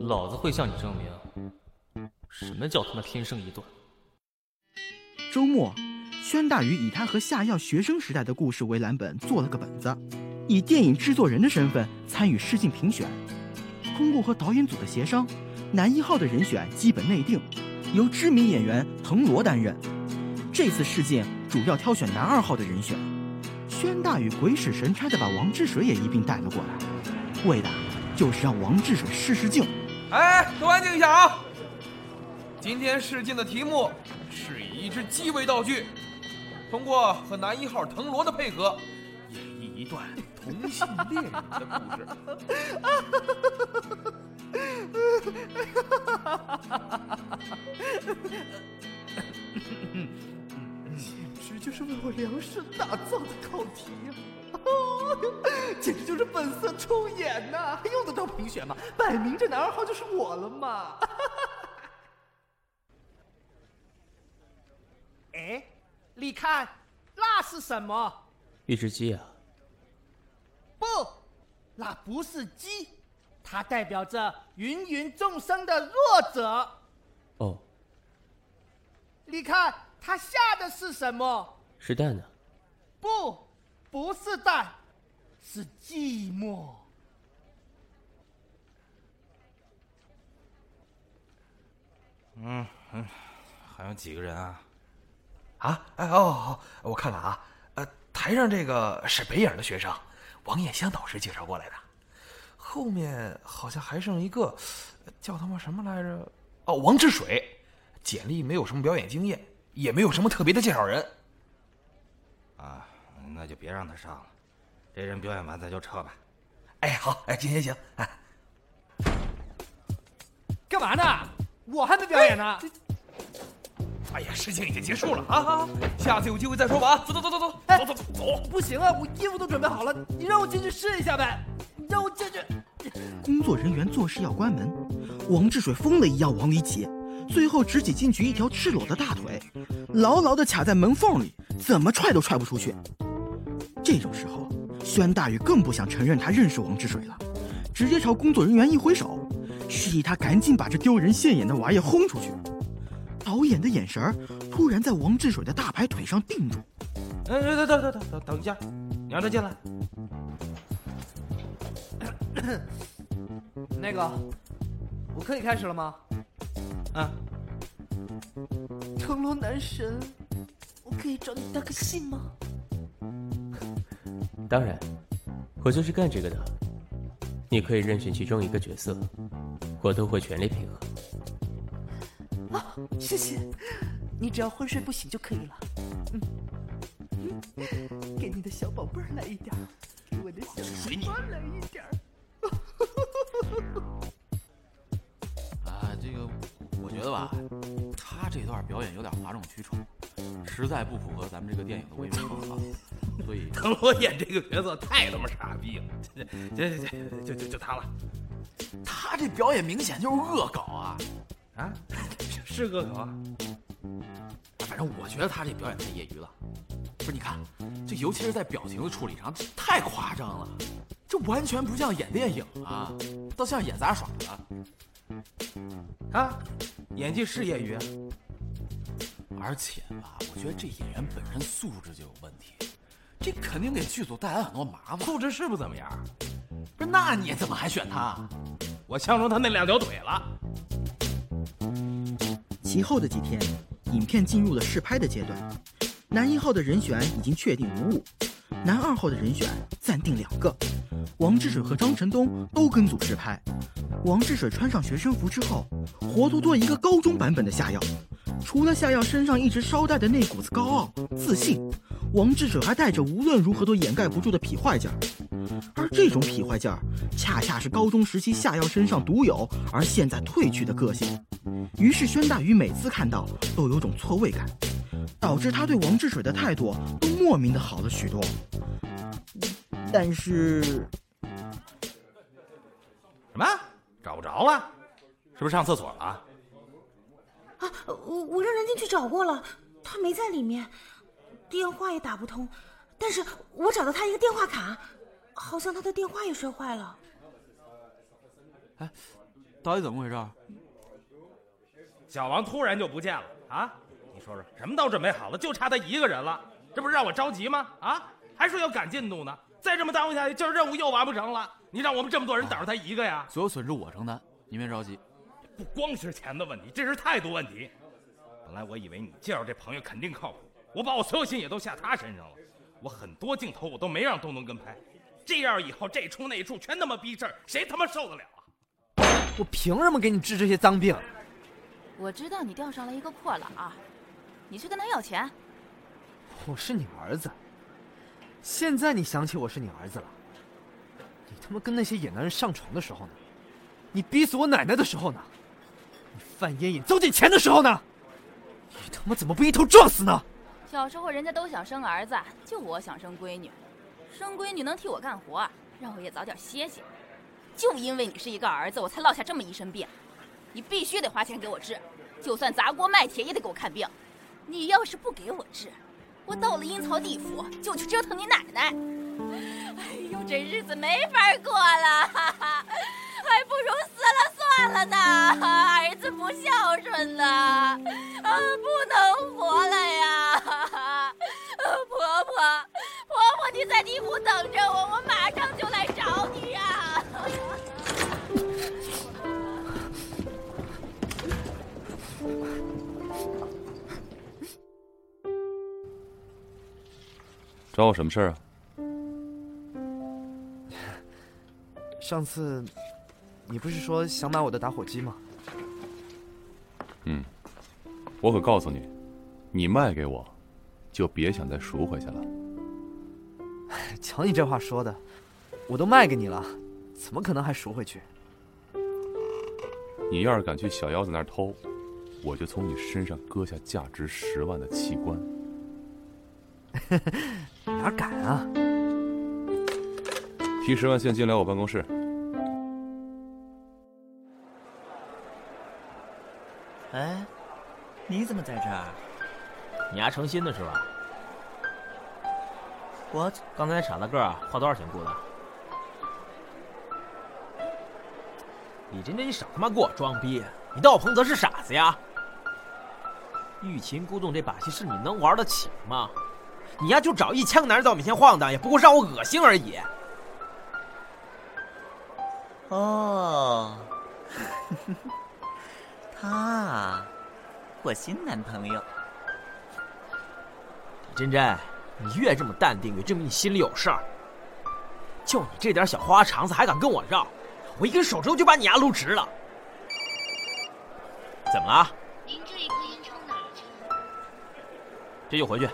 老子会向你证明，什么叫他妈天生一对。周末，宣大宇以他和夏药学生时代的故事为蓝本做了个本子，以电影制作人的身份参与试镜评选。通过和导演组的协商，男一号的人选基本内定，由知名演员藤萝担任。这次试镜主要挑选男二号的人选，宣大宇鬼使神差的把王志水也一并带了过来，为的就是让王志水试试镜。哎，都安静一下啊！今天试镜的题目是以一只鸡为道具，通过和男一号藤萝的配合，演绎一段同性恋人的故事。*laughs* 简直就是为我量身打造的考题呀！简直就是本色出演呐，还用得着评选吗？摆明这男二号就是我了嘛！*laughs* 哎，你看，那是什么？一只鸡啊！不，那不是鸡，它代表着芸芸众生的弱者。哦。你看，它下的是什么？是蛋呢。不，不是蛋。是寂寞。嗯嗯，还有几个人啊？啊，哎哦哦，我看看啊，呃，台上这个是北影的学生，王艳香导师介绍过来的，后面好像还剩一个，叫他妈什么来着？哦，王之水，简历没有什么表演经验，也没有什么特别的介绍人。啊，那就别让他上了，这人表演完咱就撤吧。哎，好，哎，行行行，哎，干嘛呢？我还没表演呢。哎呀，事情已经结束了啊！好好，下次有机会再说吧啊！走走走走走，走走走走。不行啊，我衣服都准备好了，你让我进去试一下呗，你让我进去。工作人员做事要关门，王志水疯了一样往里挤，最后只挤进去一条赤裸的大腿，牢牢的卡在门缝里，怎么踹都踹不出去。这种时候，宣大宇更不想承认他认识王志水了，直接朝工作人员一挥手，示意他赶紧把这丢人现眼的玩意轰出去。导演的眼神儿突然在王志水的大白腿上定住。哎，等等等等等等一下，你让他进来。那个，我可以开始了吗？啊。成龙男神，我可以找你搭个戏吗？当然，我就是干这个的。你可以任选其中一个角色，我都会全力配合。啊，谢谢，你只要昏睡不醒就可以了。嗯，给你的小宝贝儿来一点儿，给我的小青蛙来一点儿。啊，这个我觉得吧，他这段表演有点哗众取宠，实在不符合咱们这个电影的微文风啊。所以 *laughs* 腾罗演这个角色太他妈傻逼了，行行行，就就就他了。他这表演明显就是恶搞啊！啊，*laughs* 是歌手啊。反正我觉得他这表演太业余了。不是，你看，这尤其是在表情的处理上，这太夸张了，这完全不像演电影啊，倒像演杂耍的。啊，演技是业余，而且吧，我觉得这演员本身素质就有问题，这肯定给剧组带来很多麻烦。素质是不怎么样，不是？那你怎么还选他？我相中他那两条腿了。其后的几天，影片进入了试拍的阶段，男一号的人选已经确定无误，男二号的人选暂定两个，王志水和张晨东都跟组试拍。王志水穿上学生服之后，活脱脱一个高中版本的夏耀。除了夏耀身上一直捎带的那股子高傲自信，王志水还带着无论如何都掩盖不住的痞坏劲儿。而这种痞坏劲儿，恰恰是高中时期夏耀身上独有而现在褪去的个性。于是宣大宇每次看到都有种错位感，导致他对王志水的态度都莫名的好了许多。但是，什么找不着了？是不是上厕所了？啊，我我让人进去找过了，他没在里面，电话也打不通。但是我找到他一个电话卡，好像他的电话也摔坏了。哎，到底怎么回事？小王突然就不见了啊！你说说，什么都准备好了，就差他一个人了，这不是让我着急吗？啊，还说要赶进度呢，再这么耽误下去，今儿任务又完不成了。你让我们这么多人等着他一个呀？所有损失我承担，你别着急。不光是钱的问题，这是态度问题。本来我以为你介绍这朋友肯定靠谱，我把我所有心也都下他身上了。我很多镜头我都没让东东跟拍，这样以后这出那出全他妈逼事儿，谁他妈受得了啊？我凭什么给你治这些脏病？我知道你钓上了一个破佬，你去跟他要钱。我是你儿子，现在你想起我是你儿子了？你他妈跟那些野男人上床的时候呢？你逼死我奶奶的时候呢？你犯烟瘾糟践钱的时候呢？你他妈怎么不一头撞死呢？小时候人家都想生儿子，就我想生闺女。生闺女能替我干活，让我也早点歇歇。就因为你是一个儿子，我才落下这么一身病。你必须得花钱给我治，就算砸锅卖铁也得给我看病。你要是不给我治，我到了阴曹地府就去折腾你奶奶。哎呦，这日子没法过了，还不如死了算了呢。儿子不孝顺呢，啊，不能活了呀。*laughs* 婆婆，婆婆，你在地府等着我，我马上就找我什么事儿啊？*laughs* 上次你不是说想买我的打火机吗？嗯，我可告诉你，你卖给我，就别想再赎回去了。*laughs* 瞧你这话说的，我都卖给你了，怎么可能还赎回去？你要是敢去小妖子那儿偷，我就从你身上割下价值十万的器官。*laughs* 哪敢啊！提十万现金来我办公室。哎，你怎么在这儿？你丫成心的是吧？我刚才傻大个儿花多少钱雇的？李真真，你少他妈给我装逼！你当我彭泽是傻子呀？欲擒故纵这把戏是你能玩得起吗？你呀就找一千个男人在我面前晃荡，也不过是让我恶心而已。哦，*laughs* 他啊，我新男朋友。李真真，你越这么淡定，越证明你心里有事儿。就你这点小花肠子，还敢跟我绕？我一根手指头就把你牙撸直了。怎么了？您这一颗烟抽哪儿去了？这就回去。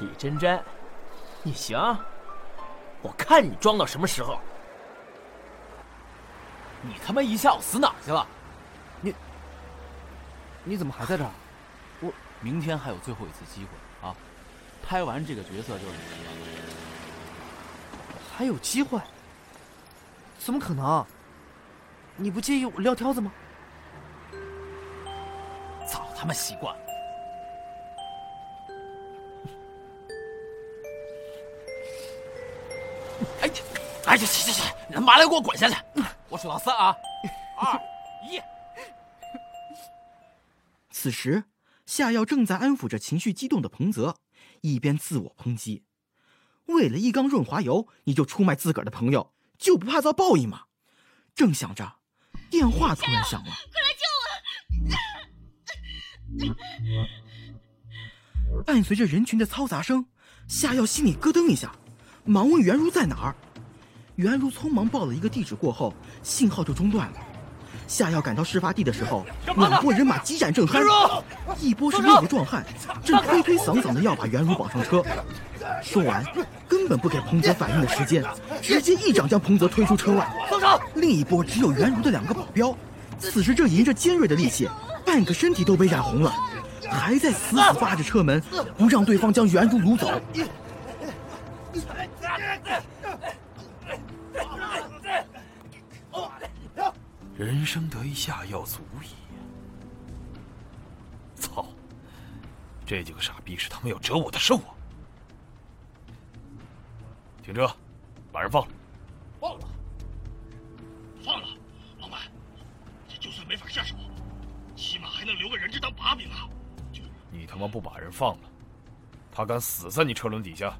李真真，你行？我看你装到什么时候？你他妈一下午死哪儿去了？你你怎么还在这儿？我明天还有最后一次机会啊！拍完这个角色就是你的了。还有机会？怎么可能？你不介意我撂挑子吗？早他妈习惯了。哎呀，行行行，你他妈的给我滚下去！我数到三啊，二一。此时，夏耀正在安抚着情绪激动的彭泽，一边自我抨击：“为了一缸润滑油，你就出卖自个儿的朋友，就不怕遭报应吗？”正想着，电话突然响了。快来救我！伴随着人群的嘈杂声，夏耀心里咯噔一下，忙问袁如在哪儿。袁如匆忙报了一个地址过后，信号就中断了。下药赶到事发地的时候，两拨人马激战正酣，一波是六个壮汉，正推推搡搡的要把袁如绑上车。说完，根本不给彭泽反应的时间，直接一掌将彭泽推出车外。另一波只有袁如的两个保镖，此时正迎着尖锐的利器，半个身体都被染红了，还在死死扒着车门，不让对方将袁如掳走。人生得一下药足矣。操！这几个傻逼是他们要折我的寿啊！停车，把人放了。放了，放了，老板，这就算没法下手，起码还能留个人质当把柄啊！你他妈不把人放了，他敢死在你车轮底下！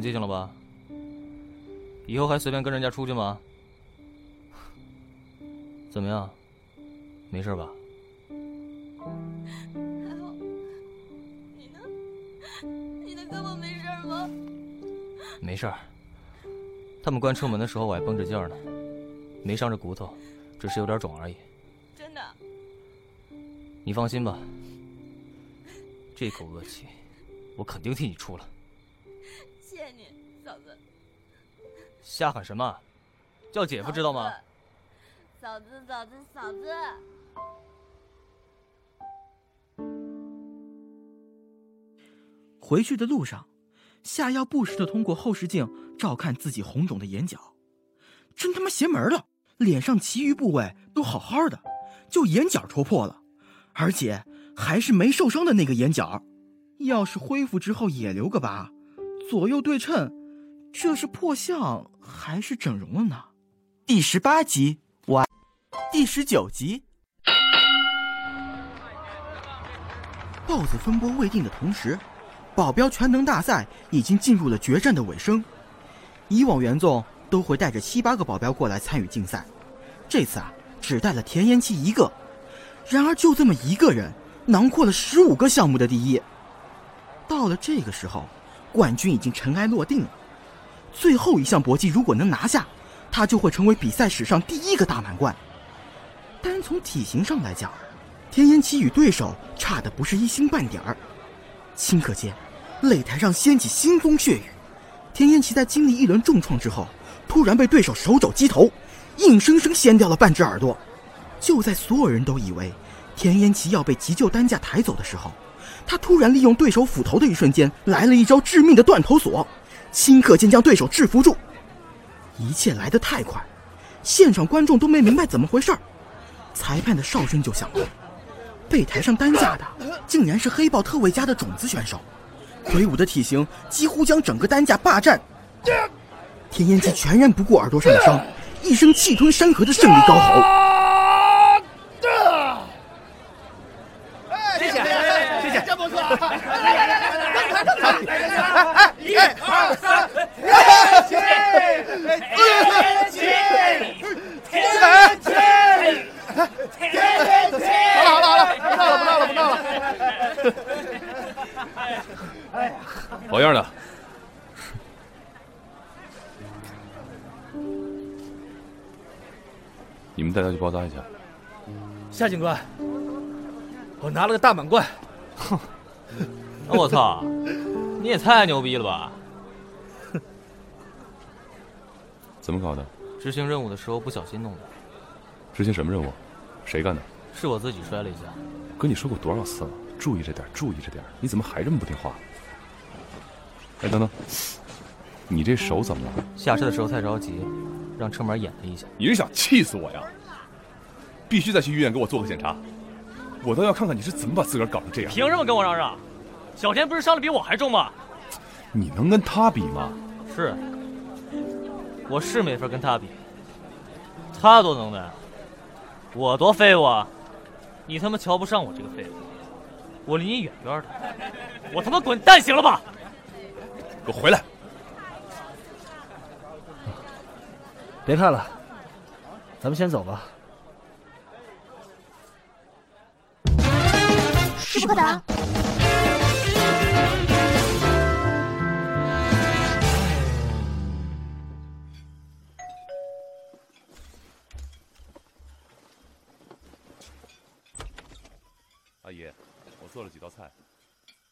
长记性了吧？以后还随便跟人家出去吗？*laughs* 怎么样？没事吧？还好。你呢？你的胳膊没事吗？没事儿。他们关车门的时候我还绷着劲儿呢，没伤着骨头，只是有点肿而已。真的？你放心吧，这口恶气，我肯定替你出了。谢谢你，嫂子。瞎喊什么？叫姐夫知道吗？嫂子，嫂子，嫂子。回去的路上，夏药不时的通过后视镜照看自己红肿的眼角，真他妈邪门了！脸上其余部位都好好的，就眼角戳破了，而且还是没受伤的那个眼角。要是恢复之后也留个疤，左右对称，这是破相还是整容了呢？第十八集完，第十九集。豹子风波未定的同时，保镖全能大赛已经进入了决战的尾声。以往袁纵都会带着七八个保镖过来参与竞赛，这次啊，只带了田延琪一个。然而就这么一个人，囊括了十五个项目的第一。到了这个时候，冠军已经尘埃落定了。最后一项搏击如果能拿下，他就会成为比赛史上第一个大满贯。单从体型上来讲，田延琪与对手差的不是一星半点儿。顷刻间，擂台上掀起腥风血雨。田延琪在经历一轮重创之后，突然被对手手肘击头，硬生生掀掉了半只耳朵。就在所有人都以为田延琪要被急救担架抬走的时候，他突然利用对手斧头的一瞬间，来了一招致命的断头锁，顷刻间将对手制服住。一切来得太快，现场观众都没明白怎么回事儿。裁判的哨声就响了，被抬上担架的竟然是黑豹特卫家的种子选手，魁梧的体型几乎将整个担架霸占。田延吉全然不顾耳朵上的伤，一声气吞山河的胜利高吼。谢谢，谢谢，真不错！来来来来来来，一二三，天气，天气，天气，天气。好了好了好了，不闹了不闹了不闹了。哎呀，好样的！你们带他去包扎一下。夏警官，我拿了个大满贯。哼，*laughs* 我操，你也太牛逼了吧！*laughs* 怎么搞的？执行任务的时候不小心弄的。执行什么任务？谁干的？是我自己摔了一下。跟你说过多少次了，注意着点，注意着点。你怎么还这么不听话？哎，等等，你这手怎么了？下车的时候太着急，让车门掩了一下。你是想气死我呀？必须再去医院给我做个检查，我倒要看看你是怎么把自个儿搞成这样。凭什么跟我嚷嚷？小田不是伤的比我还重吗？你能跟他比吗？是，我是没法跟他比。他多能耐，我多废物啊！你他妈瞧不上我这个废物，我离你远远的，我他妈滚蛋行了吧？给我回来！别看了，咱们先走吧。师傅达，阿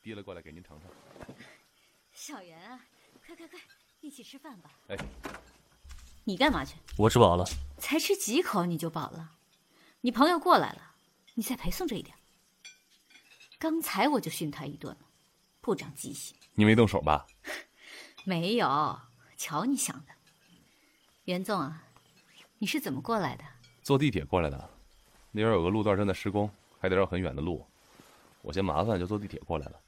提了过来给您尝尝。小袁啊，快快快，一起吃饭吧。哎，你干嘛去？我吃饱了。才吃几口你就饱了？你朋友过来了，你再陪送这一点。刚才我就训他一顿了，不长记性。你没动手吧？没有，瞧你想的。袁总啊，你是怎么过来的？坐地铁过来的，那边有个路段正在施工，还得绕很远的路，我嫌麻烦就坐地铁过来了。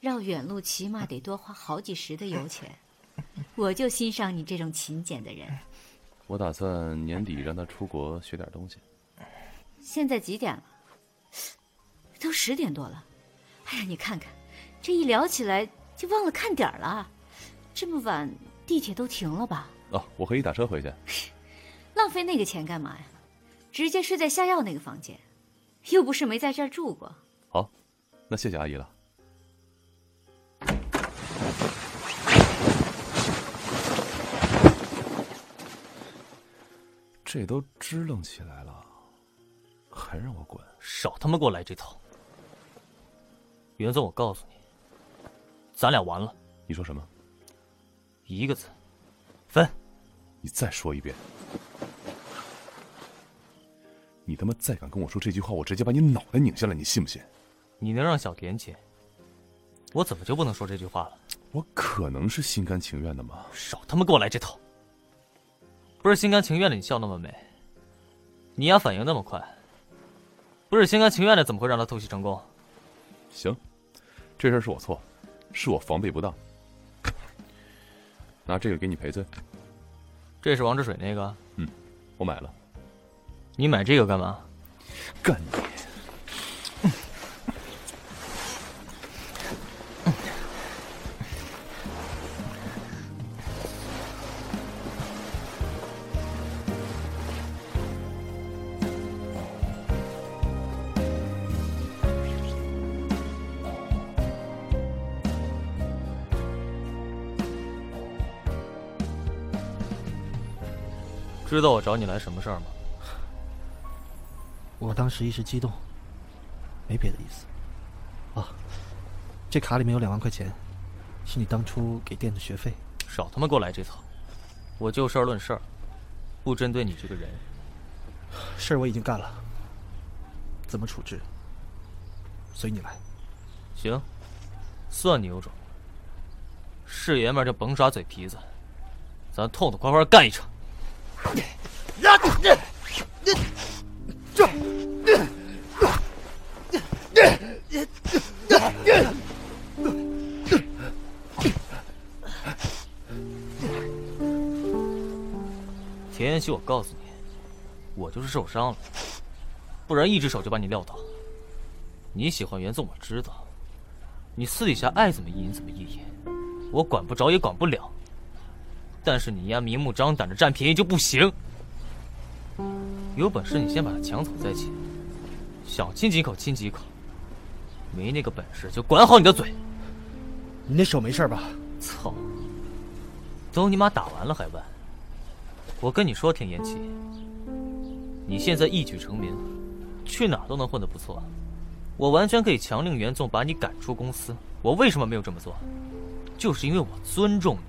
绕远路起码得多花好几十的油钱，我就欣赏你这种勤俭的人。我打算年底让他出国学点东西。现在几点了？都十点多了。哎呀，你看看，这一聊起来就忘了看点儿了。这么晚，地铁都停了吧？哦，我可以打车回去。*laughs* 浪费那个钱干嘛呀？直接睡在下药那个房间，又不是没在这儿住过。好，那谢谢阿姨了。这都支棱起来了，还让我滚？少他妈给我来这套！袁总，我告诉你，咱俩完了。你说什么？一个字，分。你再说一遍。你他妈再敢跟我说这句话，我直接把你脑袋拧下来，你信不信？你能让小田姐，我怎么就不能说这句话了？我可能是心甘情愿的吗？少他妈给我来这套！不是心甘情愿的，你笑那么美，你丫反应那么快，不是心甘情愿的，怎么会让他偷袭成功？行，这事儿是我错，是我防备不当。*laughs* 拿这个给你赔罪。这是王之水那个？嗯，我买了。你买这个干嘛？干你！道我找你来什么事儿吗？我当时一时激动，没别的意思。啊，这卡里面有两万块钱，是你当初给店的学费。少他妈给我来这套！我就事儿论事儿，不针对你这个人。事儿我已经干了，怎么处置，随你来。行，算你有种。是爷们儿就甭耍嘴皮子，咱痛痛快快干一场。呀，你你田延熙，我告诉你，我就是受伤了，不然一只手就把你撂倒。你喜欢袁总，我知道，你私底下爱怎么意淫怎么意淫，我管不着也管不了。但是你丫明目张胆的占便宜就不行，有本事你先把他抢走再亲，想亲几口亲几口，没那个本事就管好你的嘴。你那手没事吧？操！都你妈打完了还问？我跟你说，田延琪，你现在一举成名，去哪儿都能混得不错，我完全可以强令袁总把你赶出公司。我为什么没有这么做？就是因为我尊重你，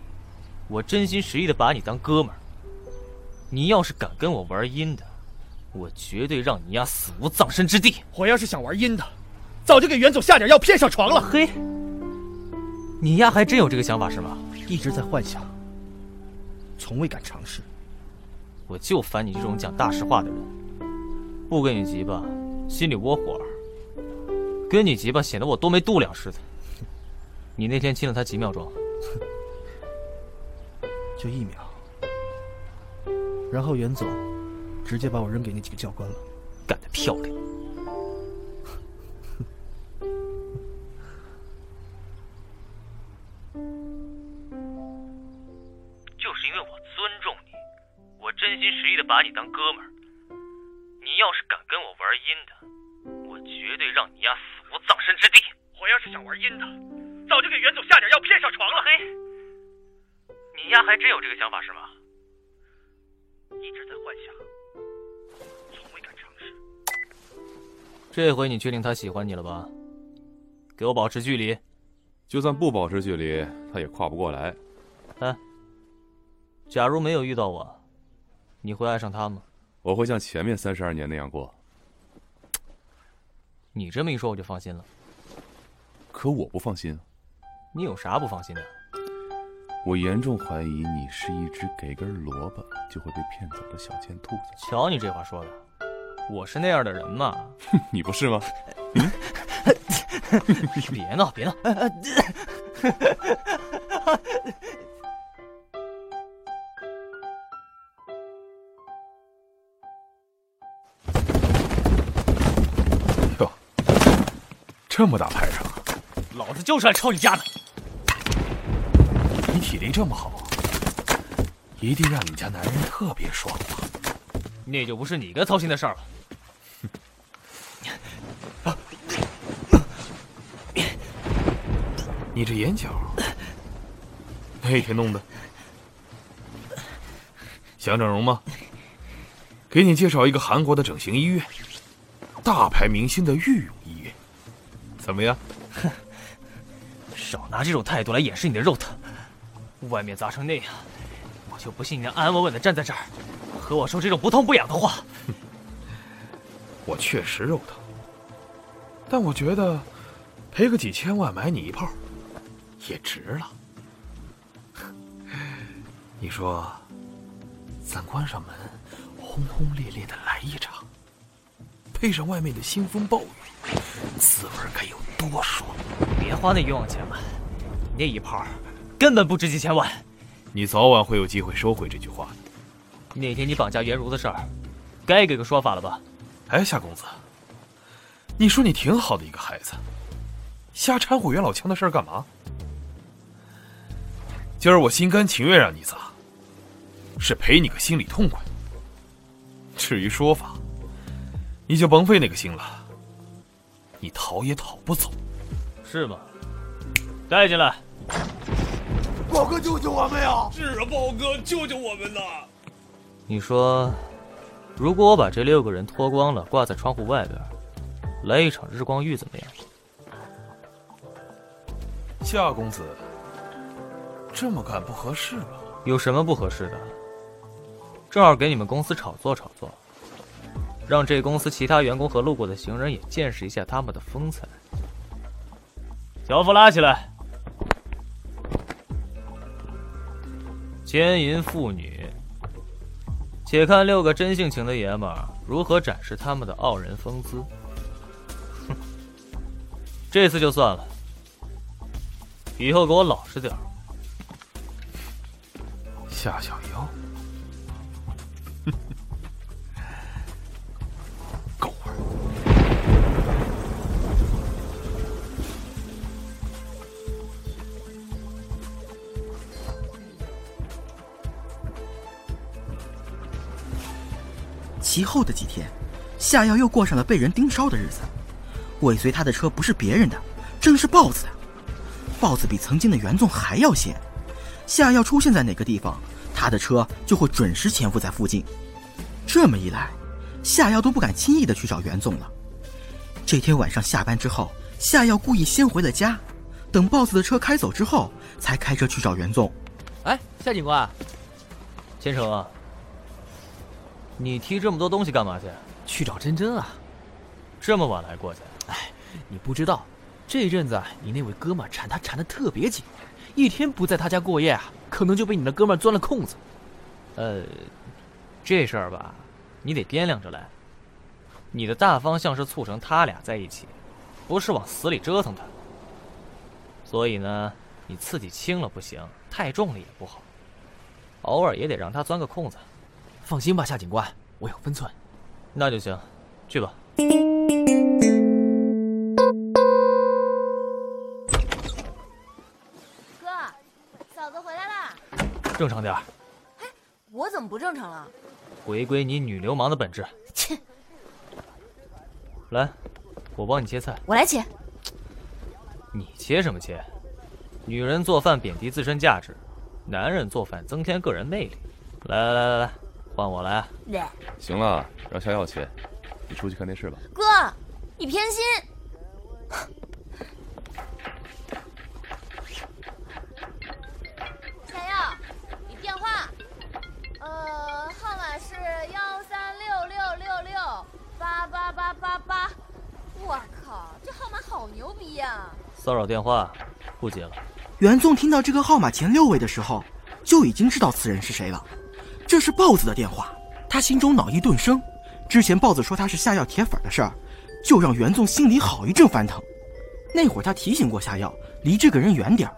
我真心实意的把你当哥们儿。你要是敢跟我玩阴的，我绝对让你丫死无葬身之地。我要是想玩阴的，早就给袁总下点药骗上床了。嘿，你丫还真有这个想法是吗？一直在幻想，从未敢尝试。我就烦你这种讲大实话的人，不跟你急吧，心里窝火；跟你急吧，显得我多没度量似的。*laughs* 你那天亲了他几秒钟？*laughs* 就一秒。然后袁总直接把我扔给那几个教官了。干得漂亮！*laughs* 就是因为我尊重你，我真心实意的把你当哥们儿。你要是敢跟我玩阴的，我绝对让你丫死无葬身之地。我要是想玩阴的，早就给袁总下点药骗上床了。嘿，你丫还真有这个想法是吗？一直在幻想，从未敢尝试。这回你确定他喜欢你了吧？给我保持距离。就算不保持距离，他也跨不过来。哎，假如没有遇到我，你会爱上他吗？我会像前面三十二年那样过。你这么一说，我就放心了。可我不放心。你有啥不放心的？我严重怀疑你是一只给根萝卜就会被骗走的小贱兔子。瞧你这话说的，我是那样的人吗？你不是吗？*laughs* 别闹，别闹！哟，这么大排场，老子就是来抄你家的！你体力这么好，一定让你家男人特别爽吧？那就不是你该操心的事儿了。你这眼角 *laughs* 那天弄的？想整容吗？给你介绍一个韩国的整形医院，大牌明星的御用医院，怎么样？哼，少拿这种态度来掩饰你的肉疼。外面砸成那样，我就不信你能安安稳稳的站在这儿，和我说这种不痛不痒的话。我确实肉疼，但我觉得赔个几千万买你一炮，也值了。*laughs* 你说，咱关上门，轰轰烈烈的来一场，配上外面的腥风暴雨，滋味该有多爽！别花那冤枉钱了，你那一炮根本不值几千万。你早晚会有机会收回这句话的。那天你绑架袁如的事儿，该给个说法了吧？哎，夏公子，你说你挺好的一个孩子，瞎掺和袁老枪的事儿干嘛？今儿我心甘情愿让你砸，是赔你个心里痛快。至于说法，你就甭费那个心了，你逃也逃不走。是吗？带进来。豹哥，救救我们呀！是啊，豹哥，救救我们呐！你说，如果我把这六个人脱光了，挂在窗户外边，来一场日光浴怎么样？夏公子，这么干不合适吧？有什么不合适的？正好给你们公司炒作炒作，让这公司其他员工和路过的行人也见识一下他们的风采。小夫拉起来。奸淫妇女，且看六个真性情的爷们儿如何展示他们的傲人风姿。哼，这次就算了，以后给我老实点儿。夏小妖，其后的几天，夏耀又过上了被人盯梢的日子。尾随他的车不是别人的，正是豹子的。豹子比曾经的袁纵还要闲，夏耀出现在哪个地方，他的车就会准时潜伏在附近。这么一来，夏耀都不敢轻易的去找袁纵了。这天晚上下班之后，夏耀故意先回了家，等豹子的车开走之后，才开车去找袁纵。哎，夏警官，千成啊，你提这么多东西干嘛去？去找真真啊！这么晚了还过去？哎，你不知道，这阵子啊，你那位哥们缠他缠的特别紧，一天不在他家过夜啊，可能就被你那哥们钻了空子。呃，这事儿吧，你得掂量着来。你的大方向是促成他俩在一起，不是往死里折腾他。所以呢，你刺激轻了不行，太重了也不好，偶尔也得让他钻个空子。放心吧，夏警官，我有分寸。那就行，去吧。哥，嫂子回来啦！正常点儿，我怎么不正常了？回归你女流氓的本质。切！来，我帮你切菜。我来切。你切什么切？女人做饭贬低自身价值，男人做饭增添个人魅力。来来来来来，换我来。行了，让夏耀去，你出去看电视吧。哥，你偏心。夏耀，你电话，呃，号码是幺三六六六六八八八八八。我靠，这号码好牛逼呀！骚扰电话，不接了。袁纵听到这个号码前六位的时候，就已经知道此人是谁了。这是豹子的电话，他心中脑一顿生。之前豹子说他是下药铁粉的事儿，就让袁纵心里好一阵翻腾。那会儿他提醒过下药离这个人远点儿，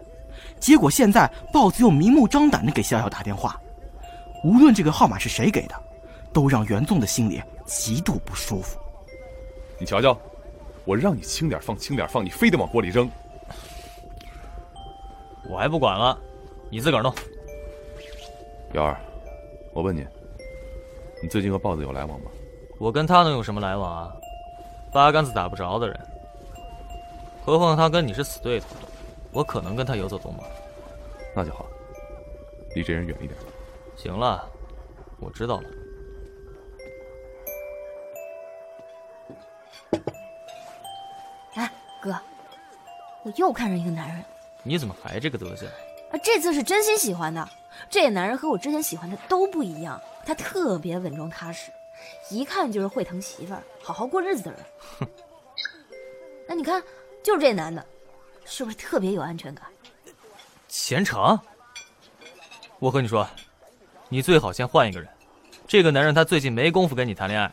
结果现在豹子又明目张胆的给下药打电话。无论这个号码是谁给的，都让袁纵的心里极度不舒服。你瞧瞧，我让你轻点放，轻点放，你非得往锅里扔。我还不管了，你自个儿弄。幺儿，我问你，你最近和豹子有来往吗？我跟他能有什么来往啊？八竿子打不着的人。何况他跟你是死对头，我可能跟他游走动吗？那就好，离这人远一点。行了，我知道了。哎，哥，我又看上一个男人。你怎么还这个德行？啊，这次是真心喜欢的。这男人和我之前喜欢的都不一样，他特别稳重踏实，一看就是会疼媳妇儿、好好过日子的人。*laughs* 哼，那你看，就是这男的，是不是特别有安全感？前程，我和你说，你最好先换一个人，这个男人他最近没工夫跟你谈恋爱，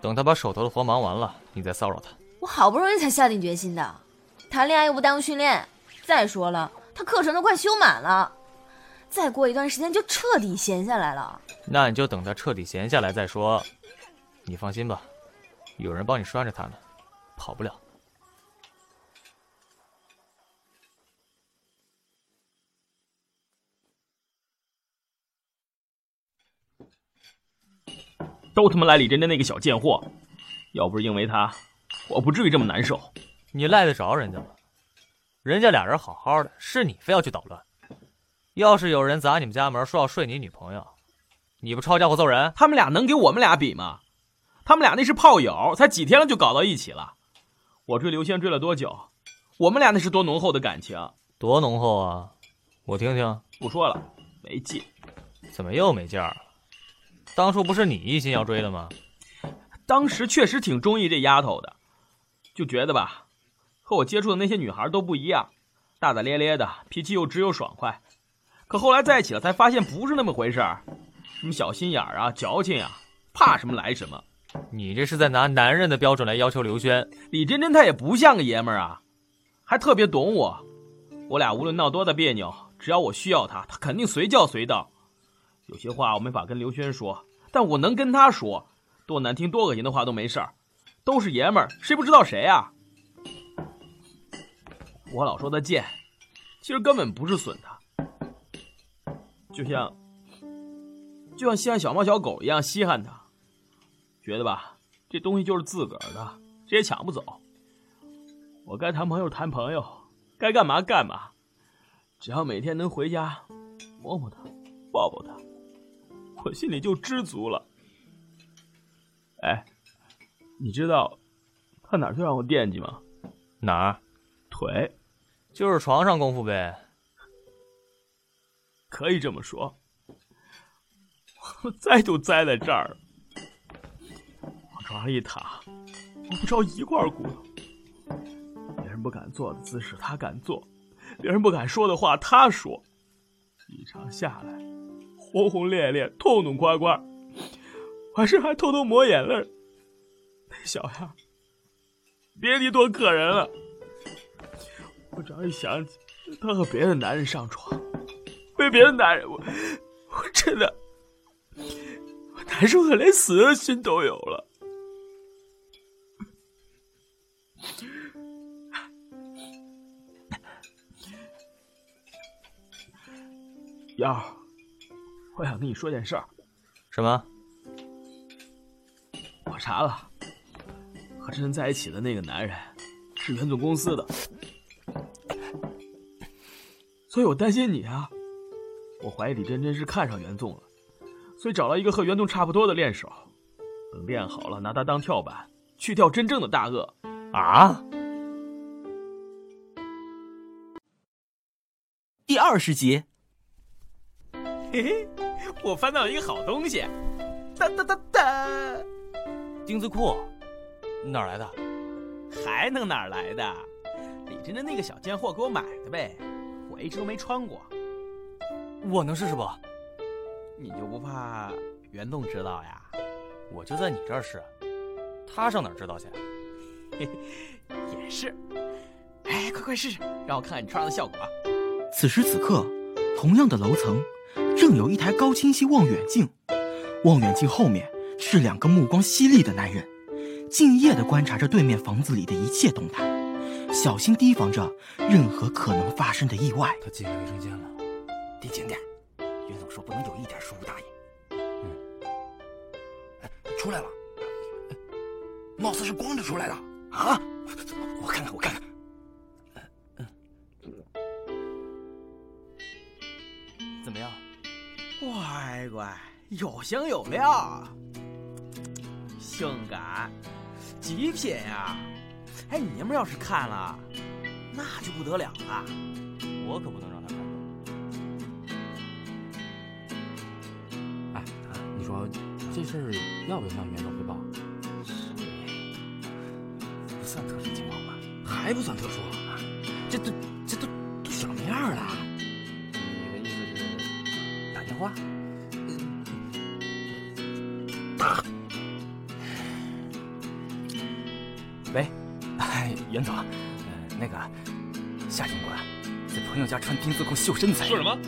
等他把手头的活忙完了，你再骚扰他。我好不容易才下定决心的，谈恋爱又不耽误训练。再说了，他课程都快修满了，再过一段时间就彻底闲下来了。那你就等他彻底闲下来再说。你放心吧，有人帮你拴着他呢，跑不了。都他妈赖李真真那个小贱货！要不是因为他，我不至于这么难受。你赖得着人家吗？人家俩人好好的，是你非要去捣乱。要是有人砸你们家门，说要睡你女朋友，你不抄家伙揍人？他们俩能给我们俩比吗？他们俩那是炮友，才几天了就搞到一起了。我追刘仙追了多久？我们俩那是多浓厚的感情？多浓厚啊！我听听。不说了，没劲。怎么又没劲儿了？当初不是你一心要追的吗？当时确实挺中意这丫头的，就觉得吧，和我接触的那些女孩都不一样，大大咧咧的，脾气又直又爽快。可后来在一起了，才发现不是那么回事儿，什么小心眼儿啊、矫情啊，怕什么来什么。你这是在拿男人的标准来要求刘轩？李真真她也不像个爷们儿啊，还特别懂我。我俩无论闹多大别扭，只要我需要她，她肯定随叫随到。有些话我没法跟刘轩说，但我能跟他说，多难听、多恶心的话都没事儿。都是爷们儿，谁不知道谁啊？我老说他贱，其实根本不是损他，就像就像稀罕小猫小狗一样稀罕它，觉得吧，这东西就是自个儿的，谁也抢不走。我该谈朋友谈朋友，该干嘛干嘛，只要每天能回家摸摸它，抱抱它。我心里就知足了。哎，你知道他哪最让我惦记吗？哪儿？腿，就是床上功夫呗。可以这么说。我栽就栽在这儿，往床上一躺，我不着一块骨头。别人不敢做的姿势他敢做，别人不敢说的话他说。一场下来。轰轰烈烈，痛痛快快，完事还偷偷抹眼泪。那小样，别提多可人了。我只要一想起他和别的男人上床，被别的男人，我我真的，我难受的连死的心都有了。幺。我想跟你说件事儿，什么？我查了，和真真在一起的那个男人是袁总公司的，所以我担心你啊。我怀疑李真真是看上袁纵了，所以找了一个和袁纵差不多的练手，等练好了拿他当跳板，去跳真正的大鳄。啊！第二十集。嘿嘿。我翻到一个好东西，哒哒哒哒，丁字裤，哪儿来的？还能哪儿来的？李真真那个小贱货给我买的呗，我一直都没穿过。我能试试不？你就不怕袁栋知道呀？我就在你这儿试，他上哪儿知道去？嘿嘿，也是。哎，快快试试，让我看看你穿上的效果。此时此刻，同样的楼层。正有一台高清晰望远镜，望远镜后面是两个目光犀利的男人，敬业地观察着对面房子里的一切动态，小心提防着任何可能发生的意外。他进卫生间了，递紧点。袁总说不能有一点疏忽大意。嗯，哎，出来了，貌似是光着出来的啊！我看看，我看看。怎么样？乖乖，有型有料，性感，极品呀！哎，你娘们要是看了，那就不得了了。我可不能让他看这事儿要不要向袁总汇报？不算特殊情况吧？还不算特殊？这都这都都什么样了？你的意思是打电话？打。喂，袁总，那个夏警官在朋友家穿丁字裤秀身材。说什么？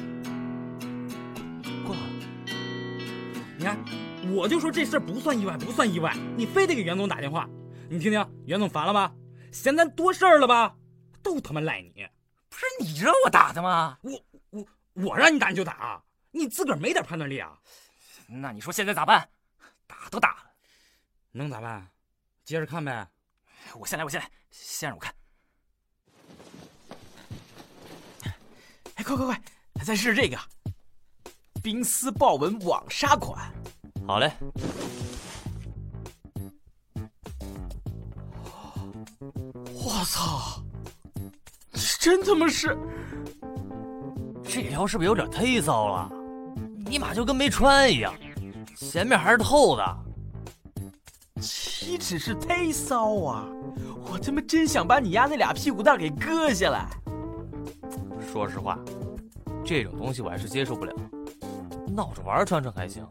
我就说这事儿不算意外，不算意外，你非得给袁总打电话。你听听，袁总烦了吧？嫌咱多事儿了吧？都他妈赖你！不是你让我打的吗？我我我让你打你就打，你自个儿没点判断力啊？那你说现在咋办？打都打了，能咋办？接着看呗。我先来，我先来，先让我看。哎，快快快，再试试这个，冰丝豹纹网纱款。好嘞。我操！你真他妈是，这条是不是有点忒骚了？尼玛就跟没穿一样，前面还是透的。岂止是忒骚啊！我他妈真想把你丫那俩屁股蛋给割下来。说实话，这种东西我还是接受不了。闹着玩穿穿还行，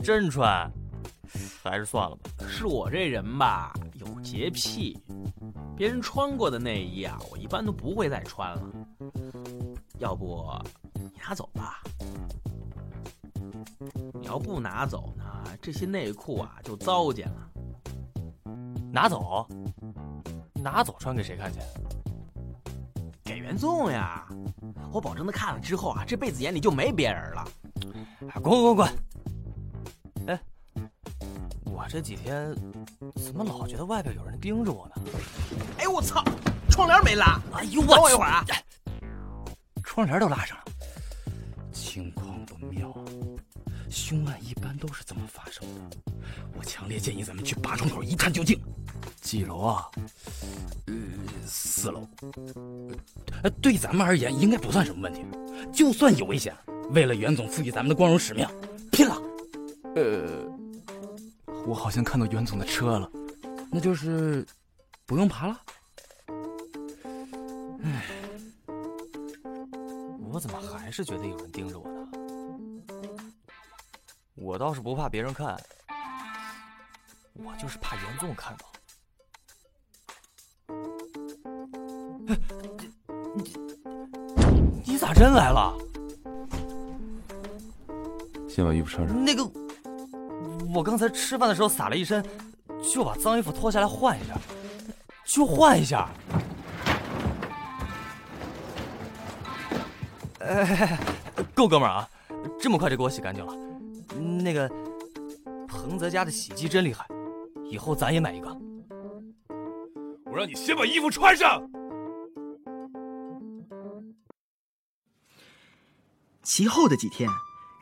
真穿还是算了吧。是我这人吧，有洁癖，别人穿过的内衣啊，我一般都不会再穿了。要不你拿走吧？你要不拿走呢，这些内裤啊就糟践了。拿走？拿走穿给谁看去？给袁纵呀！我保证他看了之后啊，这辈子眼里就没别人了。滚滚滚滚！哎，我这几天怎么老觉得外边有人盯着我呢？哎我操！窗帘没拉！哎呦我！等我一会儿啊！窗帘都拉上了，情况不妙，凶案一般都是怎么发生的。我强烈建议咱们去八窗口一探究竟。几楼啊？呃，四楼。呃，对咱们而言应该不算什么问题。就算有危险，为了袁总赋予咱们的光荣使命，拼了！呃，我好像看到袁总的车了，那就是不用爬了。唉，我怎么还是觉得有人盯着我呢？我倒是不怕别人看，我就是怕严纵看到。你你咋真来了？先把衣服穿上。那个，我刚才吃饭的时候洒了一身，就把脏衣服脱下来换一下，就换一下。哎，够哥们儿啊！这么快就给我洗干净了。那个，彭泽家的洗衣机真厉害，以后咱也买一个。我让你先把衣服穿上。其后的几天，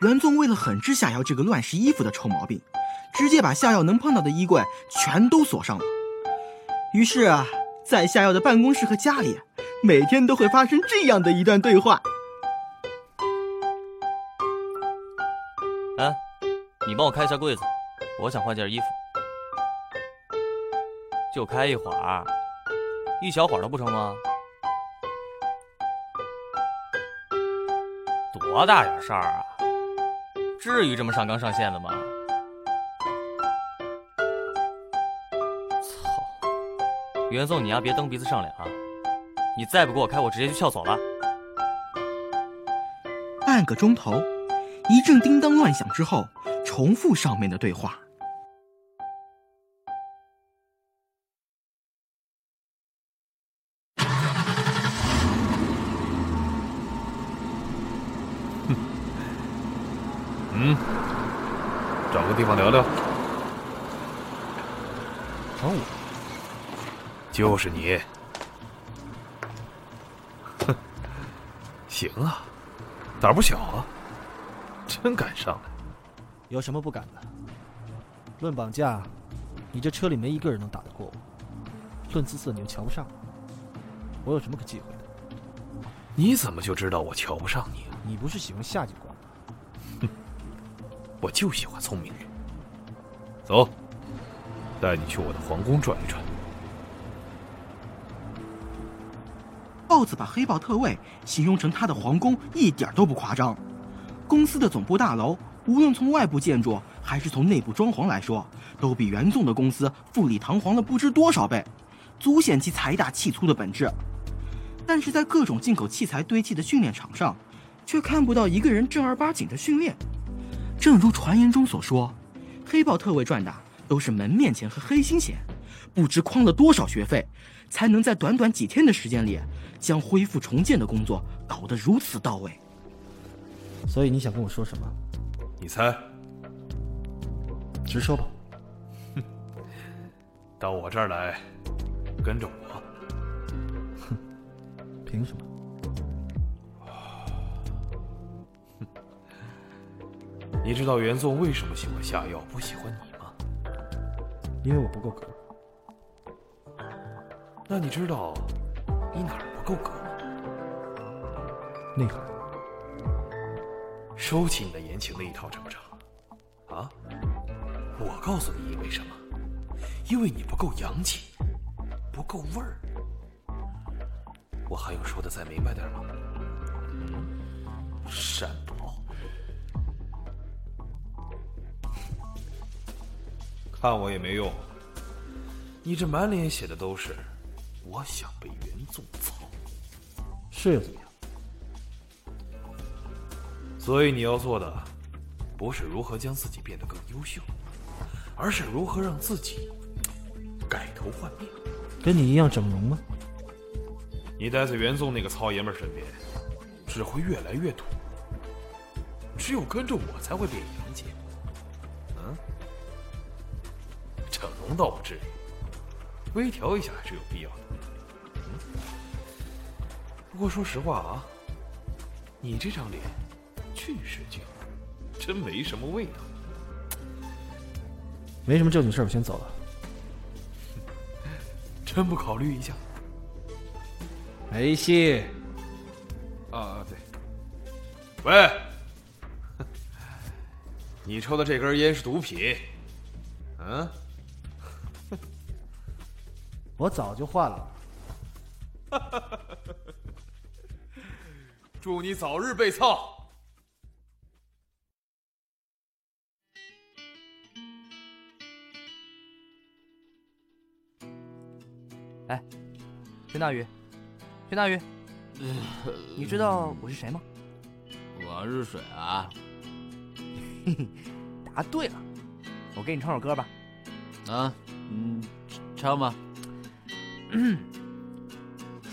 袁纵为了狠治夏瑶这个乱拾衣服的臭毛病，直接把夏瑶能碰到的衣柜全都锁上了。于是啊，在夏瑶的办公室和家里，每天都会发生这样的一段对话。你帮我开一下柜子，我想换件衣服。就开一会儿，一小会儿都不成吗？多大点事儿啊？至于这么上纲上线的吗？操！袁纵，你丫别蹬鼻子上脸啊！你再不给我开，我直接就撬走了。半个钟头，一阵叮当乱响之后，重复上面的对话。*laughs* 嗯，找个地方聊聊。哦？就是你。哼，行啊，胆儿不小啊，真敢上来。有什么不敢的？论绑架，你这车里没一个人能打得过我；论姿色，你又瞧不上我，我有什么可忌讳的？你怎么就知道我瞧不上你？你不是喜欢夏警官吗？哼我就喜欢聪明人。走，带你去我的皇宫转一转。豹子把黑豹特卫形容成他的皇宫，一点都不夸张。公司的总部大楼，无论从外部建筑还是从内部装潢来说，都比袁纵的公司富丽堂皇了不知多少倍。足显其财大气粗的本质。但是在各种进口器材堆砌的训练场上，却看不到一个人正儿八经的训练。正如传言中所说，黑豹特卫赚的都是门面钱和黑心钱，不知诓了多少学费，才能在短短几天的时间里，将恢复重建的工作搞得如此到位。所以你想跟我说什么？你猜？直说吧。哼，*laughs* 到我这儿来，跟着我。哼，*laughs* 凭什么？*laughs* 你知道袁纵为什么喜欢下药，不喜欢你吗？因为我不够格。那你知道你哪儿不够格吗？内涵。收起你的言情那一套，成不成？啊？我告诉你，因为什么？因为你不够洋气，不够味儿。我还有说的再明白点吗？山宝，看我也没用。你这满脸写的都是我想被袁纵操，是又怎么样？所以你要做的，不是如何将自己变得更优秀，而是如何让自己改头换面。跟你一样整容吗？你待在袁纵那个糙爷们身边，只会越来越土。只有跟着我才会变洋气。嗯，整容倒不至于，微调一下还是有必要的。嗯，不过说实话啊，你这张脸。俊是去，真没什么味道。没什么正经事，我先走了。*laughs* 真不考虑一下？没戏。啊，对。喂，*laughs* 你抽的这根烟是毒品？嗯？*laughs* 我早就换了。祝你早日被操！哎，宣大宇，宣大宇，你知道我是谁吗？我是水啊。嘿嘿，答对了，我给你唱首歌吧。啊，嗯，唱吧。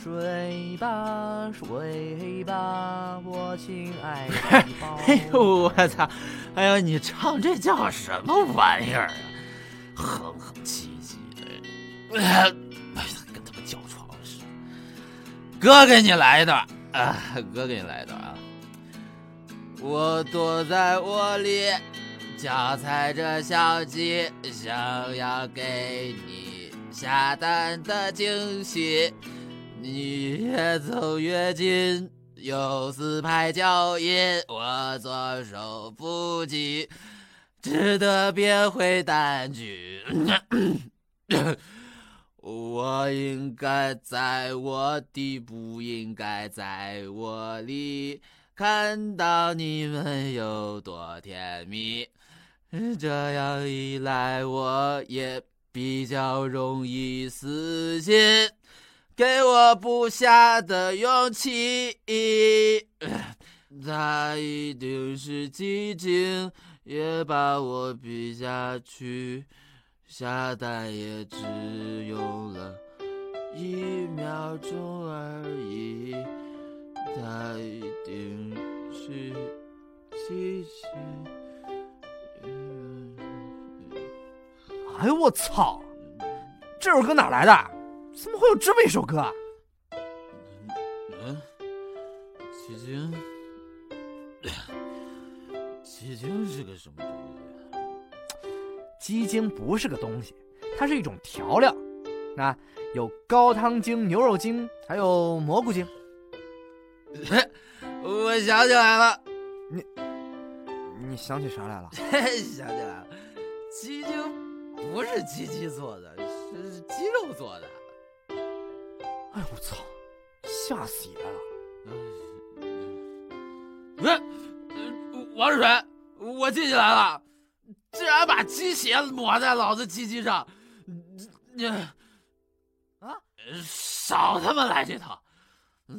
睡吧，睡吧，我亲爱的宝。哎呦，我操！哎呀，你唱这叫什么玩意儿啊？哼哼唧唧的。哥给你来一段啊！哥给你来一段啊！我躲在窝里，脚踩着小鸡，想要给你下蛋的惊喜。你越走越近，有四拍脚印，我措手不及，只得变回单句。我应该在我的，不应该在我里，看到你们有多甜蜜。这样一来，我也比较容易死心。给我不下的勇气，它一定是寂静，也把我逼下去。下蛋也只用了一秒钟而已，它一定是寂静。哎呦我操！这首歌哪来的？怎么会有这么一首歌啊？嗯，寂静，*coughs* 寂静是个什么东西？鸡精不是个东西，它是一种调料。那有高汤精、牛肉精，还有蘑菇精。*laughs* 我想起来了，你你想起啥来了？*laughs* 想起来了，鸡精不是鸡鸡做的，是鸡肉做的。哎呦我操！吓死爷了！*laughs* 喂，王水，我记起来了，竟然把鸡血抹在老子鸡鸡上！你啊！少他妈来这套！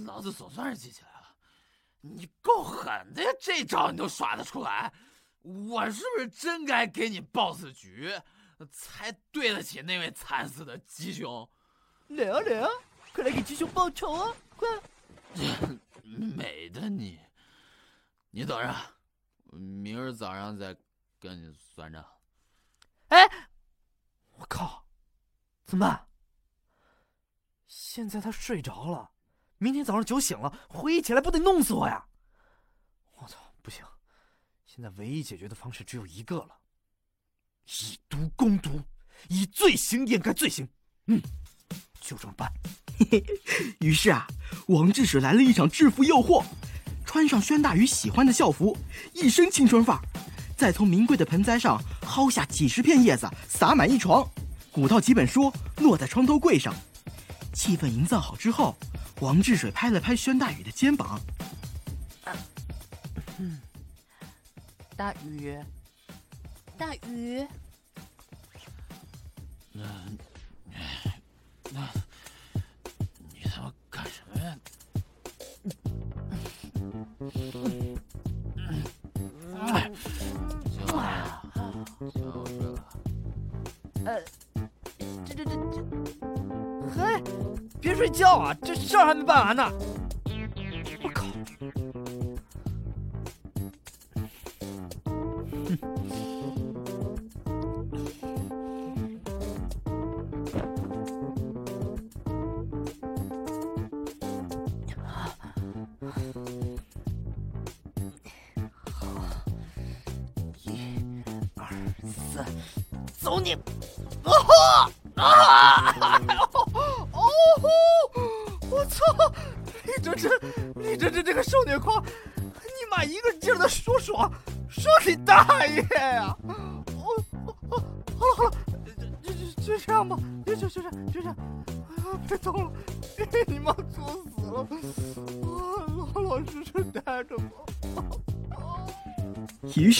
老子总算是记起来了，你够狠的呀！这招你都耍得出来，我是不是真该给你报次局，才对得起那位惨死的鸡兄？来啊来啊，快来给鸡兄报仇啊！快！*laughs* 美的你，你等着，明儿早上再跟你算账。哎，我靠，怎么办？现在他睡着了，明天早上酒醒了，回忆起来不得弄死我呀！我操，不行，现在唯一解决的方式只有一个了，以毒攻毒，以罪行掩盖罪行。嗯，就这么办。*laughs* 于是啊，王志水来了一场制服诱惑，穿上宣大宇喜欢的校服，一身青春范儿，再从名贵的盆栽上薅下几十片叶子，撒满一床，鼓捣几本书落在床头柜上。气氛营造好之后，王治水拍了拍宣大宇的肩膀：“嗯，大宇，大宇，那，那，你他妈干什么呀？就是了。呃，这这这这。”嘿，别睡觉啊！这事儿还没办完呢。我靠！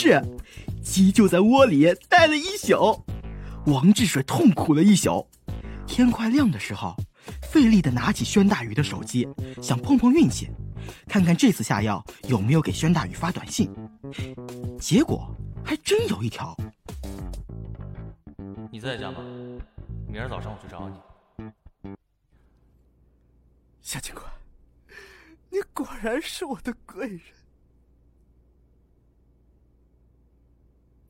是，鸡就在窝里待了一宿。王志水痛苦了一宿，天快亮的时候，费力的拿起宣大宇的手机，想碰碰运气，看看这次下药有没有给宣大宇发短信。结果还真有一条。你在家吗？明儿早上我去找你。夏警官，你果然是我的贵人。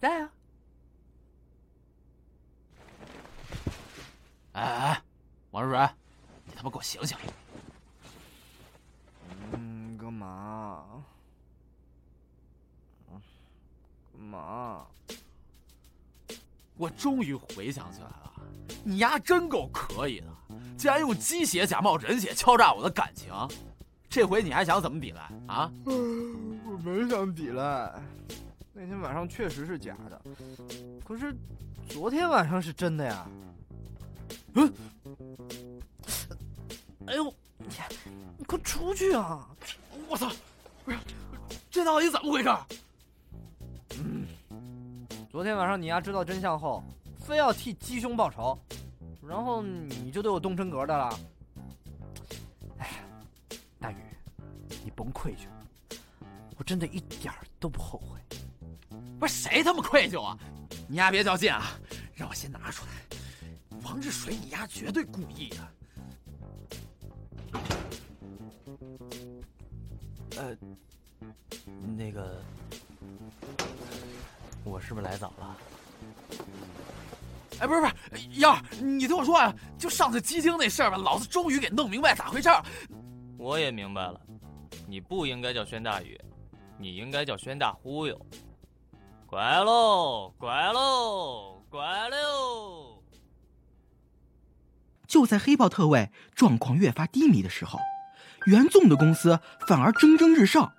在啊。哎哎，王若水，你他妈给我醒醒！嗯，干嘛？干嘛？我终于回想起来了，你丫真够可以的，竟然用鸡血假冒人血敲诈我的感情，这回你还想怎么抵赖啊？*laughs* 我没想抵赖，那天晚上确实是假的，可是昨天晚上是真的呀。嗯，哎呦，你你快出去啊！我操，不是，这到底怎么回事？嗯，昨天晚上你丫知道真相后，非要替鸡兄报仇，然后你就对我动真格的了。哎，大宇，你甭愧疚，我真的一点儿都不后悔。不是谁他妈愧疚啊？你丫别较劲啊，让我先拿出来。王志水，你丫绝对故意的。呃，那个，我是不是来早了？哎，不是不是，幺儿，你听我说啊，就上次鸡精那事儿吧，老子终于给弄明白咋回事儿。我也明白了，你不应该叫宣大宇，你应该叫宣大忽悠。乖喽，乖喽，乖喽。就在黑豹特卫状况越发低迷的时候，袁纵的公司反而蒸蒸日上。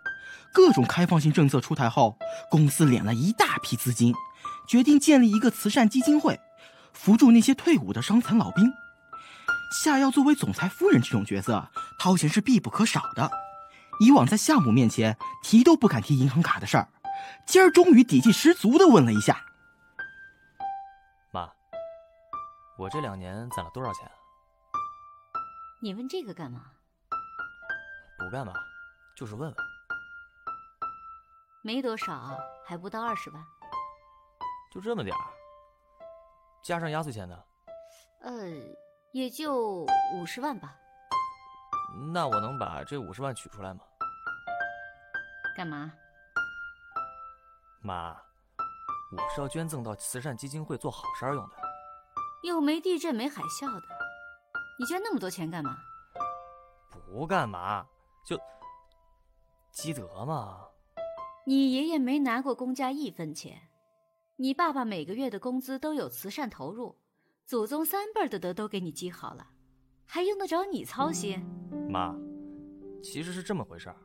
各种开放性政策出台后，公司敛了一大批资金，决定建立一个慈善基金会，扶助那些退伍的伤残老兵。夏药作为总裁夫人这种角色，掏钱是必不可少的。以往在项目面前提都不敢提银行卡的事儿，今儿终于底气十足的问了一下：“妈，我这两年攒了多少钱？”你问这个干嘛？不干嘛，就是问问。没多少，还不到二十万。就这么点儿，加上压岁钱呢？呃，也就五十万吧。那我能把这五十万取出来吗？干嘛？妈，我是要捐赠到慈善基金会做好事儿用的。又没地震没海啸的，你捐那么多钱干嘛？不干嘛，就积德嘛。你爷爷没拿过公家一分钱，你爸爸每个月的工资都有慈善投入，祖宗三辈的德都给你积好了，还用得着你操心？妈，其实是这么回事儿。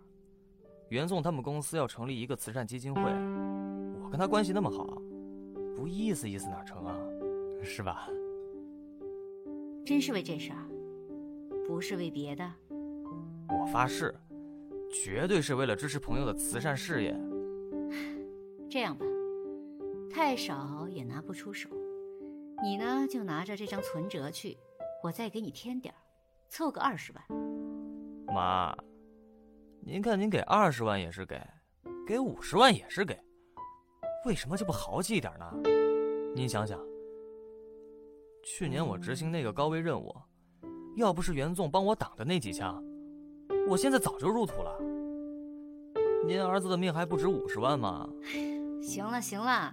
袁总他们公司要成立一个慈善基金会，我跟他关系那么好，不意思意思哪成啊？是吧？真是为这事儿，不是为别的。我发誓，绝对是为了支持朋友的慈善事业。*sighs* 这样吧，太少也拿不出手，你呢就拿着这张存折去，我再给你添点儿，凑个二十万。妈，您看您给二十万也是给，给五十万也是给，为什么就不豪气一点呢？您想想，去年我执行那个高危任务，要不是袁纵帮我挡的那几枪，我现在早就入土了。您儿子的命还不值五十万吗？行了行了，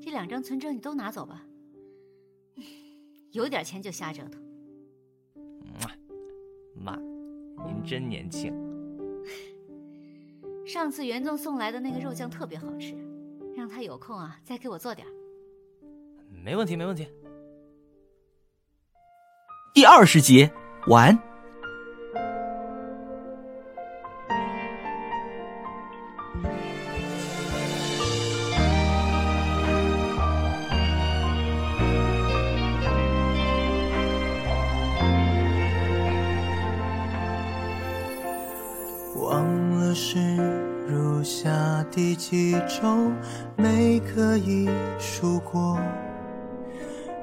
这两张存折你都拿走吧。有点钱就瞎折腾。妈，您真年轻。上次袁纵送来的那个肉酱特别好吃，让他有空啊再给我做点。没问题，没问题。第二十节完。几周，没可以数过。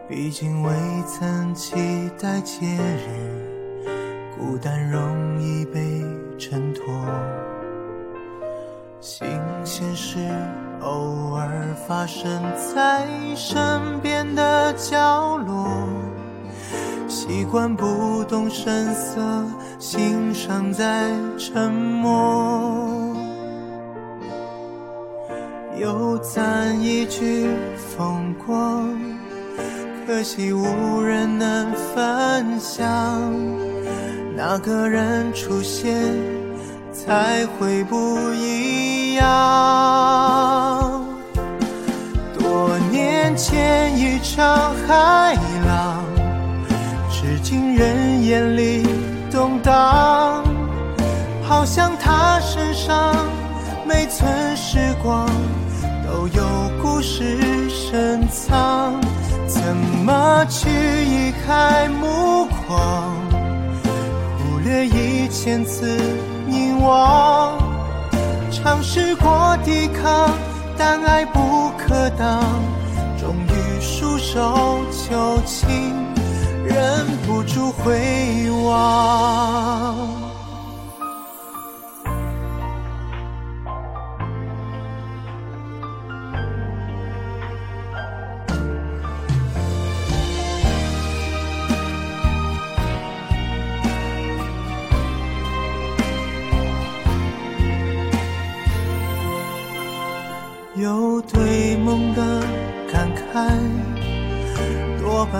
毕竟未曾期待节日，孤单容易被衬托。新鲜事偶尔发生在身边的角落，习惯不动声色，欣赏在沉默。又赞一句风光。可惜无人能分享，那个人出现才会不一样。多年前一场海浪，至今人眼里动荡，好像他身上每寸时光有故事深藏。怎么去移开目光，忽略一千次凝望？尝试过抵抗，但爱不可挡，终于束手就擒，忍不住回望。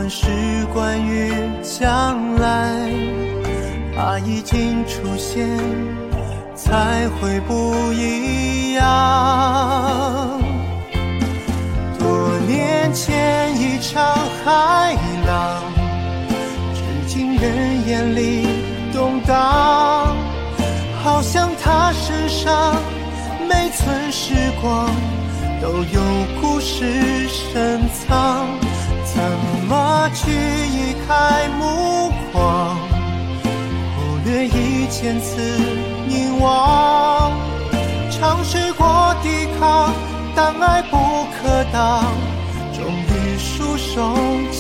是关于将来。怕已经出现，才会不一样。多年前一场海浪，至今人眼里动荡，好像他身上每寸时光。都有故事深藏，怎么去移开目光，忽略一千次凝望？尝试过抵抗，但爱不可挡，终于束手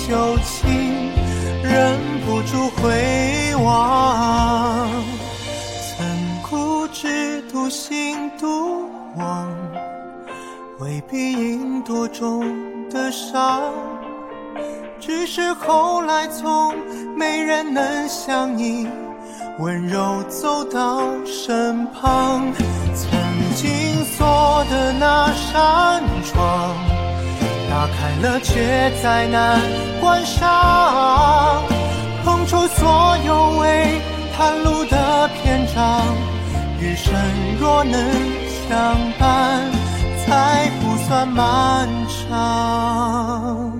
就擒，忍不住回望。曾固执独行独往，未必因多中的伤。只是后来从没人能像你温柔走到身旁，曾经锁的那扇窗，打开了却再难关上，碰出所有未袒露的篇章，余生若能相伴，才不算漫长。